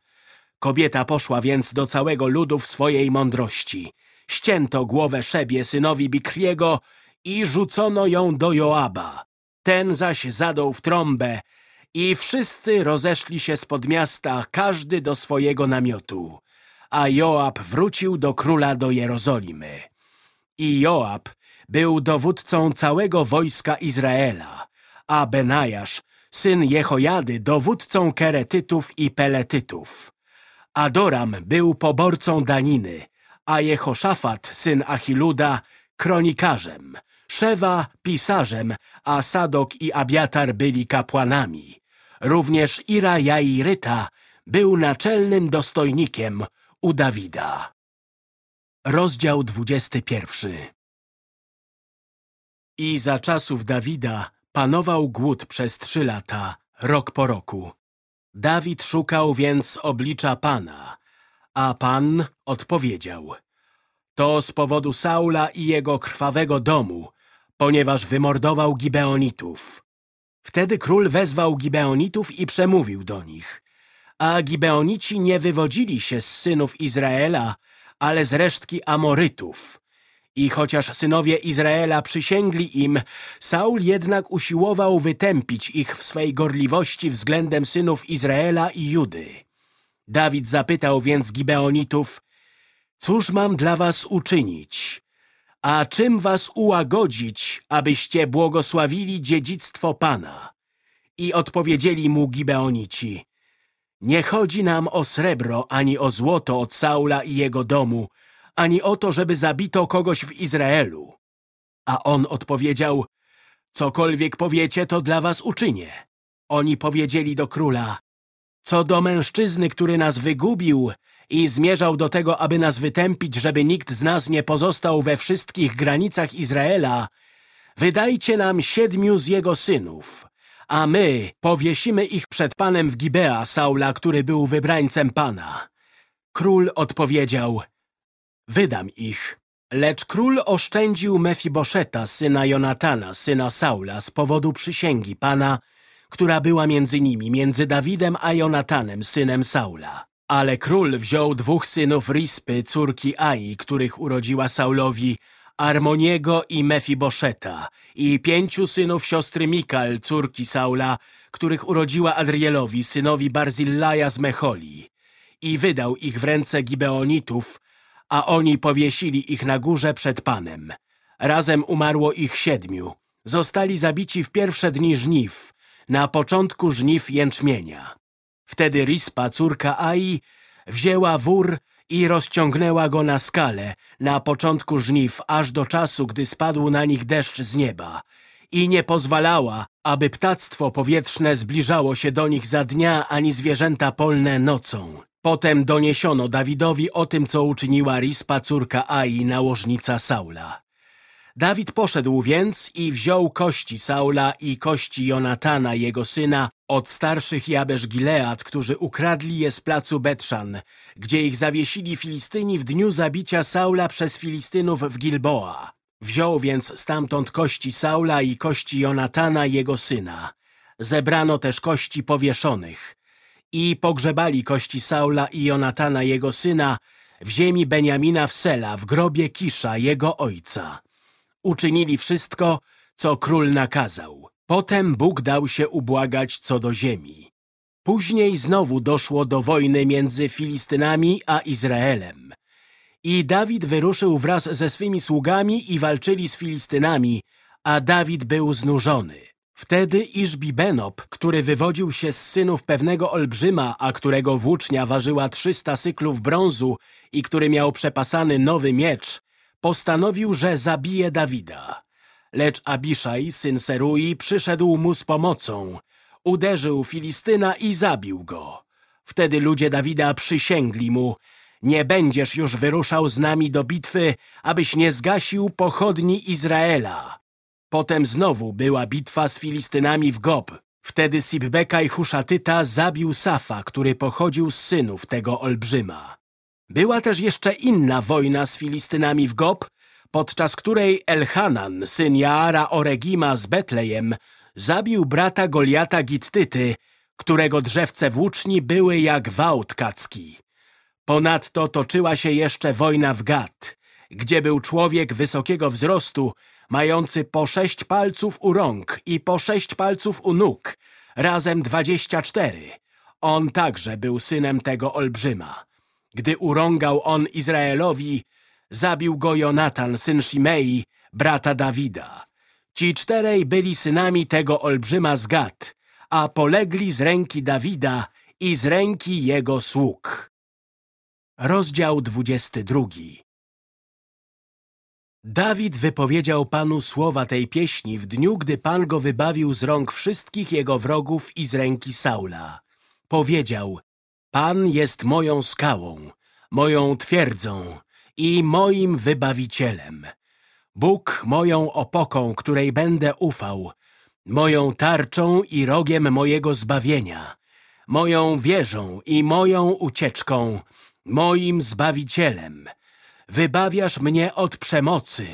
Kobieta poszła więc do całego ludu w swojej mądrości. Ścięto głowę Szebie, synowi Bikriego i rzucono ją do Joaba. Ten zaś zadał w trąbę i wszyscy rozeszli się spod miasta, każdy do swojego namiotu. A Joab wrócił do króla do Jerozolimy. I Joab był dowódcą całego wojska Izraela, a Benajasz, syn Jehojady, dowódcą Keretytów i Peletytów. Adoram był poborcą daniny, a Jehoszafat, syn Achiluda, kronikarzem, Szewa pisarzem, a Sadok i Abiatar byli kapłanami. Również Ira Jairyta był naczelnym dostojnikiem u Dawida. Rozdział 21 I za czasów Dawida panował głód przez trzy lata rok po roku. Dawid szukał więc oblicza Pana, a Pan odpowiedział. To z powodu Saula i jego krwawego domu, ponieważ wymordował Gibeonitów. Wtedy król wezwał Gibeonitów i przemówił do nich. A Gibeonici nie wywodzili się z synów Izraela, ale z resztki Amorytów. I chociaż synowie Izraela przysięgli im, Saul jednak usiłował wytępić ich w swej gorliwości względem synów Izraela i Judy. Dawid zapytał więc Gibeonitów, cóż mam dla was uczynić? A czym was ułagodzić, abyście błogosławili dziedzictwo Pana? I odpowiedzieli mu Gibeonici, nie chodzi nam o srebro ani o złoto od Saula i jego domu, ani o to, żeby zabito kogoś w Izraelu. A on odpowiedział, cokolwiek powiecie, to dla was uczynię. Oni powiedzieli do króla, co do mężczyzny, który nas wygubił i zmierzał do tego, aby nas wytępić, żeby nikt z nas nie pozostał we wszystkich granicach Izraela, wydajcie nam siedmiu z jego synów, a my powiesimy ich przed panem w Gibea Saula, który był wybrańcem pana. Król odpowiedział, wydam ich. Lecz król oszczędził Mefiboszeta, syna Jonatana, syna Saula, z powodu przysięgi pana, która była między nimi, między Dawidem a Jonatanem, synem Saula. Ale król wziął dwóch synów Rispy, córki Ai, których urodziła Saulowi, Armoniego i Mefiboszeta i pięciu synów siostry Mikal, córki Saula, których urodziła Adrielowi, synowi Barzillaja z Mecholi. I wydał ich w ręce Gibeonitów, a oni powiesili ich na górze przed Panem. Razem umarło ich siedmiu. Zostali zabici w pierwsze dni żniw, na początku żniw jęczmienia. Wtedy Rispa, córka Ai, wzięła wór i rozciągnęła go na skalę, na początku żniw, aż do czasu, gdy spadł na nich deszcz z nieba i nie pozwalała, aby ptactwo powietrzne zbliżało się do nich za dnia, ani zwierzęta polne nocą. Potem doniesiono Dawidowi o tym, co uczyniła Rispa, córka Ai, nałożnica Saula. Dawid poszedł więc i wziął kości Saula i kości Jonatana, jego syna, od starszych Jabesz Gilead, którzy ukradli je z placu Betszan, gdzie ich zawiesili Filistyni w dniu zabicia Saula przez Filistynów w Gilboa. Wziął więc stamtąd kości Saula i kości Jonatana, jego syna. Zebrano też kości powieszonych i pogrzebali kości Saula i Jonatana, jego syna, w ziemi Beniamina w Sela, w grobie Kisza, jego ojca. Uczynili wszystko, co król nakazał. Potem Bóg dał się ubłagać co do ziemi. Później znowu doszło do wojny między Filistynami a Izraelem. I Dawid wyruszył wraz ze swymi sługami i walczyli z Filistynami, a Dawid był znużony. Wtedy Iżbi Benob, który wywodził się z synów pewnego olbrzyma, a którego włócznia ważyła trzysta syklów brązu i który miał przepasany nowy miecz, postanowił, że zabije Dawida. Lecz Abiszaj, syn Serui, przyszedł mu z pomocą. Uderzył Filistyna i zabił go. Wtedy ludzie Dawida przysięgli mu, nie będziesz już wyruszał z nami do bitwy, abyś nie zgasił pochodni Izraela. Potem znowu była bitwa z Filistynami w Gob. Wtedy Sibbeka i Huszatyta zabił Safa, który pochodził z synów tego olbrzyma. Była też jeszcze inna wojna z Filistynami w Gob, podczas której Elhanan, syn Jaara Oregima z Betlejem, zabił brata Goliata Gittyty, którego drzewce włóczni były jak wałt kacki. Ponadto toczyła się jeszcze wojna w Gat, gdzie był człowiek wysokiego wzrostu, mający po sześć palców u rąk i po sześć palców u nóg, razem dwadzieścia cztery. On także był synem tego olbrzyma. Gdy urągał on Izraelowi, zabił go Jonatan, syn Shimei, brata Dawida. Ci czterej byli synami tego olbrzyma z Gad, a polegli z ręki Dawida i z ręki jego sług. Rozdział drugi. Dawid wypowiedział Panu słowa tej pieśni w dniu, gdy Pan go wybawił z rąk wszystkich jego wrogów i z ręki Saula. Powiedział, Pan jest moją skałą, moją twierdzą i moim wybawicielem. Bóg moją opoką, której będę ufał. moją tarczą i rogiem mojego zbawienia, moją wieżą i moją ucieczką, moim Zbawicielem. Wybawiasz mnie od przemocy.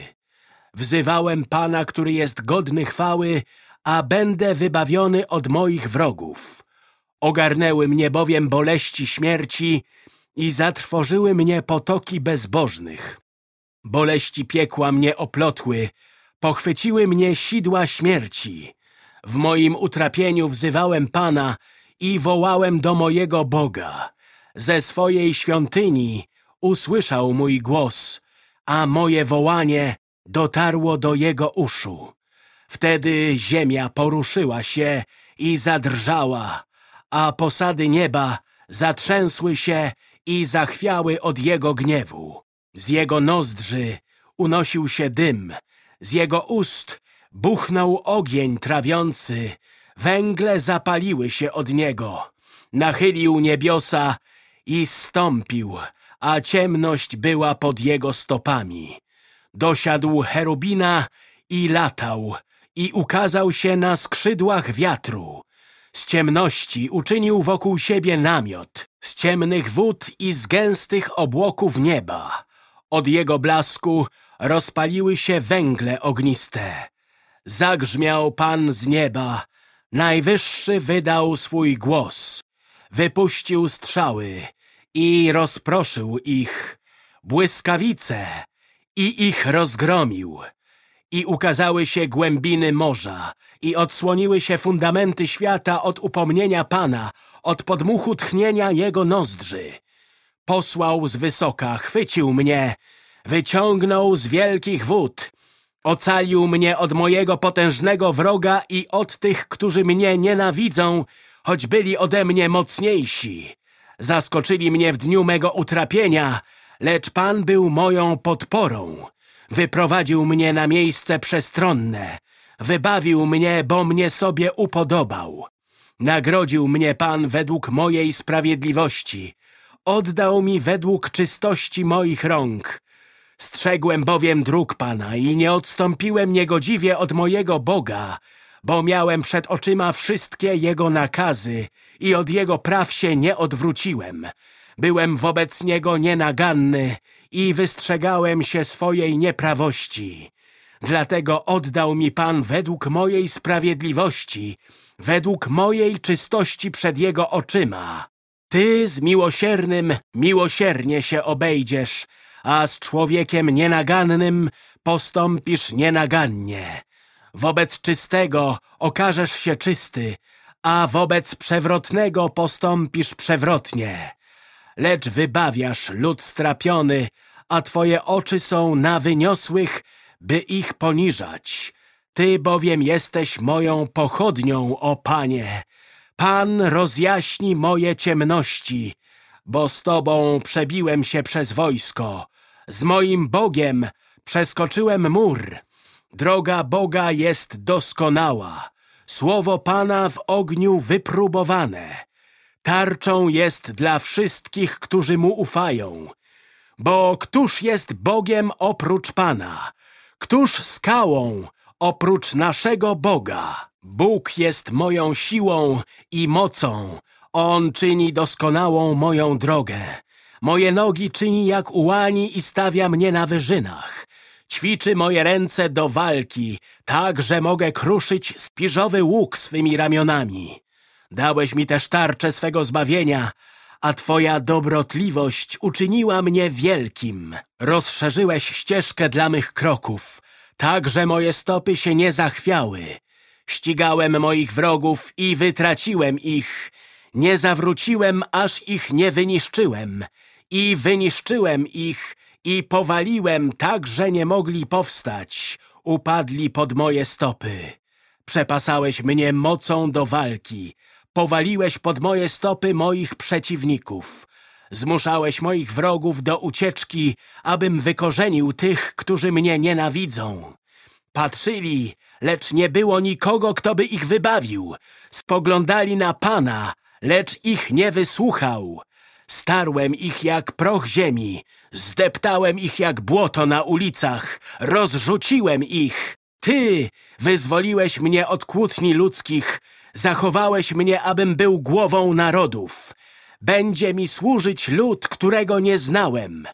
Wzywałem Pana, który jest godny chwały, a będę wybawiony od moich wrogów. Ogarnęły mnie bowiem boleści śmierci i zatrwożyły mnie potoki bezbożnych. Boleści piekła mnie oplotły, pochwyciły mnie sidła śmierci. W moim utrapieniu wzywałem Pana i wołałem do mojego Boga. Ze swojej świątyni usłyszał mój głos, a moje wołanie dotarło do jego uszu. Wtedy ziemia poruszyła się i zadrżała, a posady nieba zatrzęsły się i zachwiały od jego gniewu. Z jego nozdrzy unosił się dym, z jego ust buchnął ogień trawiący, węgle zapaliły się od niego. Nachylił niebiosa i stąpił, a ciemność była pod jego stopami. Dosiadł cherubina i latał i ukazał się na skrzydłach wiatru. Z ciemności uczynił wokół siebie namiot, z ciemnych wód i z gęstych obłoków nieba. Od jego blasku rozpaliły się węgle ogniste. Zagrzmiał Pan z nieba, Najwyższy wydał swój głos, wypuścił strzały i rozproszył ich, błyskawice i ich rozgromił. I ukazały się głębiny morza i odsłoniły się fundamenty świata od upomnienia Pana, od podmuchu tchnienia Jego nozdrzy. Posłał z wysoka, chwycił mnie, wyciągnął z wielkich wód, ocalił mnie od mojego potężnego wroga i od tych, którzy mnie nienawidzą, choć byli ode mnie mocniejsi. Zaskoczyli mnie w dniu mego utrapienia, lecz Pan był moją podporą. Wyprowadził mnie na miejsce przestronne. Wybawił mnie, bo mnie sobie upodobał. Nagrodził mnie Pan według mojej sprawiedliwości. Oddał mi według czystości moich rąk. Strzegłem bowiem dróg Pana i nie odstąpiłem niegodziwie od mojego Boga, bo miałem przed oczyma wszystkie Jego nakazy i od Jego praw się nie odwróciłem. Byłem wobec Niego nienaganny i wystrzegałem się swojej nieprawości. Dlatego oddał mi Pan według mojej sprawiedliwości, według mojej czystości przed Jego oczyma. Ty z miłosiernym miłosiernie się obejdziesz, a z człowiekiem nienagannym postąpisz nienagannie. Wobec czystego okażesz się czysty, a wobec przewrotnego postąpisz przewrotnie. Lecz wybawiasz lud strapiony, a twoje oczy są na wyniosłych, by ich poniżać. Ty bowiem jesteś moją pochodnią, o Panie. Pan rozjaśni moje ciemności, bo z Tobą przebiłem się przez wojsko. Z moim Bogiem przeskoczyłem mur. Droga Boga jest doskonała. Słowo Pana w ogniu wypróbowane. Tarczą jest dla wszystkich, którzy Mu ufają. Bo któż jest Bogiem oprócz Pana? Któż skałą oprócz naszego Boga? Bóg jest moją siłą i mocą. On czyni doskonałą moją drogę. Moje nogi czyni jak ułani i stawia mnie na wyżynach. Ćwiczy moje ręce do walki, tak, że mogę kruszyć spiżowy łuk swymi ramionami. Dałeś mi też tarczę swego zbawienia, a Twoja dobrotliwość uczyniła mnie wielkim. Rozszerzyłeś ścieżkę dla mych kroków, tak, że moje stopy się nie zachwiały. Ścigałem moich wrogów i wytraciłem ich. Nie zawróciłem, aż ich nie wyniszczyłem. I wyniszczyłem ich i powaliłem tak, że nie mogli powstać. Upadli pod moje stopy. Przepasałeś mnie mocą do walki. Powaliłeś pod moje stopy moich przeciwników. Zmuszałeś moich wrogów do ucieczki, abym wykorzenił tych, którzy mnie nienawidzą. Patrzyli, lecz nie było nikogo, kto by ich wybawił. Spoglądali na Pana, lecz ich nie wysłuchał. Starłem ich jak proch ziemi, zdeptałem ich jak błoto na ulicach, rozrzuciłem ich. Ty wyzwoliłeś mnie od kłótni ludzkich, zachowałeś mnie, abym był głową narodów. Będzie mi służyć lud, którego nie znałem.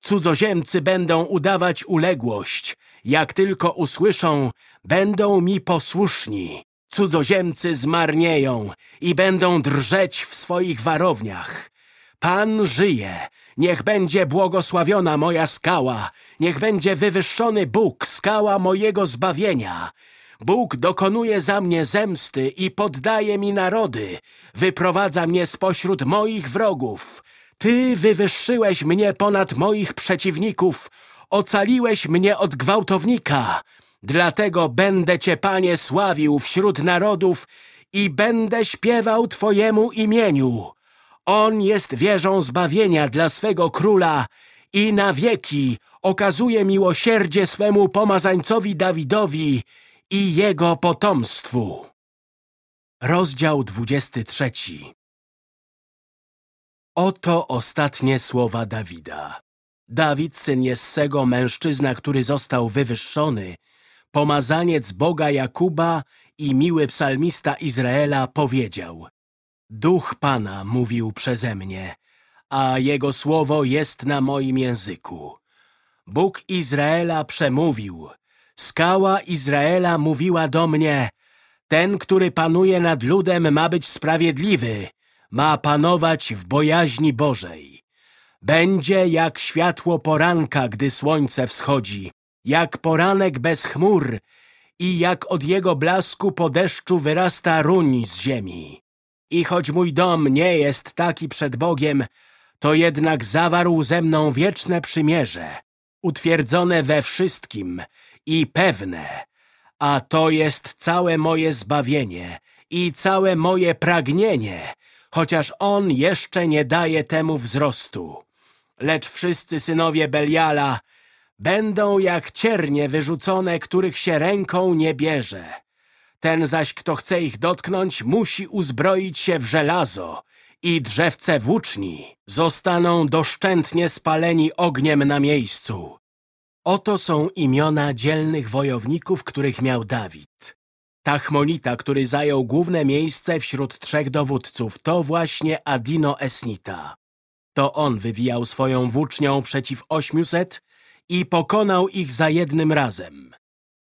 Cudzoziemcy będą udawać uległość. Jak tylko usłyszą, będą mi posłuszni. Cudzoziemcy zmarnieją i będą drżeć w swoich warowniach. Pan żyje, niech będzie błogosławiona moja skała, niech będzie wywyższony Bóg, skała mojego zbawienia. Bóg dokonuje za mnie zemsty i poddaje mi narody, wyprowadza mnie spośród moich wrogów. Ty wywyższyłeś mnie ponad moich przeciwników, ocaliłeś mnie od gwałtownika. Dlatego będę Cię, Panie, sławił wśród narodów i będę śpiewał Twojemu imieniu. On jest wieżą zbawienia dla swego króla i na wieki okazuje miłosierdzie swemu pomazańcowi Dawidowi i jego potomstwu. Rozdział 23 Oto ostatnie słowa Dawida. Dawid, syn Jessego, mężczyzna, który został wywyższony, pomazaniec Boga Jakuba i miły psalmista Izraela powiedział Duch Pana mówił przeze mnie, a Jego słowo jest na moim języku. Bóg Izraela przemówił. Skała Izraela mówiła do mnie, ten, który panuje nad ludem, ma być sprawiedliwy, ma panować w bojaźni Bożej. Będzie jak światło poranka, gdy słońce wschodzi, jak poranek bez chmur i jak od jego blasku po deszczu wyrasta ruń z ziemi. I choć mój dom nie jest taki przed Bogiem, to jednak zawarł ze mną wieczne przymierze, utwierdzone we wszystkim i pewne, a to jest całe moje zbawienie i całe moje pragnienie, chociaż On jeszcze nie daje temu wzrostu. Lecz wszyscy synowie Beliala będą jak ciernie wyrzucone, których się ręką nie bierze. Ten zaś, kto chce ich dotknąć, musi uzbroić się w żelazo i drzewce włóczni zostaną doszczętnie spaleni ogniem na miejscu. Oto są imiona dzielnych wojowników, których miał Dawid. Tachmonita, który zajął główne miejsce wśród trzech dowódców, to właśnie Adino Esnita. To on wywijał swoją włócznią przeciw ośmiuset i pokonał ich za jednym razem.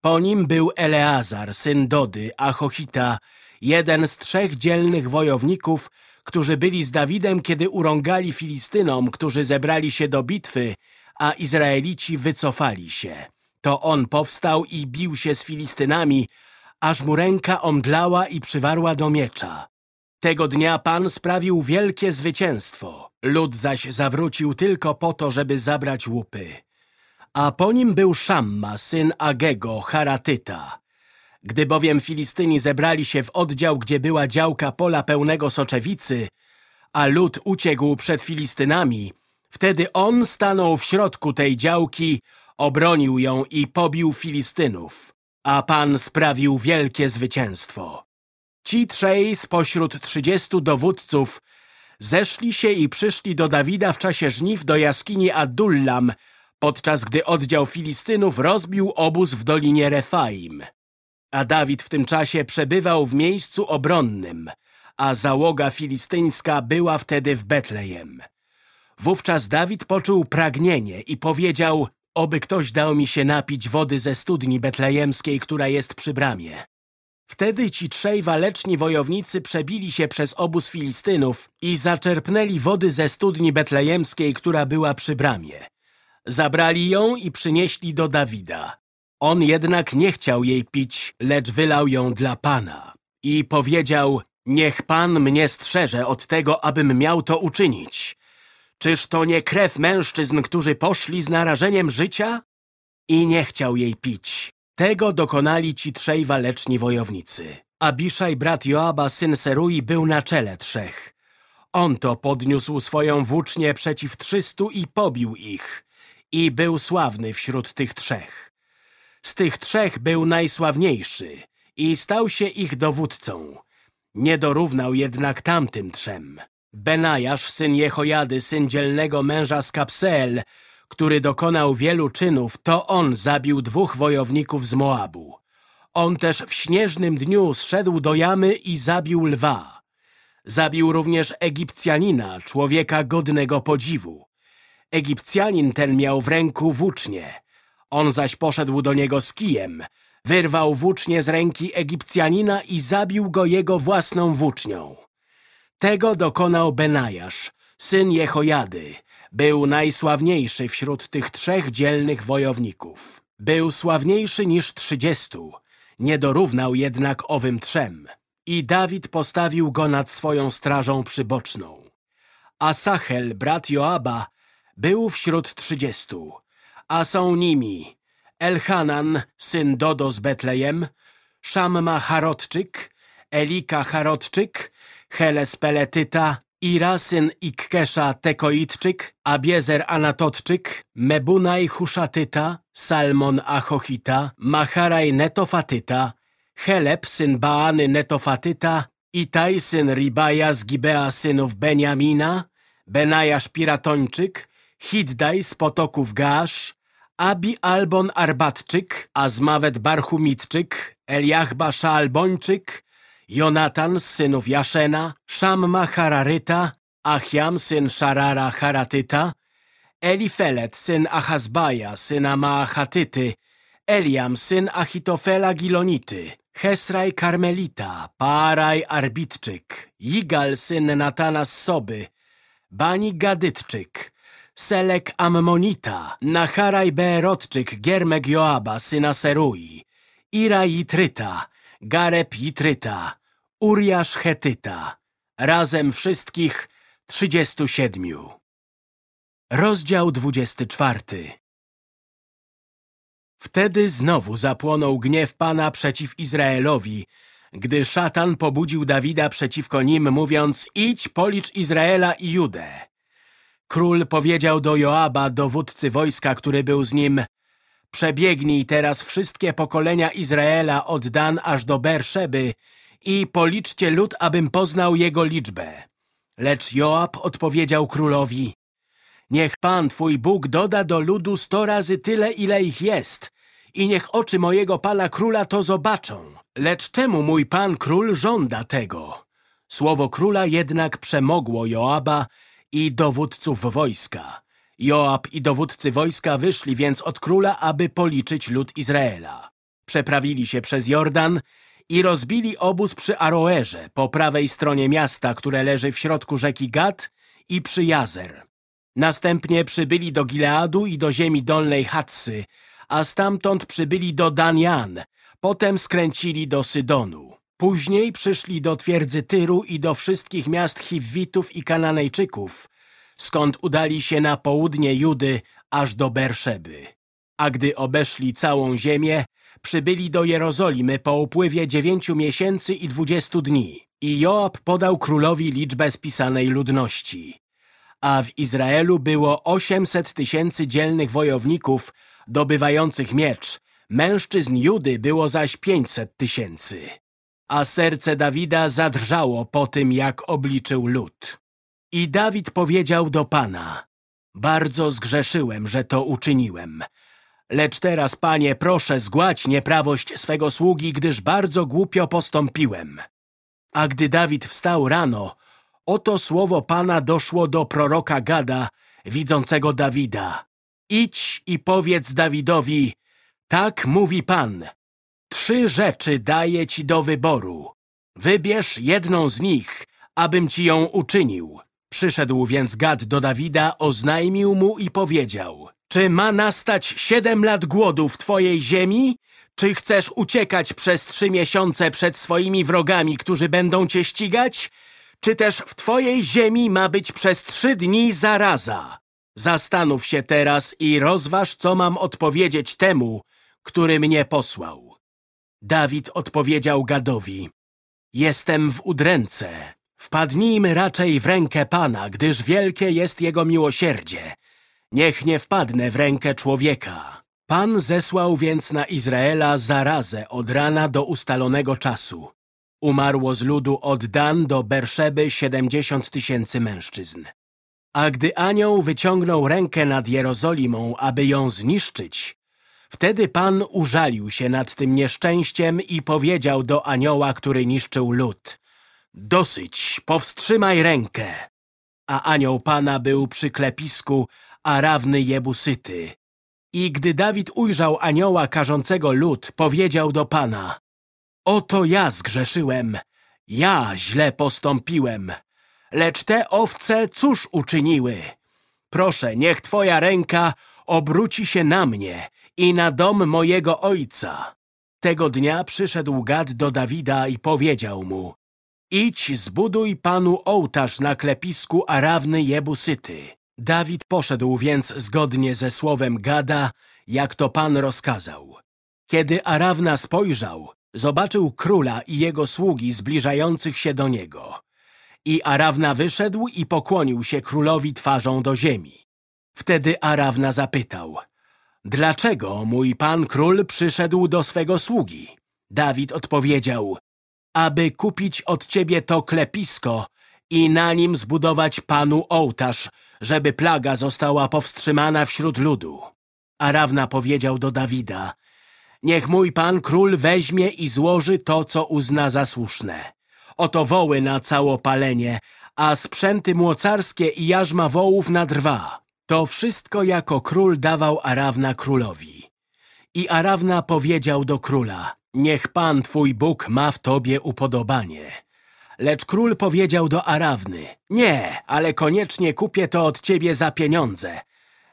Po nim był Eleazar, syn Dody, Achochita, jeden z trzech dzielnych wojowników, którzy byli z Dawidem, kiedy urągali Filistynom, którzy zebrali się do bitwy, a Izraelici wycofali się. To on powstał i bił się z Filistynami, aż mu ręka omdlała i przywarła do miecza. Tego dnia Pan sprawił wielkie zwycięstwo. Lud zaś zawrócił tylko po to, żeby zabrać łupy. A po nim był Szamma, syn Agego, Haratyta. Gdy bowiem Filistyni zebrali się w oddział, gdzie była działka pola pełnego soczewicy, a lud uciekł przed Filistynami, wtedy on stanął w środku tej działki, obronił ją i pobił Filistynów, a Pan sprawił wielkie zwycięstwo. Ci trzej spośród trzydziestu dowódców zeszli się i przyszli do Dawida w czasie żniw do jaskini Adullam, podczas gdy oddział Filistynów rozbił obóz w dolinie Refaim. A Dawid w tym czasie przebywał w miejscu obronnym, a załoga filistyńska była wtedy w Betlejem. Wówczas Dawid poczuł pragnienie i powiedział, oby ktoś dał mi się napić wody ze studni betlejemskiej, która jest przy bramie. Wtedy ci trzej waleczni wojownicy przebili się przez obóz Filistynów i zaczerpnęli wody ze studni betlejemskiej, która była przy bramie. Zabrali ją i przynieśli do Dawida. On jednak nie chciał jej pić, lecz wylał ją dla Pana. I powiedział, niech Pan mnie strzeże od tego, abym miał to uczynić. Czyż to nie krew mężczyzn, którzy poszli z narażeniem życia? I nie chciał jej pić. Tego dokonali ci trzej waleczni wojownicy. Abiszaj, brat Joaba, syn Serui, był na czele trzech. On to podniósł swoją włócznię przeciw trzystu i pobił ich. I był sławny wśród tych trzech. Z tych trzech był najsławniejszy i stał się ich dowódcą. Nie dorównał jednak tamtym trzem. Benajasz, syn Jehojady, syn dzielnego męża z Kapseel, który dokonał wielu czynów, to on zabił dwóch wojowników z Moabu. On też w śnieżnym dniu zszedł do jamy i zabił lwa. Zabił również Egipcjanina, człowieka godnego podziwu. Egipcjanin ten miał w ręku włócznie. On zaś poszedł do niego z kijem, wyrwał włócznie z ręki Egipcjanina i zabił go jego własną włócznią. Tego dokonał Benajasz, syn Jehojady. Był najsławniejszy wśród tych trzech dzielnych wojowników. Był sławniejszy niż trzydziestu, nie dorównał jednak owym trzem. I Dawid postawił go nad swoją strażą przyboczną. A brat Joaba, był wśród trzydziestu, a są nimi Elhanan, syn Dodo z Betlejem, Szamma Harotczyk, Elika Harotczyk, Heles Peletyta, Ira, syn Ikkesza Tekoitczyk, Abiezer Anatotczyk, Mebunaj Huszatyta, Salmon Achochita, Macharaj Netofatyta, Heleb, syn Baany Netofatyta, Itaj, syn Ribaja z Gibea synów Beniamina, Benajasz Piratończyk, Hiddaj z potoków Gasz, Abi Albon Arbatczyk, Azmawet Barchumitczyk, Eliachba Szaalbończyk, Jonatan z synów Jaszena, Szamma Hararyta, Achiam syn Szarara Haratyta, Elifelet syn Achazbaja, syna Maachatyty, Eliam syn Achitofela Gilonity, Hesraj Karmelita, Paraj Arbitczyk, Jigal syn Natana z Soby, Bani Gadytczyk, Selek Ammonita, Nacharaj Beerotczyk, Giermek Joaba, syna Serui, Ira Jitryta, Gareb Jitryta, Uriasz Hetyta, razem wszystkich trzydziestu siedmiu. Rozdział dwudziesty czwarty Wtedy znowu zapłonął gniew Pana przeciw Izraelowi, gdy szatan pobudził Dawida przeciwko nim, mówiąc idź policz Izraela i Judę. Król powiedział do Joaba, dowódcy wojska, który był z nim Przebiegnij teraz wszystkie pokolenia Izraela od Dan aż do Berszeby i policzcie lud, abym poznał jego liczbę. Lecz Joab odpowiedział królowi Niech Pan, Twój Bóg, doda do ludu sto razy tyle, ile ich jest i niech oczy mojego Pana Króla to zobaczą. Lecz czemu mój Pan Król żąda tego? Słowo Króla jednak przemogło Joaba i dowódców wojska. Joab i dowódcy wojska wyszli więc od króla, aby policzyć lud Izraela. Przeprawili się przez Jordan i rozbili obóz przy Aroerze, po prawej stronie miasta, które leży w środku rzeki Gad i przy Jazer. Następnie przybyli do Gileadu i do ziemi dolnej Hatsy, a stamtąd przybyli do Danian, potem skręcili do Sydonu. Później przyszli do twierdzy Tyru i do wszystkich miast Hiwitów i Kananejczyków, skąd udali się na południe Judy aż do Berszeby. A gdy obeszli całą ziemię, przybyli do Jerozolimy po upływie dziewięciu miesięcy i dwudziestu dni. I Joab podał królowi liczbę spisanej ludności. A w Izraelu było osiemset tysięcy dzielnych wojowników dobywających miecz, mężczyzn Judy było zaś pięćset tysięcy. A serce Dawida zadrżało po tym, jak obliczył lud. I Dawid powiedział do Pana, bardzo zgrzeszyłem, że to uczyniłem. Lecz teraz, Panie, proszę, zgładź nieprawość swego sługi, gdyż bardzo głupio postąpiłem. A gdy Dawid wstał rano, oto słowo Pana doszło do proroka Gada, widzącego Dawida. Idź i powiedz Dawidowi, tak mówi Pan, trzy rzeczy daję ci do wyboru. Wybierz jedną z nich, abym ci ją uczynił. Przyszedł więc Gad do Dawida, oznajmił mu i powiedział Czy ma nastać siedem lat głodu w twojej ziemi? Czy chcesz uciekać przez trzy miesiące przed swoimi wrogami, którzy będą cię ścigać? Czy też w twojej ziemi ma być przez trzy dni zaraza? Zastanów się teraz i rozważ, co mam odpowiedzieć temu, który mnie posłał. Dawid odpowiedział Gadowi Jestem w udręce. Wpadnijmy raczej w rękę Pana, gdyż wielkie jest Jego miłosierdzie. Niech nie wpadnę w rękę człowieka. Pan zesłał więc na Izraela zarazę od rana do ustalonego czasu. Umarło z ludu od Dan do Berszeby siedemdziesiąt tysięcy mężczyzn. A gdy anioł wyciągnął rękę nad Jerozolimą, aby ją zniszczyć, wtedy Pan użalił się nad tym nieszczęściem i powiedział do anioła, który niszczył lud. Dosyć, powstrzymaj rękę. A anioł Pana był przy klepisku Arawny Jebusyty. I gdy Dawid ujrzał anioła karzącego lud, powiedział do Pana Oto ja zgrzeszyłem, ja źle postąpiłem, lecz te owce cóż uczyniły? Proszę, niech Twoja ręka obróci się na mnie i na dom mojego ojca. Tego dnia przyszedł Gad do Dawida i powiedział mu Idź, zbuduj panu ołtarz na klepisku Arawny Jebusyty. Dawid poszedł więc zgodnie ze słowem Gada, jak to Pan rozkazał. Kiedy Arawna spojrzał, zobaczył króla i jego sługi zbliżających się do niego. I Arawna wyszedł i pokłonił się królowi twarzą do ziemi. Wtedy Arawna zapytał, dlaczego mój pan król przyszedł do swego sługi? Dawid odpowiedział, aby kupić od ciebie to klepisko i na nim zbudować panu ołtarz, żeby plaga została powstrzymana wśród ludu. Arawna powiedział do Dawida, niech mój pan król weźmie i złoży to, co uzna za słuszne. Oto woły na całopalenie, a sprzęty młocarskie i jarzma wołów na drwa. To wszystko jako król dawał Arawna królowi. I Arawna powiedział do króla, niech pan twój Bóg ma w tobie upodobanie. Lecz król powiedział do Arawny, nie, ale koniecznie kupię to od ciebie za pieniądze.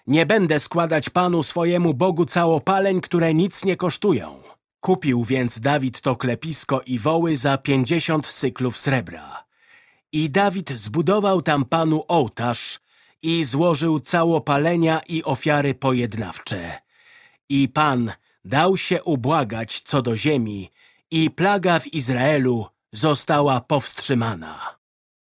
Nie będę składać panu swojemu Bogu całopaleń, które nic nie kosztują. Kupił więc Dawid to klepisko i woły za pięćdziesiąt syklów srebra. I Dawid zbudował tam panu ołtarz i złożył całopalenia i ofiary pojednawcze. I Pan dał się ubłagać co do ziemi i plaga w Izraelu została powstrzymana.